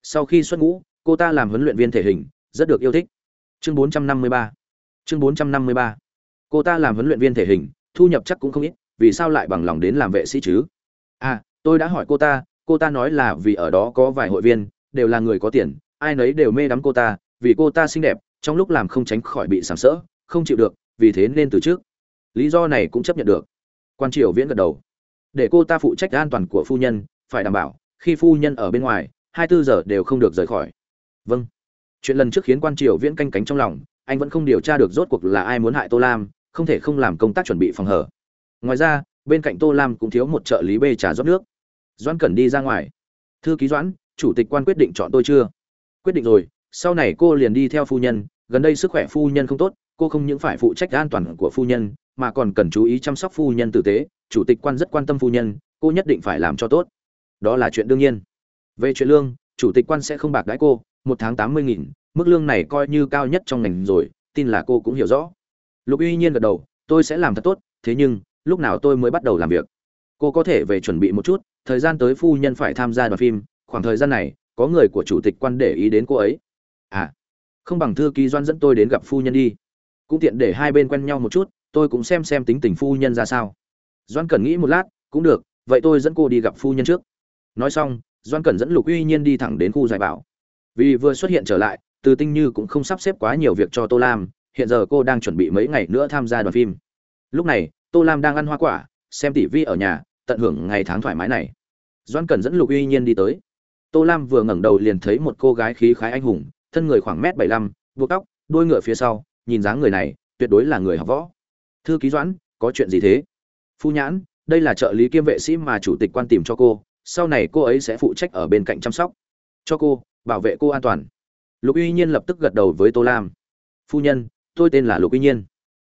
[SPEAKER 1] Sau khi xuất ngũ, cô ta làm huấn luyện viên thể hình, rất được yêu thích chương 453 chương 453 cô ta làm huấn luyện viên thể hình, thu nhập chắc cũng không ít, vì sao lại bằng lòng đến làm vệ sĩ chứ? À tôi đã hỏi cô ta cô ta nói là vì ở đó có vài hội viên, đều là người có tiền, ai nấy đều mê đắm cô ta, vì cô ta xinh đẹp, trong lúc làm không tránh khỏi bị sảng sỡ, không chịu được, vì thế nên từ trước. Lý do này cũng chấp nhận được. Quan triều viễn gật đầu. Để cô ta phụ trách an toàn của phu nhân, phải đảm bảo, khi phu nhân ở bên ngoài, hai mươi bốn giờ đều không được rời khỏi. Vâng chuyện lần trước khiến quan triều viễn canh cánh trong lòng, anh vẫn không điều tra được rốt cuộc là ai muốn hại tô lam, không thể không làm công tác chuẩn bị phòng hở. Ngoài ra, bên cạnh tô lam cũng thiếu một trợ lý bê trà rót nước. Doãn cần đi ra ngoài. Thư ký doãn, chủ tịch quan quyết định chọn tôi chưa? Quyết định rồi, sau này cô liền đi theo phu nhân, gần đây sức khỏe phu nhân không tốt, cô không những phải phụ trách an toàn của phu nhân, mà còn cần chú ý chăm sóc phu nhân tử tế, chủ tịch quan rất quan tâm phu nhân, cô nhất định phải làm cho tốt. Đó là chuyện đương nhiên. Về chuyện lương, chủ tịch quan sẽ không bạc đãi cô một tháng tám mươi nghìn, mức lương này coi như cao nhất trong ngành rồi, tin là cô cũng hiểu rõ. Lục uy nhiên gật đầu, tôi sẽ làm thật tốt, thế nhưng, lúc nào tôi mới bắt đầu làm việc? Cô có thể về chuẩn bị một chút, thời gian tới phu nhân phải tham gia đoàn phim, khoảng thời gian này, có người của chủ tịch quan để ý đến cô ấy. À không bằng thư ký doan dẫn tôi đến gặp phu nhân đi. Cũng tiện để hai bên quen nhau một chút, tôi cũng xem xem tính tình phu nhân ra sao. Doan cần nghĩ một lát, cũng được, vậy tôi dẫn cô đi gặp phu nhân trước. Nói xong doan cần dẫn lục uy nhiên đi thẳng đến khu giải bảo vì vừa xuất hiện trở lại, từ tinh như cũng không sắp xếp quá nhiều việc cho tô lam, hiện giờ cô đang chuẩn bị mấy ngày nữa tham gia đoàn phim. Lúc này, tô lam đang ăn hoa quả, xem tỷ vi ở nhà, tận hưởng ngày tháng thoải mái này. Doan cần dẫn lục uy nhiên đi tới. Tô lam vừa ngẩng đầu liền thấy một cô gái khí khái anh hùng, thân người khoảng mét bảy lăm, buộc tóc, đuôi ngựa phía sau, nhìn dáng người này, tuyệt đối là người học võ. Thư ký doãn, có chuyện gì thế? Phu nhãn, đây là trợ lý kiêm vệ sĩ mà chủ tịch quan tìm cho cô, sau này cô ấy sẽ phụ trách ở bên cạnh chăm sóc. Cho cô bảo vệ cô an toàn. Lục uy nhiên lập tức gật đầu với tô lam. Phu nhân, tôi tên là lục uy nhiên.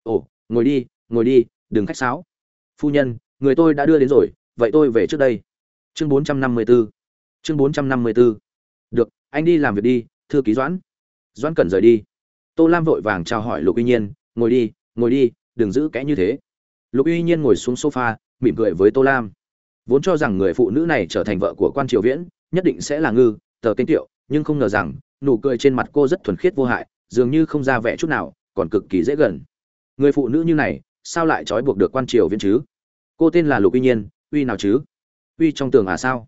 [SPEAKER 1] Ồ, ngồi đi ngồi đi, đừng khách sáo. Phu nhân, người tôi đã đưa đến rồi, vậy tôi về trước đây. Chương bốn trăm năm mươi 454 chương bốn trăm năm mươi 454 được, anh đi làm việc đi, thư ký doãn. Doãn cần rời đi. Tô lam vội vàng chào hỏi lục uy nhiên, ngồi đi ngồi đi, đừng giữ kẽ như thế. Lục uy nhiên ngồi xuống sofa, mỉm cười với tô lam. Vốn cho rằng người phụ nữ này trở thành vợ của quan triều viễn, nhất định sẽ là ngư, tờ kênh tiệu nhưng không ngờ rằng, nụ cười trên mặt cô rất thuần khiết vô hại, dường như không ra vẻ chút nào, còn cực kỳ dễ gần. Người phụ nữ như này, sao lại trói buộc được quan triều viên chứ? Cô tên là lục uy nhiên, uy nào chứ? Uy trong tường à sao?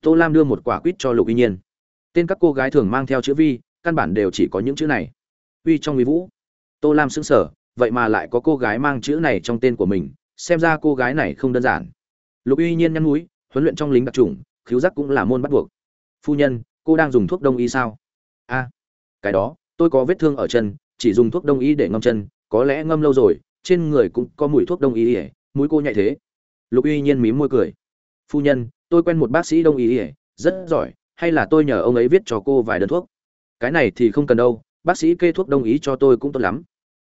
[SPEAKER 1] Tô lam đưa một quả quýt cho lục uy nhiên. Tên các cô gái thường mang theo chữ vi, căn bản đều chỉ có những chữ này. Uy trong uy vũ. Tô lam xứng sở vậy mà lại có cô gái mang chữ này trong tên của mình, xem ra cô gái này không đơn giản. Lục uy nhiên nhăn núi, huấn luyện trong lính đặc trùng khiếu giác cũng là môn bắt buộc. Phu nhân cô đang dùng thuốc đông y sao? A, cái đó, tôi có vết thương ở chân, chỉ dùng thuốc đông y để ngâm chân, có lẽ ngâm lâu rồi, trên người cũng có mùi thuốc đông y ỉa mũi cô nhạy thế. Lục uy nhiên mím môi cười. Phu nhân, tôi quen một bác sĩ đông y ỉa rất giỏi, hay là tôi nhờ ông ấy viết cho cô vài đơn thuốc? Cái này thì không cần đâu, bác sĩ kê thuốc đông y cho tôi cũng tốt lắm.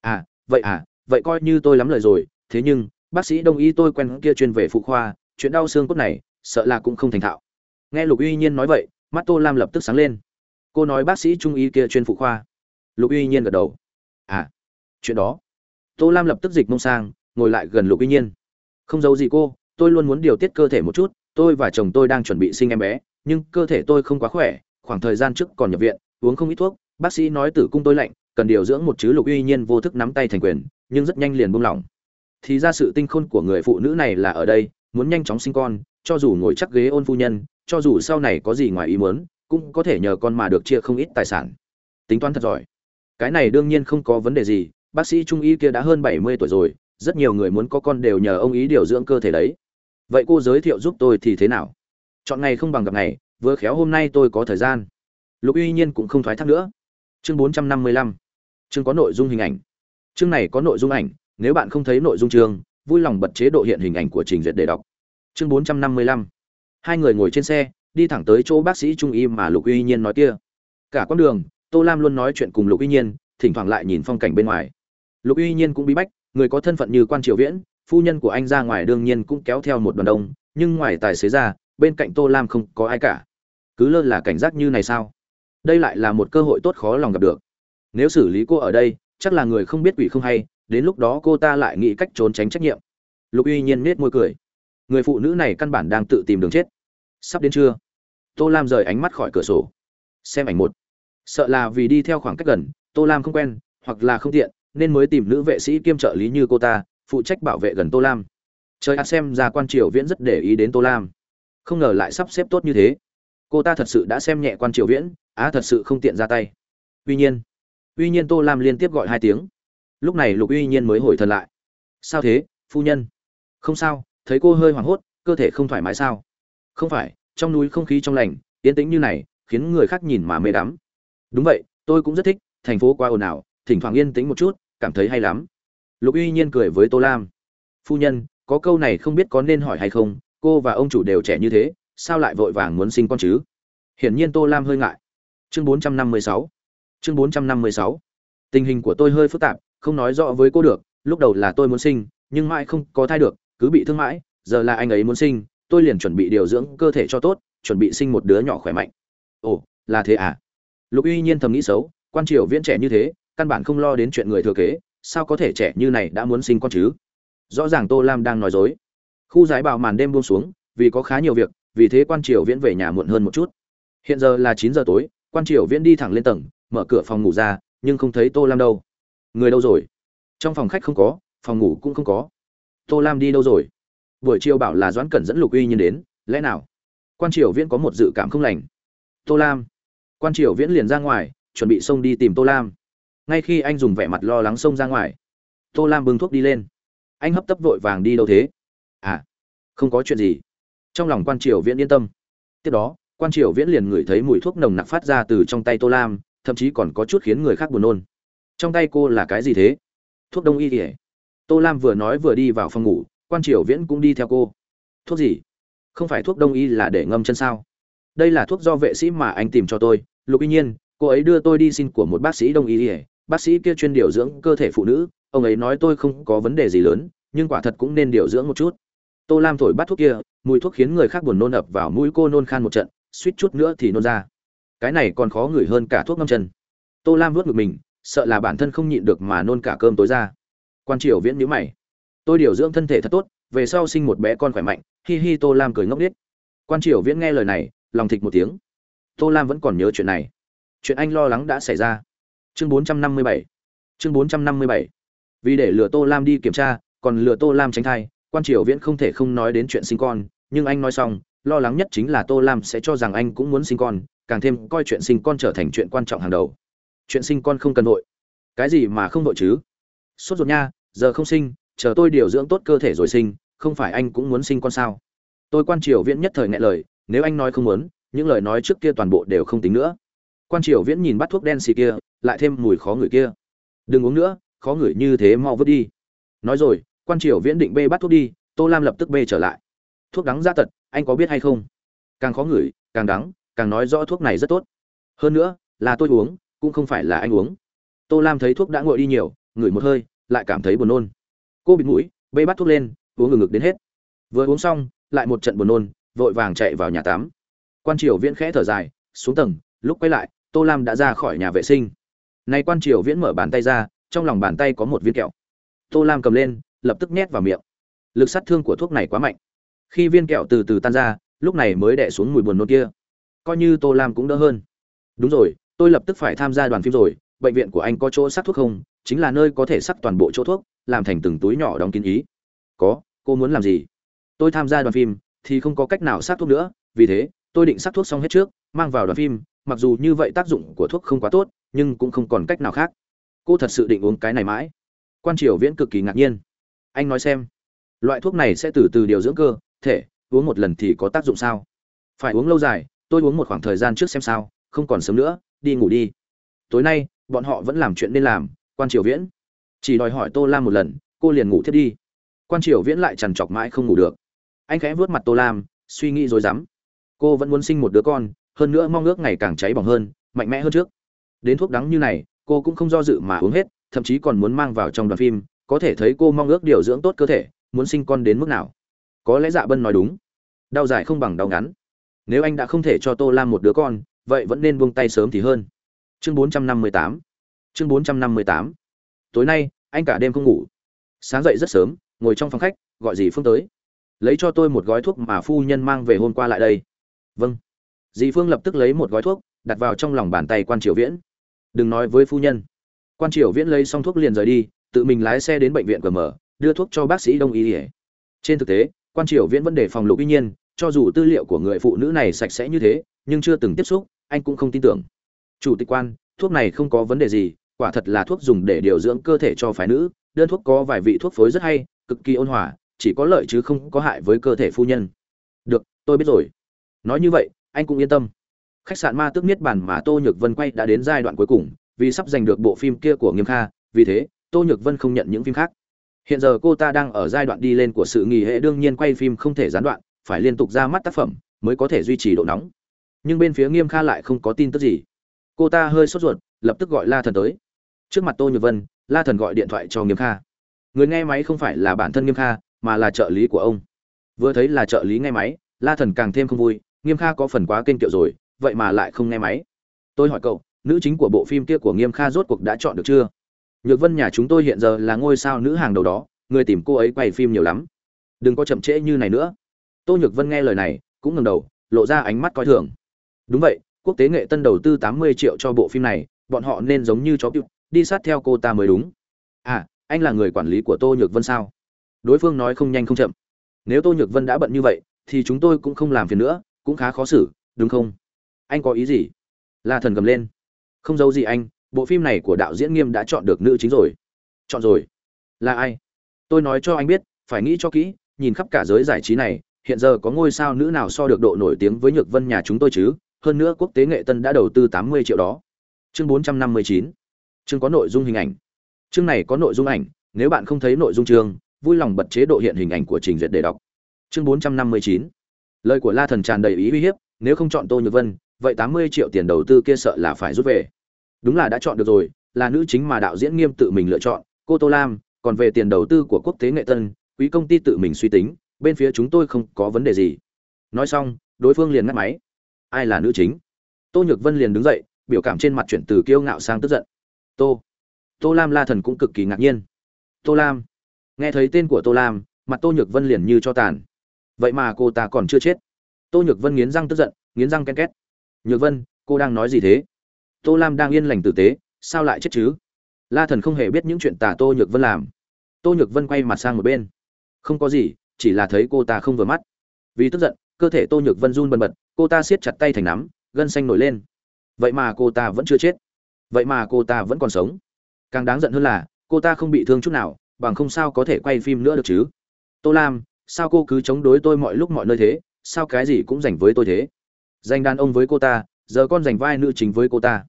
[SPEAKER 1] À vậy à vậy coi như tôi lắm lời rồi, thế nhưng, bác sĩ đông y tôi quen kia chuyên về phụ khoa, chuyện đau xương cốt này, sợ là cũng không thành thạo. Nghe lục uy nhiên nói vậy mắt tô lam lập tức sáng lên. Cô nói bác sĩ trung y kia chuyên phụ khoa. Lục uy nhiên gật đầu. À chuyện đó. Tô lam lập tức dịch mông sang, ngồi lại gần lục uy nhiên. Không giấu gì cô, tôi luôn muốn điều tiết cơ thể một chút, tôi và chồng tôi đang chuẩn bị sinh em bé, nhưng cơ thể tôi không quá khỏe, khoảng thời gian trước còn nhập viện, uống không ít thuốc. Bác sĩ nói tử cung tôi lạnh, cần điều dưỡng một chứ lục uy nhiên vô thức nắm tay thành quyền, nhưng rất nhanh liền buông lỏng. Thì ra sự tinh khôn của người phụ nữ này là ở đây, muốn nhanh chóng sinh con cho dù ngồi chắc ghế ôn phu nhân, cho dù sau này có gì ngoài ý muốn, cũng có thể nhờ con mà được chia không ít tài sản. Tính toán thật giỏi. Cái này đương nhiên không có vấn đề gì, bác sĩ trung y kia đã hơn bảy mươi tuổi rồi, rất nhiều người muốn có con đều nhờ ông ý điều dưỡng cơ thể đấy. Vậy cô giới thiệu giúp tôi thì thế nào? Chọn ngày không bằng gặp ngày, vừa khéo hôm nay tôi có thời gian. Lục uy nhiên cũng không thoái thác nữa. Chương bốn trăm năm mươi lăm. Chương có nội dung hình ảnh. Chương này có nội dung ảnh, nếu bạn không thấy nội dung chương, vui lòng bật chế độ hiện hình ảnh của trình duyệt để đọc chương bốn trăm năm mươi lăm. Hai người ngồi trên xe, đi thẳng tới chỗ bác sĩ trung y mà lục uy nhiên nói kia. Cả con đường, tô lam luôn nói chuyện cùng lục uy nhiên, thỉnh thoảng lại nhìn phong cảnh bên ngoài. Lục uy nhiên cũng bí bách, người có thân phận như quan triều viễn, phu nhân của anh ra ngoài đương nhiên cũng kéo theo một đoàn đông, nhưng ngoài tài xế ra, bên cạnh tô lam không có ai cả. Cứ lơ là cảnh giác như này sao? Đây lại là một cơ hội tốt khó lòng gặp được. Nếu xử lý cô ở đây, chắc là người không biết quỷ không hay, đến lúc đó cô ta lại nghĩ cách trốn tránh trách nhiệm. Lục uy nhiên nết môi cười người phụ nữ này căn bản đang tự tìm đường chết. Sắp đến trưa, tô lam rời ánh mắt khỏi cửa sổ. Xem ảnh một. Sợ là vì đi theo khoảng cách gần tô lam không quen hoặc là không tiện nên mới tìm nữ vệ sĩ kiêm trợ lý như cô ta phụ trách bảo vệ gần tô lam. Trời ạ xem ra quan triều viễn rất để ý đến tô lam. Không ngờ lại sắp xếp tốt như thế. Cô ta thật sự đã xem nhẹ quan triều viễn á thật sự không tiện ra tay. Tuy nhiên. Tuy nhiên tô lam liên tiếp gọi hai tiếng. Lúc này lục uy nhiên mới hồi thần lại. Sao thế phu nhân? Không sao thấy cô hơi hoảng hốt, cơ thể không thoải mái sao? Không phải, trong núi không khí trong lành, yên tĩnh như này, khiến người khác nhìn mà mê đắm. Đúng vậy, tôi cũng rất thích, thành phố quá ồn ào, thỉnh thoảng yên tĩnh một chút, cảm thấy hay lắm. Lục uy nhiên cười với tô lam. Phu nhân, có câu này không biết có nên hỏi hay không, cô và ông chủ đều trẻ như thế, sao lại vội vàng muốn sinh con chứ? Hiển nhiên tô lam hơi ngại. Chương 456 chương 456 tình hình của tôi hơi phức tạp, không nói rõ với cô được, lúc đầu là tôi muốn sinh, nhưng mãi không có thai được cứ bị thương mãi, giờ là anh ấy muốn sinh, tôi liền chuẩn bị điều dưỡng cơ thể cho tốt, chuẩn bị sinh một đứa nhỏ khỏe mạnh. Ồ, là thế à? Lục uy nhiên thầm nghĩ xấu, quan triều viễn trẻ như thế, căn bản không lo đến chuyện người thừa kế, sao có thể trẻ như này đã muốn sinh con chứ? Rõ ràng tô lam đang nói dối. Khu giải bào màn đêm buông xuống, vì có khá nhiều việc, vì thế quan triều viễn về nhà muộn hơn một chút. Hiện giờ là chín giờ tối, quan triều viễn đi thẳng lên tầng, mở cửa phòng ngủ ra, nhưng không thấy tô lam đâu. Người đâu rồi? Trong phòng khách không có, phòng ngủ cũng không có tô lam đi đâu rồi? Buổi chiều bảo là doãn cẩn dẫn lục uy nhiên đến, lẽ nào? Quan triều viễn có một dự cảm không lành. Tô lam. Quan triều viễn liền ra ngoài, chuẩn bị xông đi tìm tô lam. Ngay khi anh dùng vẻ mặt lo lắng xông ra ngoài, tô lam bưng thuốc đi lên. Anh hấp tấp vội vàng đi đâu thế? À không có chuyện gì. Trong lòng quan triều viễn yên tâm. Tiếp đó, quan triều viễn liền ngửi thấy mùi thuốc nồng nặc phát ra từ trong tay tô lam, thậm chí còn có chút khiến người khác buồn nôn. Trong tay cô là cái gì thế? Thuốc đông y kỉa tô lam vừa nói vừa đi vào phòng ngủ, quan triều viễn cũng đi theo cô. Thuốc gì? Không phải thuốc đông y là để ngâm chân sao? Đây là thuốc do vệ sĩ mà anh tìm cho tôi. Lục y nhiên, cô ấy đưa tôi đi xin của một bác sĩ đông y ỉa bác sĩ kia chuyên điều dưỡng cơ thể phụ nữ. Ông ấy nói tôi không có vấn đề gì lớn, nhưng quả thật cũng nên điều dưỡng một chút. Tô lam thổi bắt thuốc kia, mùi thuốc khiến người khác buồn nôn ập vào mũi cô nôn khan một trận, suýt chút nữa thì nôn ra. Cái này còn khó ngửi hơn cả thuốc ngâm chân. Tô lam vớt ngực mình, sợ là bản thân không nhịn được mà nôn cả cơm tối ra quan triều viễn nhíu mày. Tôi điều dưỡng thân thể thật tốt, về sau sinh một bé con khỏe mạnh, hi hi, tô lam cười ngốc nghếch. Quan triều viễn nghe lời này, lòng thịch một tiếng. Tô lam vẫn còn nhớ chuyện này. Chuyện anh lo lắng đã xảy ra. Chương 457 chương 457 vì để lừa tô lam đi kiểm tra, còn lừa tô lam tránh thai, quan triều viễn không thể không nói đến chuyện sinh con, nhưng anh nói xong, lo lắng nhất chính là tô lam sẽ cho rằng anh cũng muốn sinh con, càng thêm coi chuyện sinh con trở thành chuyện quan trọng hàng đầu. Chuyện sinh con không cần vội. Cái gì mà không vội chứ? Sốt ruột nha, giờ không sinh, chờ tôi điều dưỡng tốt cơ thể rồi sinh, không phải anh cũng muốn sinh con sao? Tôi quan triều viễn nhất thời ngại lời, nếu anh nói không muốn, những lời nói trước kia toàn bộ đều không tính nữa. Quan triều viễn nhìn bắt thuốc đen xì kia, lại thêm mùi khó ngửi kia. Đừng uống nữa, khó ngửi như thế mau vứt đi. Nói rồi, quan triều viễn định bê bắt thuốc đi, tô lam lập tức bê trở lại. Thuốc đắng ra tật, anh có biết hay không? Càng khó ngửi, càng đắng, càng nói rõ thuốc này rất tốt. Hơn nữa, là tôi uống, cũng không phải là anh uống. Tô lam thấy thuốc đã nguội đi nhiều ngửi một hơi, lại cảm thấy buồn nôn. Cô bịt mũi, bê bắt thuốc lên, uống ngừng ngực đến hết. Vừa uống xong, lại một trận buồn nôn, vội vàng chạy vào nhà tắm. Quan triều viễn khẽ thở dài, xuống tầng, lúc quay lại, tô lam đã ra khỏi nhà vệ sinh. Nay quan triều viễn mở bàn tay ra, trong lòng bàn tay có một viên kẹo. Tô lam cầm lên, lập tức nhét vào miệng. Lực sát thương của thuốc này quá mạnh. Khi viên kẹo từ từ tan ra, lúc này mới đẻ xuống mùi buồn nôn kia. Coi như tô lam cũng đỡ hơn. Đúng rồi, tôi lập tức phải tham gia đoàn phim rồi, bệnh viện của anh có chỗ sát thuốc không? Chính là nơi có thể sắc toàn bộ chỗ thuốc, làm thành từng túi nhỏ đóng kín ý. Có, cô muốn làm gì? Tôi tham gia đoàn phim, thì không có cách nào sát thuốc nữa, vì thế, tôi định sát thuốc xong hết trước, mang vào đoàn phim, mặc dù như vậy tác dụng của thuốc không quá tốt, nhưng cũng không còn cách nào khác. Cô thật sự định uống cái này mãi. Quan triều viễn cực kỳ ngạc nhiên. Anh nói xem, loại thuốc này sẽ từ từ điều dưỡng cơ, thể, uống một lần thì có tác dụng sao? Phải uống lâu dài, tôi uống một khoảng thời gian trước xem sao, không còn sớm nữa, đi ngủ đi. Tối nay, bọn họ vẫn làm chuyện nên làm quan triều viễn. Chỉ đòi hỏi tô lam một lần, cô liền ngủ thiết đi. Quan triều viễn lại trằn trọc mãi không ngủ được. Anh khẽ vuốt mặt tô lam, suy nghĩ rồi dám cô vẫn muốn sinh một đứa con, hơn nữa mong ước ngày càng cháy bỏng hơn, mạnh mẽ hơn trước. Đến thuốc đắng như này, cô cũng không do dự mà uống hết, thậm chí còn muốn mang vào trong đoàn phim, có thể thấy cô mong ước điều dưỡng tốt cơ thể, muốn sinh con đến mức nào. Có lẽ dạ bân nói đúng. Đau dài không bằng đau ngắn. Nếu anh đã không thể cho tô lam một đứa con, vậy vẫn nên buông tay sớm thì hơn. Chương 458 chương 458 tối nay, anh cả đêm không ngủ. Sáng dậy rất sớm, ngồi trong phòng khách, gọi dì phương tới. Lấy cho tôi một gói thuốc mà phu nhân mang về hôm qua lại đây. Vâng. Dì phương lập tức lấy một gói thuốc, đặt vào trong lòng bàn tay quan triều viễn. Đừng nói với phu nhân. Quan triều viễn lấy xong thuốc liền rời đi, tự mình lái xe đến bệnh viện gm đưa thuốc cho bác sĩ đông y ỉa trên thực tế, quan triều viễn vẫn để phòng lục y nhiên, cho dù tư liệu của người phụ nữ này sạch sẽ như thế, nhưng chưa từng tiếp xúc, anh cũng không tin tưởng. Chủ tịch quan, thuốc này không có vấn đề gì quả thật là thuốc dùng để điều dưỡng cơ thể cho phái nữ, đơn thuốc có vài vị thuốc phối rất hay, cực kỳ ôn hòa, chỉ có lợi chứ không có hại với cơ thể phu nhân. Được, tôi biết rồi. Nói như vậy, anh cũng yên tâm. Khách sạn ma tước niết bàn mà tô nhược vân quay đã đến giai đoạn cuối cùng, vì sắp giành được bộ phim kia của nghiêm kha, vì thế, tô nhược vân không nhận những phim khác. Hiện giờ cô ta đang ở giai đoạn đi lên của sự nghỉ hệ đương nhiên quay phim không thể gián đoạn, phải liên tục ra mắt tác phẩm, mới có thể duy trì độ nóng. Nhưng bên phía nghiêm kha lại không có tin tức gì. Cô ta hơi sốt ruột lập tức gọi la thần tới. Trước mặt tô nhược vân, la thần gọi điện thoại cho nghiêm kha. Người nghe máy không phải là bản thân nghiêm kha, mà là trợ lý của ông. Vừa thấy là trợ lý nghe máy, la thần càng thêm không vui, nghiêm kha có phần quá kênh kiệu rồi, vậy mà lại không nghe máy. Tôi hỏi cậu, nữ chính của bộ phim kia của nghiêm kha rốt cuộc đã chọn được chưa? Nhược vân nhà chúng tôi hiện giờ là ngôi sao nữ hàng đầu đó, người tìm cô ấy quay phim nhiều lắm. Đừng có chậm trễ như này nữa. Tô nhược vân nghe lời này, cũng ngừng đầu, lộ ra ánh mắt coi thường. Đúng vậy, quốc tế nghệ tân đầu tư tám mươi triệu cho bộ phim này bọn họ nên giống như chó cựu đi sát theo cô ta mới đúng. À anh là người quản lý của tô nhược vân sao? Đối phương nói không nhanh không chậm. Nếu tô nhược vân đã bận như vậy, thì chúng tôi cũng không làm phiền nữa, cũng khá khó xử, đúng không? Anh có ý gì? La thần gầm lên. Không giấu gì anh, bộ phim này của đạo diễn nghiêm đã chọn được nữ chính rồi. Chọn rồi? Là ai? Tôi nói cho anh biết, phải nghĩ cho kỹ, nhìn khắp cả giới giải trí này, hiện giờ có ngôi sao nữ nào so được độ nổi tiếng với nhược vân nhà chúng tôi chứ? Hơn nữa quốc tế nghệ tân đã đầu tư tám mươi triệu đó chương bốn trăm năm mươi chín. Chương có nội dung hình ảnh. Chương này có nội dung ảnh, nếu bạn không thấy nội dung chương, vui lòng bật chế độ hiện hình ảnh của trình duyệt để đọc. Chương bốn trăm năm mươi chín. Lời của la thần tràn đầy ý uy hiếp, nếu không chọn tô nhược vân, vậy tám mươi triệu tiền đầu tư kia sợ là phải rút về. Đúng là đã chọn được rồi, là nữ chính mà đạo diễn nghiêm tự mình lựa chọn, cô tô lam, còn về tiền đầu tư của quốc tế nghệ tân, quý công ty tự mình suy tính, bên phía chúng tôi không có vấn đề gì. Nói xong, đối phương liền ngắt máy. Ai là nữ chính? Tô nhược vân liền đứng dậy biểu cảm trên mặt chuyển từ kiêu ngạo sang tức giận. Tô tô lam la thần cũng cực kỳ ngạc nhiên. Tô lam, nghe thấy tên của tô lam, mặt tô nhược vân liền như cho tàn. Vậy mà cô ta còn chưa chết. Tô nhược vân nghiến răng tức giận, nghiến răng ken két. Nhược vân, cô đang nói gì thế? Tô lam đang yên lành tử tế, sao lại chết chứ? La thần không hề biết những chuyện tà tô nhược vân làm. Tô nhược vân quay mặt sang một bên. Không có gì, chỉ là thấy cô ta không vừa mắt. Vì tức giận, cơ thể tô nhược vân run bần bật, cô ta siết chặt tay thành nắm, gân xanh nổi lên vậy mà cô ta vẫn chưa chết. Vậy mà cô ta vẫn còn sống. Càng đáng giận hơn là, cô ta không bị thương chút nào, bằng không sao có thể quay phim nữa được chứ? Tô lam, sao cô cứ chống đối tôi mọi lúc mọi nơi thế? Sao cái gì cũng dành với tôi thế? Dành đàn ông với cô ta, giờ con dành vai nữ chính với cô ta.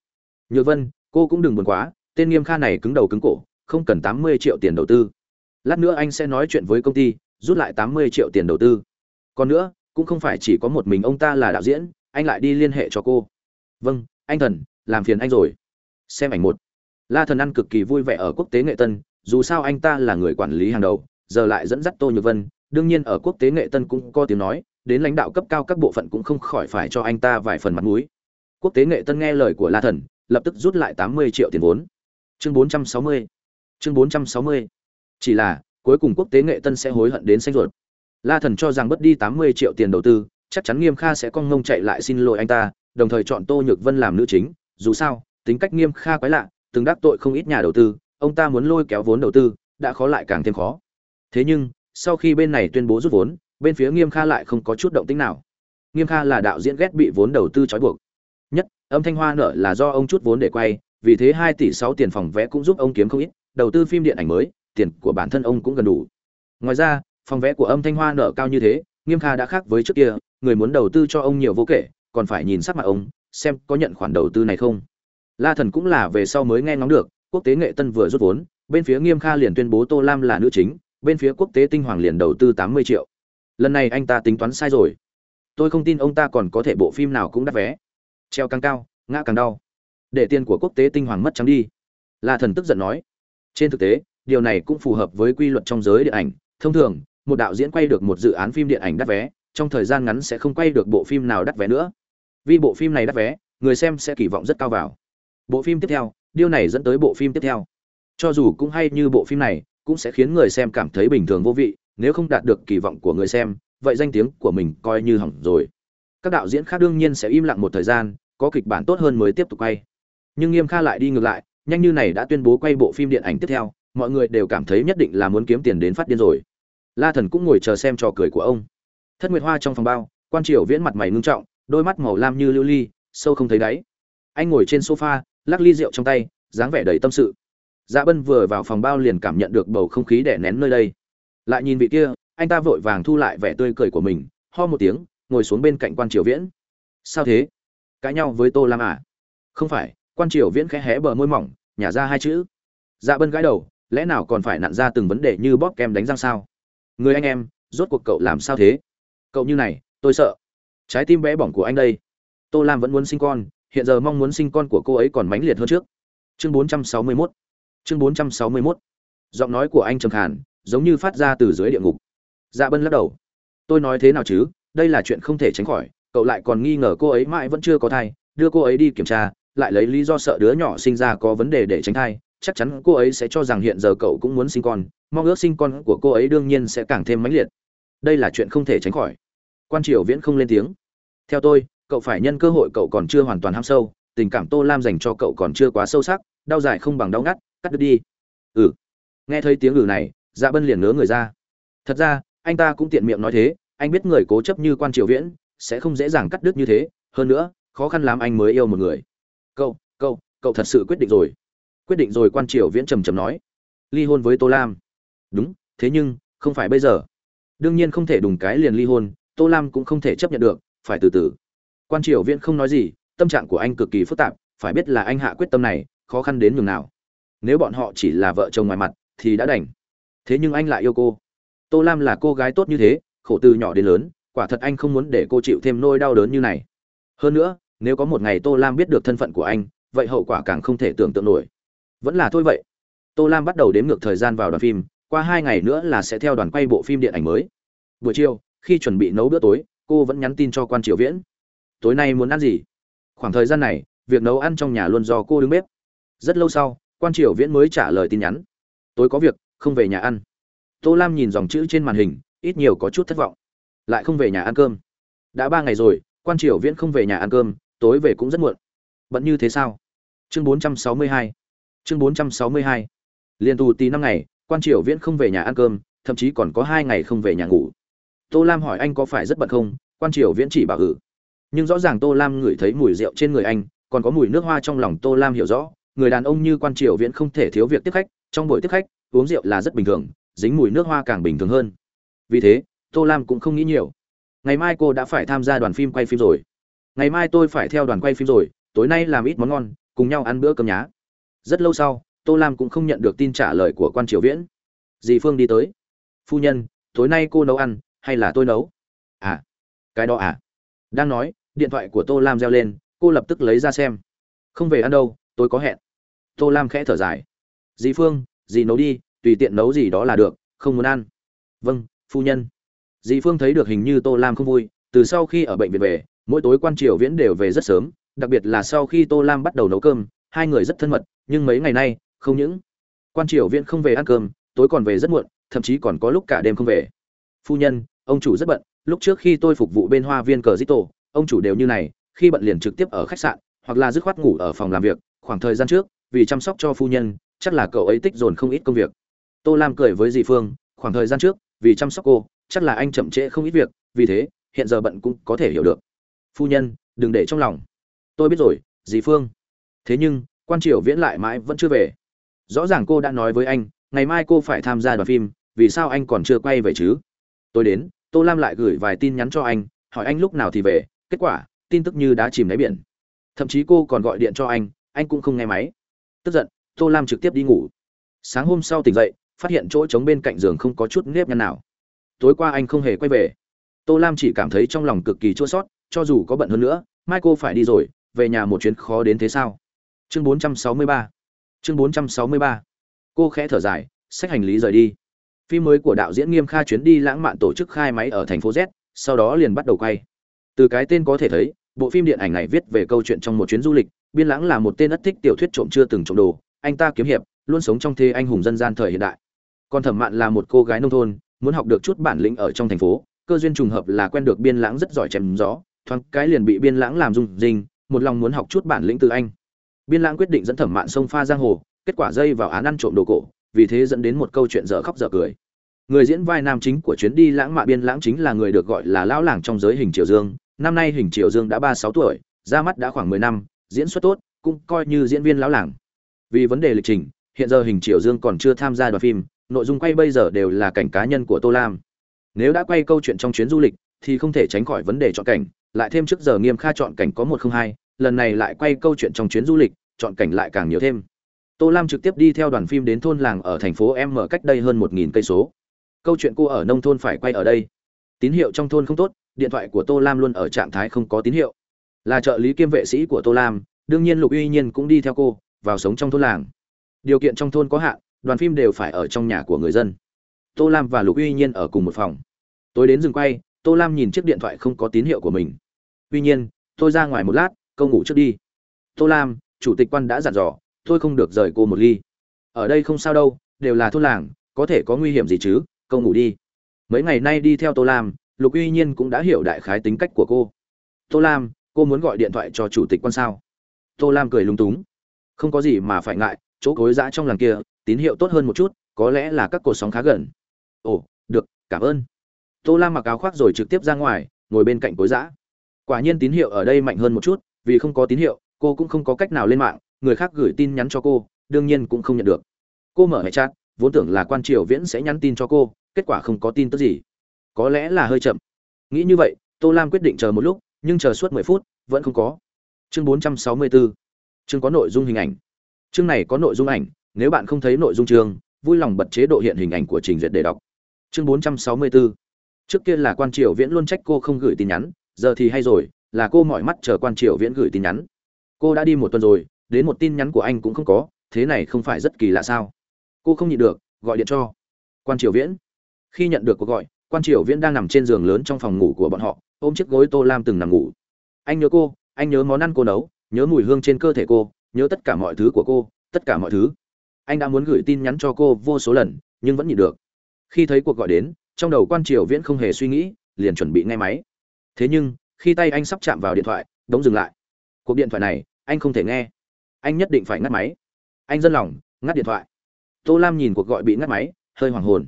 [SPEAKER 1] Nhược vân, cô cũng đừng buồn quá, tên nghiêm kha này cứng đầu cứng cổ, không cần tám mươi triệu tiền đầu tư. Lát nữa anh sẽ nói chuyện với công ty, rút lại tám mươi triệu tiền đầu tư. Còn nữa, cũng không phải chỉ có một mình ông ta là đạo diễn, anh lại đi liên hệ cho cô. Vâng anh thần, làm phiền anh rồi. Xem ảnh một. La thần ăn cực kỳ vui vẻ ở quốc tế nghệ tân, dù sao anh ta là người quản lý hàng đầu, giờ lại dẫn dắt tô nhược vân. Đương nhiên ở quốc tế nghệ tân cũng có tiếng nói, đến lãnh đạo cấp cao các bộ phận cũng không khỏi phải cho anh ta vài phần mặt mũi. Quốc tế nghệ tân nghe lời của la thần, lập tức rút lại tám mươi triệu tiền vốn. Chương bốn trăm sáu mươi. Chương bốn trăm sáu mươi. Chỉ là, cuối cùng quốc tế nghệ tân sẽ hối hận đến xanh ruột. La thần cho rằng mất đi tám mươi triệu tiền đầu tư, chắc chắn nghiêm kha sẽ con ngông chạy lại xin lỗi anh ta đồng thời chọn tô nhược vân làm nữ chính. Dù sao, tính cách nghiêm kha quái lạ, từng đắc tội không ít nhà đầu tư, ông ta muốn lôi kéo vốn đầu tư, đã khó lại càng thêm khó. Thế nhưng, sau khi bên này tuyên bố rút vốn, bên phía nghiêm kha lại không có chút động tĩnh nào. Nghiêm kha là đạo diễn ghét bị vốn đầu tư trói buộc. Nhất, âm thanh hoa nợ là do ông chút vốn để quay, vì thế hai tỷ sáu tiền phòng vé cũng giúp ông kiếm không ít, đầu tư phim điện ảnh mới, tiền của bản thân ông cũng gần đủ. Ngoài ra, phòng vé của âm thanh hoa nợ cao như thế, nghiêm kha đã khác với trước kia, người muốn đầu tư cho ông nhiều vô kể còn phải nhìn sắc mặt ông, xem có nhận khoản đầu tư này không. La thần cũng là về sau mới nghe ngóng được, quốc tế nghệ tân vừa rút vốn, bên phía nghiêm kha liền tuyên bố tô lam là nữ chính, bên phía quốc tế tinh hoàng liền đầu tư tám mươi triệu. Lần này anh ta tính toán sai rồi. Tôi không tin ông ta còn có thể bộ phim nào cũng đắt vé. Treo càng cao, ngã càng đau. Để tiền của quốc tế tinh hoàng mất trắng đi. La thần tức giận nói. Trên thực tế, điều này cũng phù hợp với quy luật trong giới điện ảnh. Thông thường, một đạo diễn quay được một dự án phim điện ảnh đắt vé, trong thời gian ngắn sẽ không quay được bộ phim nào đắt vé nữa vì bộ phim này đắt vé, người xem sẽ kỳ vọng rất cao vào. Bộ phim tiếp theo, điều này dẫn tới bộ phim tiếp theo. Cho dù cũng hay như bộ phim này, cũng sẽ khiến người xem cảm thấy bình thường vô vị, nếu không đạt được kỳ vọng của người xem, vậy danh tiếng của mình coi như hỏng rồi. Các đạo diễn khác đương nhiên sẽ im lặng một thời gian, có kịch bản tốt hơn mới tiếp tục quay. Nhưng nghiêm kha lại đi ngược lại, nhanh như này đã tuyên bố quay bộ phim điện ảnh tiếp theo, mọi người đều cảm thấy nhất định là muốn kiếm tiền đến phát điên rồi. La thần cũng ngồi chờ xem trò cười của ông. Thất nguyệt hoa trong phòng bao, quan triều viễn mặt mày ngưng trọng đôi mắt màu lam như lưu ly, sâu không thấy đáy. Anh ngồi trên sofa, lắc ly rượu trong tay, dáng vẻ đầy tâm sự. Dạ bân vừa vào phòng bao liền cảm nhận được bầu không khí đè nén nơi đây. Lại nhìn vị kia, anh ta vội vàng thu lại vẻ tươi cười của mình, ho một tiếng, ngồi xuống bên cạnh quan triều viễn. Sao thế? Cãi nhau với tô lam à? Không phải, quan triều viễn khẽ hé bờ môi mỏng, nhả ra hai chữ. Dạ bân gãi đầu, lẽ nào còn phải nặn ra từng vấn đề như bóp kem đánh răng sao? Người anh em, rốt cuộc cậu làm sao thế? Cậu như này, tôi sợ trái tim bé bỏng của anh đây. Tô lam vẫn muốn sinh con, hiện giờ mong muốn sinh con của cô ấy còn mãnh liệt hơn trước. Chương 461 chương 461 giọng nói của anh trầm khàn, giống như phát ra từ dưới địa ngục. Dạ bân lắc đầu. Tôi nói thế nào chứ? Đây là chuyện không thể tránh khỏi. Cậu lại còn nghi ngờ cô ấy mãi vẫn chưa có thai. Đưa cô ấy đi kiểm tra, lại lấy lý do sợ đứa nhỏ sinh ra có vấn đề để tránh thai. Chắc chắn cô ấy sẽ cho rằng hiện giờ cậu cũng muốn sinh con. Mong ước sinh con của cô ấy đương nhiên sẽ càng thêm mãnh liệt. Đây là chuyện không thể tránh khỏi quan triều viễn không lên tiếng. Theo tôi, cậu phải nhân cơ hội cậu còn chưa hoàn toàn ham sâu, tình cảm tô lam dành cho cậu còn chưa quá sâu sắc, đau dài không bằng đau ngắt, cắt đứt đi. Ừ. Nghe thấy tiếng ừ này dạ bân liền ngớ người ra. Thật ra, anh ta cũng tiện miệng nói thế, anh biết người cố chấp như quan triều viễn sẽ không dễ dàng cắt đứt như thế, hơn nữa, khó khăn lắm anh mới yêu một người. Cậu cậu cậu thật sự quyết định rồi. Quyết định rồi quan triều viễn trầm trầm nói. Ly hôn với tô lam. Đúng, thế nhưng, không phải bây giờ. Đương nhiên không thể đùng cái liền ly hôn tô lam cũng không thể chấp nhận được, phải từ từ. Quan triều viễn không nói gì, tâm trạng của anh cực kỳ phức tạp, phải biết là anh hạ quyết tâm này, khó khăn đến nhường nào. Nếu bọn họ chỉ là vợ chồng ngoài mặt, thì đã đành. Thế nhưng anh lại yêu cô. Tô lam là cô gái tốt như thế, khổ từ nhỏ đến lớn, quả thật anh không muốn để cô chịu thêm nỗi đau đớn như này. Hơn nữa, nếu có một ngày tô lam biết được thân phận của anh, vậy hậu quả càng không thể tưởng tượng nổi. Vẫn là thôi vậy. Tô lam bắt đầu đếm ngược thời gian vào đoàn phim, qua hai ngày nữa là sẽ theo đoàn quay bộ phim điện ảnh mới. Buổi chiều khi chuẩn bị nấu bữa tối, cô vẫn nhắn tin cho quan triều viễn. Tối nay muốn ăn gì? Khoảng thời gian này, việc nấu ăn trong nhà luôn do cô đứng bếp. Rất lâu sau, quan triều viễn mới trả lời tin nhắn. Tối có việc, không về nhà ăn. Tô lam nhìn dòng chữ trên màn hình, ít nhiều có chút thất vọng. Lại không về nhà ăn cơm. Đã ba ngày rồi, quan triều viễn không về nhà ăn cơm, tối về cũng rất muộn. Bận như thế sao? Chương 462 chương 462 liên tù tí năm ngày, quan triều viễn không về nhà ăn cơm, thậm chí còn có hai ngày không về nhà ngủ tô lam hỏi anh có phải rất bận không? Quan triều viễn chỉ bảo ử nhưng rõ ràng tô lam ngửi thấy mùi rượu trên người anh, còn có mùi nước hoa trong lòng tô lam hiểu rõ. Người đàn ông như quan triều viễn không thể thiếu việc tiếp khách. Trong buổi tiếp khách, uống rượu là rất bình thường, dính mùi nước hoa càng bình thường hơn. Vì thế, tô lam cũng không nghĩ nhiều. Ngày mai cô đã phải tham gia đoàn phim quay phim rồi. Ngày mai tôi phải theo đoàn quay phim rồi, tối nay làm ít món ngon, cùng nhau ăn bữa cơm nhá. Rất lâu sau, tô lam cũng không nhận được tin trả lời của quan triều viễn. Dì phương đi tới. Phu nhân, tối nay cô nấu ăn hay là tôi nấu? À cái đó à? Đang nói, điện thoại của tô lam reo lên, cô lập tức lấy ra xem. Không về ăn đâu, tôi có hẹn. Tô lam khẽ thở dài. Dì phương, dì nấu đi, tùy tiện nấu gì đó là được, không muốn ăn. Vâng phu nhân. Dì phương thấy được hình như tô lam không vui, từ sau khi ở bệnh viện về, mỗi tối quan triều viễn đều về rất sớm, đặc biệt là sau khi tô lam bắt đầu nấu cơm, hai người rất thân mật, nhưng mấy ngày nay, không những quan triều viễn không về ăn cơm, tối còn về rất muộn, thậm chí còn có lúc cả đêm không về. Phu nhân ông chủ rất bận, lúc trước khi tôi phục vụ bên hoa viên cờ dít tổ ông chủ đều như này, khi bận liền trực tiếp ở khách sạn, hoặc là dứt khoát ngủ ở phòng làm việc, khoảng thời gian trước, vì chăm sóc cho phu nhân, chắc là cậu ấy tích dồn không ít công việc. Tô lam cười với Dị phương, khoảng thời gian trước, vì chăm sóc cô, chắc là anh chậm trễ không ít việc, vì thế, hiện giờ bận cũng có thể hiểu được. Phu nhân, đừng để trong lòng. Tôi biết rồi dì phương. Thế nhưng, quan triều viễn lại mãi vẫn chưa về. Rõ ràng cô đã nói với anh, ngày mai cô phải tham gia đoàn phim, vì sao anh còn chưa quay về chứ? Tôi đến, tô lam lại gửi vài tin nhắn cho anh, hỏi anh lúc nào thì về, kết quả, tin tức như đã chìm đáy biển. Thậm chí cô còn gọi điện cho anh anh cũng không nghe máy. Tức giận, tô lam trực tiếp đi ngủ. Sáng hôm sau tỉnh dậy, phát hiện chỗ trống bên cạnh giường không có chút nếp nhăn nào. Tối qua anh không hề quay về. Tô lam chỉ cảm thấy trong lòng cực kỳ chua sót cho dù có bận hơn nữa, mai cô phải đi rồi, về nhà một chuyến khó đến thế sao? Chương 463 chương 463 cô khẽ thở dài xách hành lý rời đi phim mới của đạo diễn nghiêm kha chuyến đi lãng mạn tổ chức khai máy ở thành phố z, sau đó liền bắt đầu quay. Từ cái tên có thể thấy, bộ phim điện ảnh này viết về câu chuyện trong một chuyến du lịch, biên lãng là một tên ất thích tiểu thuyết trộm chưa từng trộm đồ, anh ta kiếm hiệp, luôn sống trong thế anh hùng dân gian thời hiện đại. Còn thẩm mạn là một cô gái nông thôn, muốn học được chút bản lĩnh ở trong thành phố, cơ duyên trùng hợp là quen được biên lãng rất giỏi chém gió, thoáng cái liền bị biên lãng làm rung rinh, một lòng muốn học chút bản lĩnh từ anh. Biên lãng quyết định dẫn thẩm mạn sông pha giang hồ, kết quả dây vào án ăn trộm đồ cổ, vì thế dẫn đến một câu chuyện dở khóc dở cười người diễn vai nam chính của chuyến đi lãng mạn biên lãng chính là người được gọi là lão làng trong giới hình triều dương. Năm nay hình triều dương đã ba sáu tuổi, ra mắt đã khoảng mười năm, diễn xuất tốt, cũng coi như diễn viên lão làng. Vì vấn đề lịch trình, hiện giờ hình triều dương còn chưa tham gia đoàn phim, nội dung quay bây giờ đều là cảnh cá nhân của tô lam. Nếu đã quay câu chuyện trong chuyến du lịch, thì không thể tránh khỏi vấn đề chọn cảnh, lại thêm trước giờ nghiêm kha chọn cảnh có một không hai, lần này lại quay câu chuyện trong chuyến du lịch, chọn cảnh lại càng nhiều thêm. Tô lam trực tiếp đi theo đoàn phim đến thôn làng ở thành phố m cách đây hơn một nghìn cây số câu chuyện cô ở nông thôn phải quay ở đây. Tín hiệu trong thôn không tốt, điện thoại của tô lam luôn ở trạng thái không có tín hiệu. Là trợ lý kiêm vệ sĩ của tô lam, đương nhiên lục uy nhiên cũng đi theo cô, vào sống trong thôn làng. Điều kiện trong thôn có hạn, đoàn phim đều phải ở trong nhà của người dân. Tô lam và lục uy nhiên ở cùng một phòng. Tối đến dừng quay, tô lam nhìn chiếc điện thoại không có tín hiệu của mình. Tuy nhiên, tôi ra ngoài một lát câu ngủ trước đi. Tô lam, chủ tịch quan đã dặn dò, tôi không được rời cô một ly. Ở đây không sao đâu, đều là thôn làng, có thể có nguy hiểm gì chứ? Câu ngủ đi. Mấy ngày nay đi theo tô lam, lục uy nhiên cũng đã hiểu đại khái tính cách của cô. Tô lam, cô muốn gọi điện thoại cho chủ tịch quan sao? Tô lam cười lung túng. Không có gì mà phải ngại, chỗ cối giã trong làng kia, tín hiệu tốt hơn một chút, có lẽ là các cột sóng khá gần. Ồ, được, cảm ơn. Tô lam mặc áo khoác rồi trực tiếp ra ngoài, ngồi bên cạnh cối giã quả nhiên tín hiệu ở đây mạnh hơn một chút, vì không có tín hiệu, cô cũng không có cách nào lên mạng, người khác gửi tin nhắn cho cô, đương nhiên cũng không nhận được. Cô mở hệ chat, vốn tưởng là quan triều viễn sẽ nhắn tin cho cô kết quả không có tin tức gì. Có lẽ là hơi chậm. Nghĩ như vậy, tô lam quyết định chờ một lúc, nhưng chờ suốt mười phút, vẫn không có. Chương bốn trăm sáu mươi bốn chương có nội dung hình ảnh. Chương này có nội dung ảnh, nếu bạn không thấy nội dung chương, vui lòng bật chế độ hiện hình ảnh của trình duyệt để đọc. Chương bốn trăm sáu mươi bốn trước kia là quan triều viễn luôn trách cô không gửi tin nhắn, giờ thì hay rồi, là cô mỏi mắt chờ quan triều viễn gửi tin nhắn. Cô đã đi một tuần rồi, đến một tin nhắn của anh cũng không có, thế này không phải rất kỳ lạ sao? Cô không nhịn được, gọi điện cho. Quan triều viễn khi nhận được cuộc gọi, quan triều viễn đang nằm trên giường lớn trong phòng ngủ của bọn họ, ôm chiếc gối tô lam từng nằm ngủ. Anh nhớ cô, anh nhớ món ăn cô nấu, nhớ mùi hương trên cơ thể cô, nhớ tất cả mọi thứ của cô, tất cả mọi thứ. Anh đã muốn gửi tin nhắn cho cô vô số lần, nhưng vẫn nhịn được. Khi thấy cuộc gọi đến, trong đầu quan triều viễn không hề suy nghĩ, liền chuẩn bị ngay máy. Thế nhưng, khi tay anh sắp chạm vào điện thoại, đống dừng lại. Cuộc điện thoại này, anh không thể nghe. Anh nhất định phải ngắt máy. Anh dân lòng, ngắt điện thoại. Tô lam nhìn cuộc gọi bị ngắt máy, hơi hoàng hồn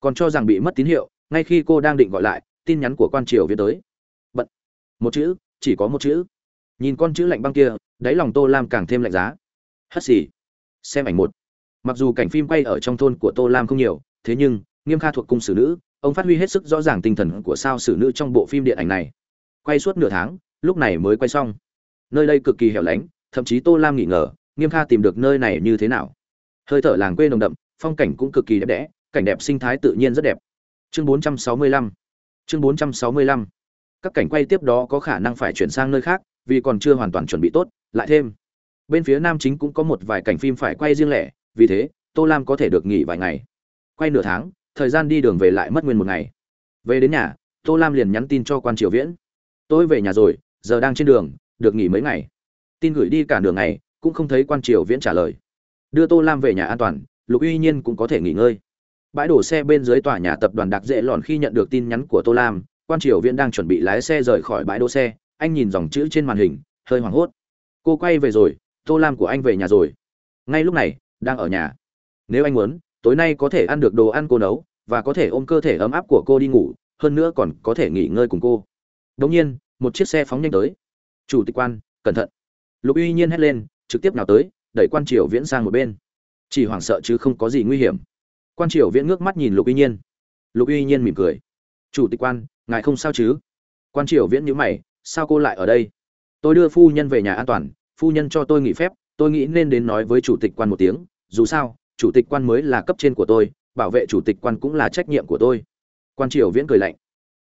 [SPEAKER 1] còn cho rằng bị mất tín hiệu, ngay khi cô đang định gọi lại, tin nhắn của quan triều viết tới. Bận một chữ, chỉ có một chữ. Nhìn con chữ lạnh băng kia, đáy lòng tô lam càng thêm lạnh giá. Hất xì. Xem ảnh một. Mặc dù cảnh phim quay ở trong thôn của tô lam không nhiều, thế nhưng, nghiêm kha thuộc cung xử nữ, ông phát huy hết sức rõ ràng tinh thần của sao xử nữ trong bộ phim điện ảnh này. Quay suốt nửa tháng, lúc này mới quay xong. Nơi đây cực kỳ hẻo lánh, thậm chí tô lam nghỉ ngờ, nghiêm kha tìm được nơi này như thế nào. Hơi thở làng quê nồng đậm, phong cảnh cũng cực kỳ đẹp đẽ cảnh đẹp sinh thái tự nhiên rất đẹp. Chương 465 chương 465 các cảnh quay tiếp đó có khả năng phải chuyển sang nơi khác, vì còn chưa hoàn toàn chuẩn bị tốt, lại thêm, bên phía nam chính cũng có một vài cảnh phim phải quay riêng lẻ, vì thế, tô lam có thể được nghỉ vài ngày. Quay nửa tháng, thời gian đi đường về lại mất nguyên một ngày. Về đến nhà, tô lam liền nhắn tin cho quan triều viễn. Tôi về nhà rồi, giờ đang trên đường, được nghỉ mấy ngày. Tin gửi đi cả nửa ngày, cũng không thấy quan triều viễn trả lời. Đưa tô lam về nhà an toàn, lục uy nhiên cũng có thể nghỉ ngơi bãi đổ xe bên dưới tòa nhà tập đoàn đặc dễ lòn khi nhận được tin nhắn của tô lam, quan triều viễn đang chuẩn bị lái xe rời khỏi bãi đỗ xe, anh nhìn dòng chữ trên màn hình, hơi hoảng hốt. Cô quay về rồi, tô lam của anh về nhà rồi. Ngay lúc này, đang ở nhà. Nếu anh muốn, tối nay có thể ăn được đồ ăn cô nấu, và có thể ôm cơ thể ấm áp của cô đi ngủ, hơn nữa còn có thể nghỉ ngơi cùng cô. Đống nhiên, một chiếc xe phóng nhanh tới. Chủ tịch quan, cẩn thận. Lục uy nhiên hét lên, trực tiếp nào tới, đẩy quan triều viễn sang một bên. Chỉ hoảng sợ chứ không có gì nguy hiểm quan triều viễn ngước mắt nhìn lục uy nhiên. Lục uy nhiên mỉm cười. Chủ tịch quan, ngài không sao chứ? Quan triều viễn nhíu mày, sao cô lại ở đây? Tôi đưa phu nhân về nhà an toàn, phu nhân cho tôi nghỉ phép, tôi nghĩ nên đến nói với chủ tịch quan một tiếng. Dù sao, chủ tịch quan mới là cấp trên của tôi, bảo vệ chủ tịch quan cũng là trách nhiệm của tôi. Quan triều viễn cười lạnh.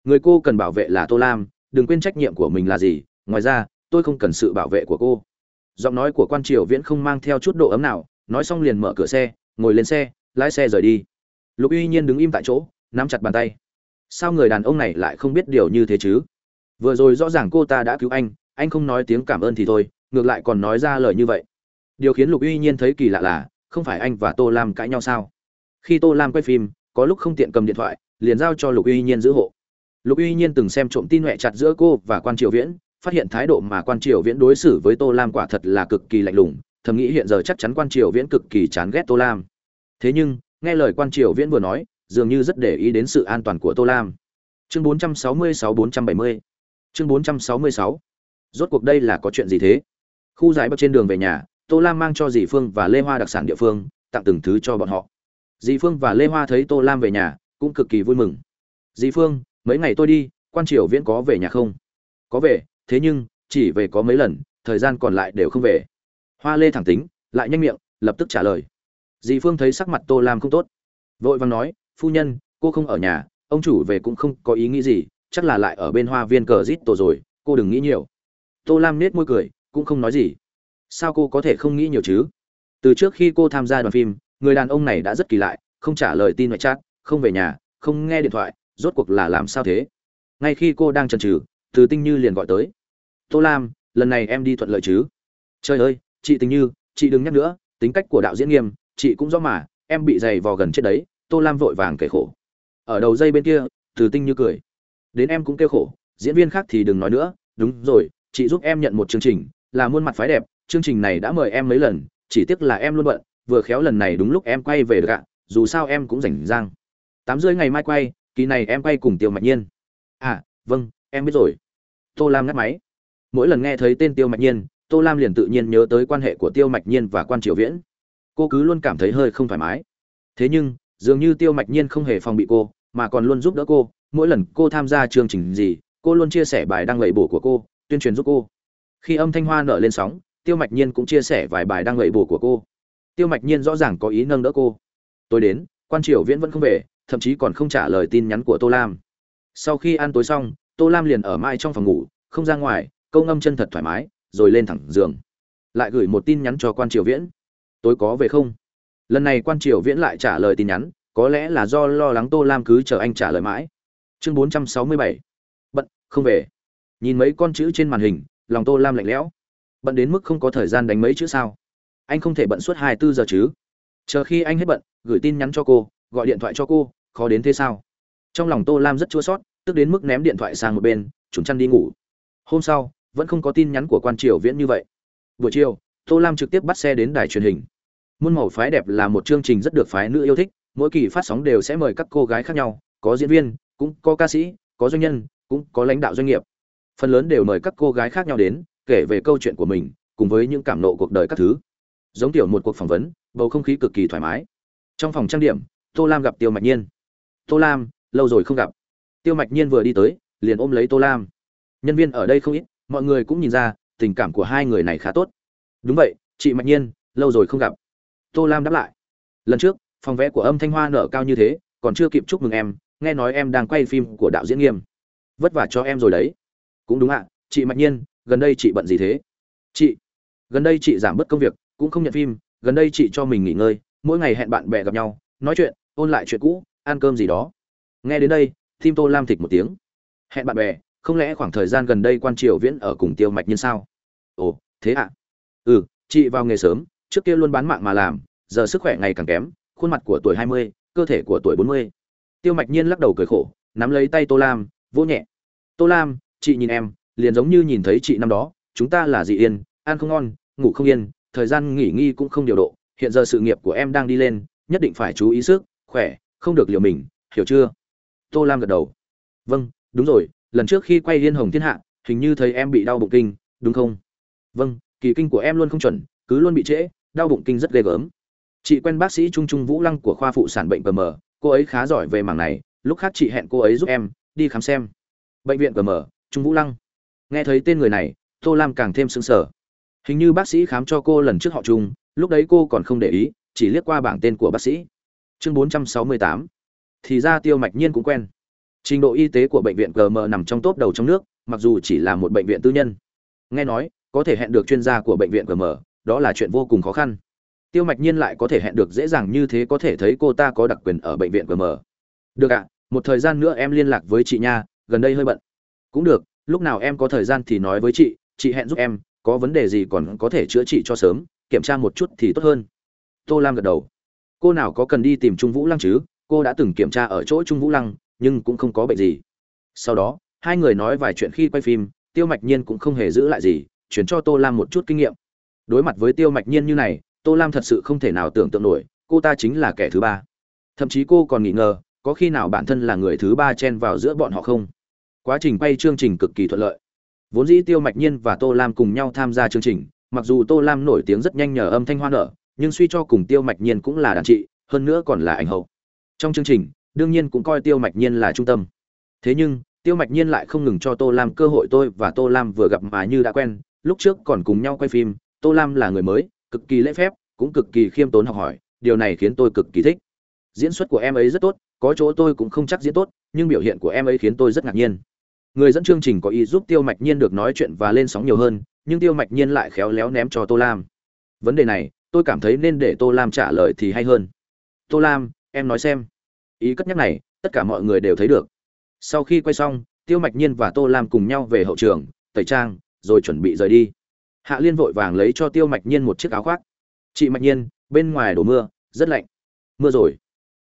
[SPEAKER 1] Người cô cần bảo vệ là tô lam, đừng quên trách nhiệm của mình là gì. Ngoài ra, tôi không cần sự bảo vệ của cô. Giọng nói của quan triều viễn không mang theo chút độ ấm nào. Nói xong liền mở cửa xe, ngồi lên xe lái xe rời đi. Lục uy nhiên đứng im tại chỗ, nắm chặt bàn tay. Sao người đàn ông này lại không biết điều như thế chứ? Vừa rồi rõ ràng cô ta đã cứu anh anh không nói tiếng cảm ơn thì thôi, ngược lại còn nói ra lời như vậy. Điều khiến lục uy nhiên thấy kỳ lạ là, không phải anh và tô lam cãi nhau sao? Khi tô lam quay phim, có lúc không tiện cầm điện thoại, liền giao cho lục uy nhiên giữ hộ. Lục uy nhiên từng xem trộm tin huệ chặt giữa cô và quan triều viễn, phát hiện thái độ mà quan triều viễn đối xử với tô lam quả thật là cực kỳ lạnh lùng, thầm nghĩ hiện giờ chắc chắn quan triều viễn cực kỳ chán ghét tô lam thế nhưng, nghe lời quan triều viễn vừa nói, dường như rất để ý đến sự an toàn của tô lam. Chương 466-470 chương 466 rốt cuộc đây là có chuyện gì thế? Khu giải bậc trên đường về nhà, tô lam mang cho dì phương và lê hoa đặc sản địa phương, tặng từng thứ cho bọn họ. Dì phương và lê hoa thấy tô lam về nhà, cũng cực kỳ vui mừng. Dì phương, mấy ngày tôi đi, quan triều viễn có về nhà không? Có về, thế nhưng, chỉ về có mấy lần, thời gian còn lại đều không về. Hoa lê thẳng tính, lại nhanh miệng, lập tức trả lời dì phương thấy sắc mặt tô lam không tốt. Vội vàng nói, phu nhân, cô không ở nhà, ông chủ về cũng không có ý nghĩ gì, chắc là lại ở bên hoa viên cờ rít tổ rồi, cô đừng nghĩ nhiều. Tô lam nết môi cười, cũng không nói gì. Sao cô có thể không nghĩ nhiều chứ? Từ trước khi cô tham gia đoàn phim, người đàn ông này đã rất kỳ lạ, không trả lời tin ngoại chat, không về nhà, không nghe điện thoại, rốt cuộc là làm sao thế? Ngay khi cô đang chần chừ, từ tinh như liền gọi tới. Tô lam, lần này em đi thuận lợi chứ? Trời ơi, chị tình như, chị đừng nhắc nữa, tính cách của đạo diễn nghiêm chị cũng rõ mà, em bị dày vò gần chết đấy, tô lam vội vàng kể khổ. Ở đầu dây bên kia, từ tinh như cười. Đến em cũng kêu khổ, diễn viên khác thì đừng nói nữa, đúng rồi, chị giúp em nhận một chương trình, là muôn mặt phái đẹp, chương trình này đã mời em mấy lần, chỉ tiếc là em luôn bận, vừa khéo lần này đúng lúc em quay về được ạ, dù sao em cũng rảnh rang. Tám rưỡi ngày mai quay, kỳ này em quay cùng tiêu mạch nhiên. À vâng em biết rồi. Tô lam ngắt máy. Mỗi lần nghe thấy tên tiêu mạch nhiên, tô lam liền tự nhiên nhớ tới quan hệ của tiêu mạch nhiên và quan triều viễn cô cứ luôn cảm thấy hơi không thoải mái. Thế nhưng, dường như tiêu mạch nhiên không hề phòng bị cô, mà còn luôn giúp đỡ cô. Mỗi lần cô tham gia chương trình gì, cô luôn chia sẻ bài đăng lẩy bổ của cô, tuyên truyền giúp cô. Khi âm thanh hoa nở lên sóng, tiêu mạch nhiên cũng chia sẻ vài bài đăng lẩy bổ của cô. Tiêu mạch nhiên rõ ràng có ý nâng đỡ cô. Tôi đến, quan triều viễn vẫn không về, thậm chí còn không trả lời tin nhắn của tô lam. Sau khi ăn tối xong, tô lam liền ở mai trong phòng ngủ, không ra ngoài, câu ngâm chân thật thoải mái, rồi lên thẳng giường. Lại gửi một tin nhắn cho quan triều viễn tôi có về không? Lần này quan triều viễn lại trả lời tin nhắn, có lẽ là do lo lắng tô lam cứ chờ anh trả lời mãi. Chương bốn trăm sáu mươi bảy. Bận, không về. Nhìn mấy con chữ trên màn hình, lòng tô lam lạnh lẽo. Bận đến mức không có thời gian đánh mấy chữ sao? Anh không thể bận suốt hai mươi bốn giờ chứ? Chờ khi anh hết bận, gửi tin nhắn cho cô, gọi điện thoại cho cô, khó đến thế sao? Trong lòng tô lam rất chua sót, tức đến mức ném điện thoại sang một bên chúng chăn đi ngủ. Hôm sau, vẫn không có tin nhắn của quan triều viễn như vậy. Buổi chiều, tô lam trực tiếp bắt xe đến đài truyền hình muôn màu phái đẹp là một chương trình rất được phái nữ yêu thích, mỗi kỳ phát sóng đều sẽ mời các cô gái khác nhau, có diễn viên, cũng có ca sĩ, có doanh nhân, cũng có lãnh đạo doanh nghiệp. Phần lớn đều mời các cô gái khác nhau đến, kể về câu chuyện của mình, cùng với những cảm nộ cuộc đời các thứ. Giống tiểu một cuộc phỏng vấn, bầu không khí cực kỳ thoải mái. Trong phòng trang điểm, tô lam gặp tiêu mạch nhiên. Tô lam, lâu rồi không gặp. Tiêu mạch nhiên vừa đi tới, liền ôm lấy tô lam. Nhân viên ở đây không ít, mọi người cũng nhìn ra, tình cảm của hai người này khá tốt. Đúng vậy, chị mạch nhiên, lâu rồi không gặp tô lam đáp lại. Lần trước, phòng vẽ của âm thanh hoa nở cao như thế, còn chưa kịp chúc mừng em, nghe nói em đang quay phim của đạo diễn nghiêm. Vất vả cho em rồi đấy. Cũng đúng ạ, chị mạch nhiên, gần đây chị bận gì thế? Chị, gần đây chị giảm bớt công việc, cũng không nhận phim, gần đây chị cho mình nghỉ ngơi, mỗi ngày hẹn bạn bè gặp nhau, nói chuyện, ôn lại chuyện cũ, ăn cơm gì đó. Nghe đến đây tim tô lam thịch một tiếng. Hẹn bạn bè, không lẽ khoảng thời gian gần đây quan triều viễn ở cùng tiêu mạch nhiên sao? Ồ, thế ạ. Ừ chị vào nghề sớm trước kia luôn bán mạng mà làm, giờ sức khỏe ngày càng kém, khuôn mặt của tuổi hai mươi, cơ thể của tuổi bốn mươi. Tiêu mạch nhiên lắc đầu cười khổ, nắm lấy tay tô lam, vỗ nhẹ. Tô lam, chị nhìn em, liền giống như nhìn thấy chị năm đó, chúng ta là dị yên, ăn không ngon, ngủ không yên, thời gian nghỉ nghi cũng không điều độ, hiện giờ sự nghiệp của em đang đi lên, nhất định phải chú ý sức, khỏe, không được liều mình, hiểu chưa? Tô lam gật đầu. Vâng đúng rồi, lần trước khi quay liên hồng thiên hạ, hình như thấy em bị đau bụng kinh, đúng không? Vâng kỳ kinh của em luôn không chuẩn, cứ luôn bị trễ đau bụng kinh rất ghê gớm. Chị quen bác sĩ trung trung vũ lăng của khoa phụ sản bệnh pm cô ấy khá giỏi về mảng này, lúc khác chị hẹn cô ấy giúp em, đi khám xem. Bệnh viện pm trung vũ lăng. Nghe thấy tên người này, tô lam càng thêm sững sờ. Hình như bác sĩ khám cho cô lần trước họ trung, lúc đấy cô còn không để ý, chỉ liếc qua bảng tên của bác sĩ. Chương 468. thì ra tiêu mạch nhiên cũng quen. Trình độ y tế của bệnh viện gm nằm trong top đầu trong nước, mặc dù chỉ là một bệnh viện tư nhân. Nghe nói, có thể hẹn được chuyên gia của bệnh viện gm đó là chuyện vô cùng khó khăn. Tiêu mạch nhiên lại có thể hẹn được dễ dàng như thế có thể thấy cô ta có đặc quyền ở bệnh viện gm được ạ, một thời gian nữa em liên lạc với chị nha, gần đây hơi bận. Cũng được, lúc nào em có thời gian thì nói với chị chị hẹn giúp em, có vấn đề gì còn có thể chữa trị cho sớm, kiểm tra một chút thì tốt hơn. Tô lam gật đầu. Cô nào có cần đi tìm trung vũ lăng chứ? Cô đã từng kiểm tra ở chỗ trung vũ lăng, nhưng cũng không có bệnh gì. Sau đó, hai người nói vài chuyện khi quay phim, tiêu mạch nhiên cũng không hề giữ lại gì, chuyển cho tô lam một chút kinh nghiệm đối mặt với tiêu mạch nhiên như này, tô lam thật sự không thể nào tưởng tượng nổi, cô ta chính là kẻ thứ ba. Thậm chí cô còn nghi ngờ, có khi nào bản thân là người thứ ba chen vào giữa bọn họ không? Quá trình quay chương trình cực kỳ thuận lợi. Vốn dĩ tiêu mạch nhiên và tô lam cùng nhau tham gia chương trình, mặc dù tô lam nổi tiếng rất nhanh nhờ âm thanh hoa nở, nhưng suy cho cùng tiêu mạch nhiên cũng là đàn trị hơn nữa còn là ảnh hậu. Trong chương trình, đương nhiên cũng coi tiêu mạch nhiên là trung tâm. Thế nhưng, tiêu mạch nhiên lại không ngừng cho tô lam cơ hội tôi và tô lam vừa gặp mà như đã quen, lúc trước còn cùng nhau quay phim tô lam là người mới, cực kỳ lễ phép, cũng cực kỳ khiêm tốn học hỏi, điều này khiến tôi cực kỳ thích. Diễn xuất của em ấy rất tốt, có chỗ tôi cũng không chắc diễn tốt, nhưng biểu hiện của em ấy khiến tôi rất ngạc nhiên. Người dẫn chương trình có ý giúp tiêu mạch nhiên được nói chuyện và lên sóng nhiều hơn, nhưng tiêu mạch nhiên lại khéo léo ném cho tô lam. Vấn đề này, tôi cảm thấy nên để tô lam trả lời thì hay hơn. Tô lam, em nói xem. Ý cất nhắc này, tất cả mọi người đều thấy được. Sau khi quay xong, tiêu mạch nhiên và tô lam cùng nhau về hậu trường, tẩy trang, rồi chuẩn bị rời đi hạ liên vội vàng lấy cho tiêu mạch nhiên một chiếc áo khoác. Chị mạch nhiên, bên ngoài đổ mưa, rất lạnh. Mưa rồi.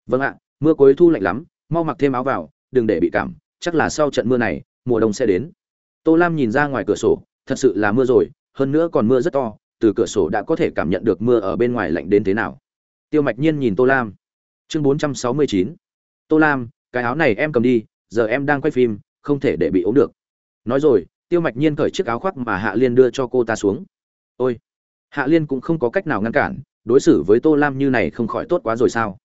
[SPEAKER 1] Vâng ạ, mưa cuối thu lạnh lắm, mau mặc thêm áo vào, đừng để bị cảm, chắc là sau trận mưa này, mùa đông sẽ đến. Tô lam nhìn ra ngoài cửa sổ, thật sự là mưa rồi, hơn nữa còn mưa rất to, từ cửa sổ đã có thể cảm nhận được mưa ở bên ngoài lạnh đến thế nào. Tiêu mạch nhiên nhìn tô lam. Chương bốn trăm sáu mươi chín. Tô lam, cái áo này em cầm đi, giờ em đang quay phim, không thể để bị ốm được. Nói rồi tiêu mạch nhiên cởi chiếc áo khoác mà hạ liên đưa cho cô ta xuống. Ôi, hạ liên cũng không có cách nào ngăn cản, đối xử với tô lam như này không khỏi tốt quá rồi sao?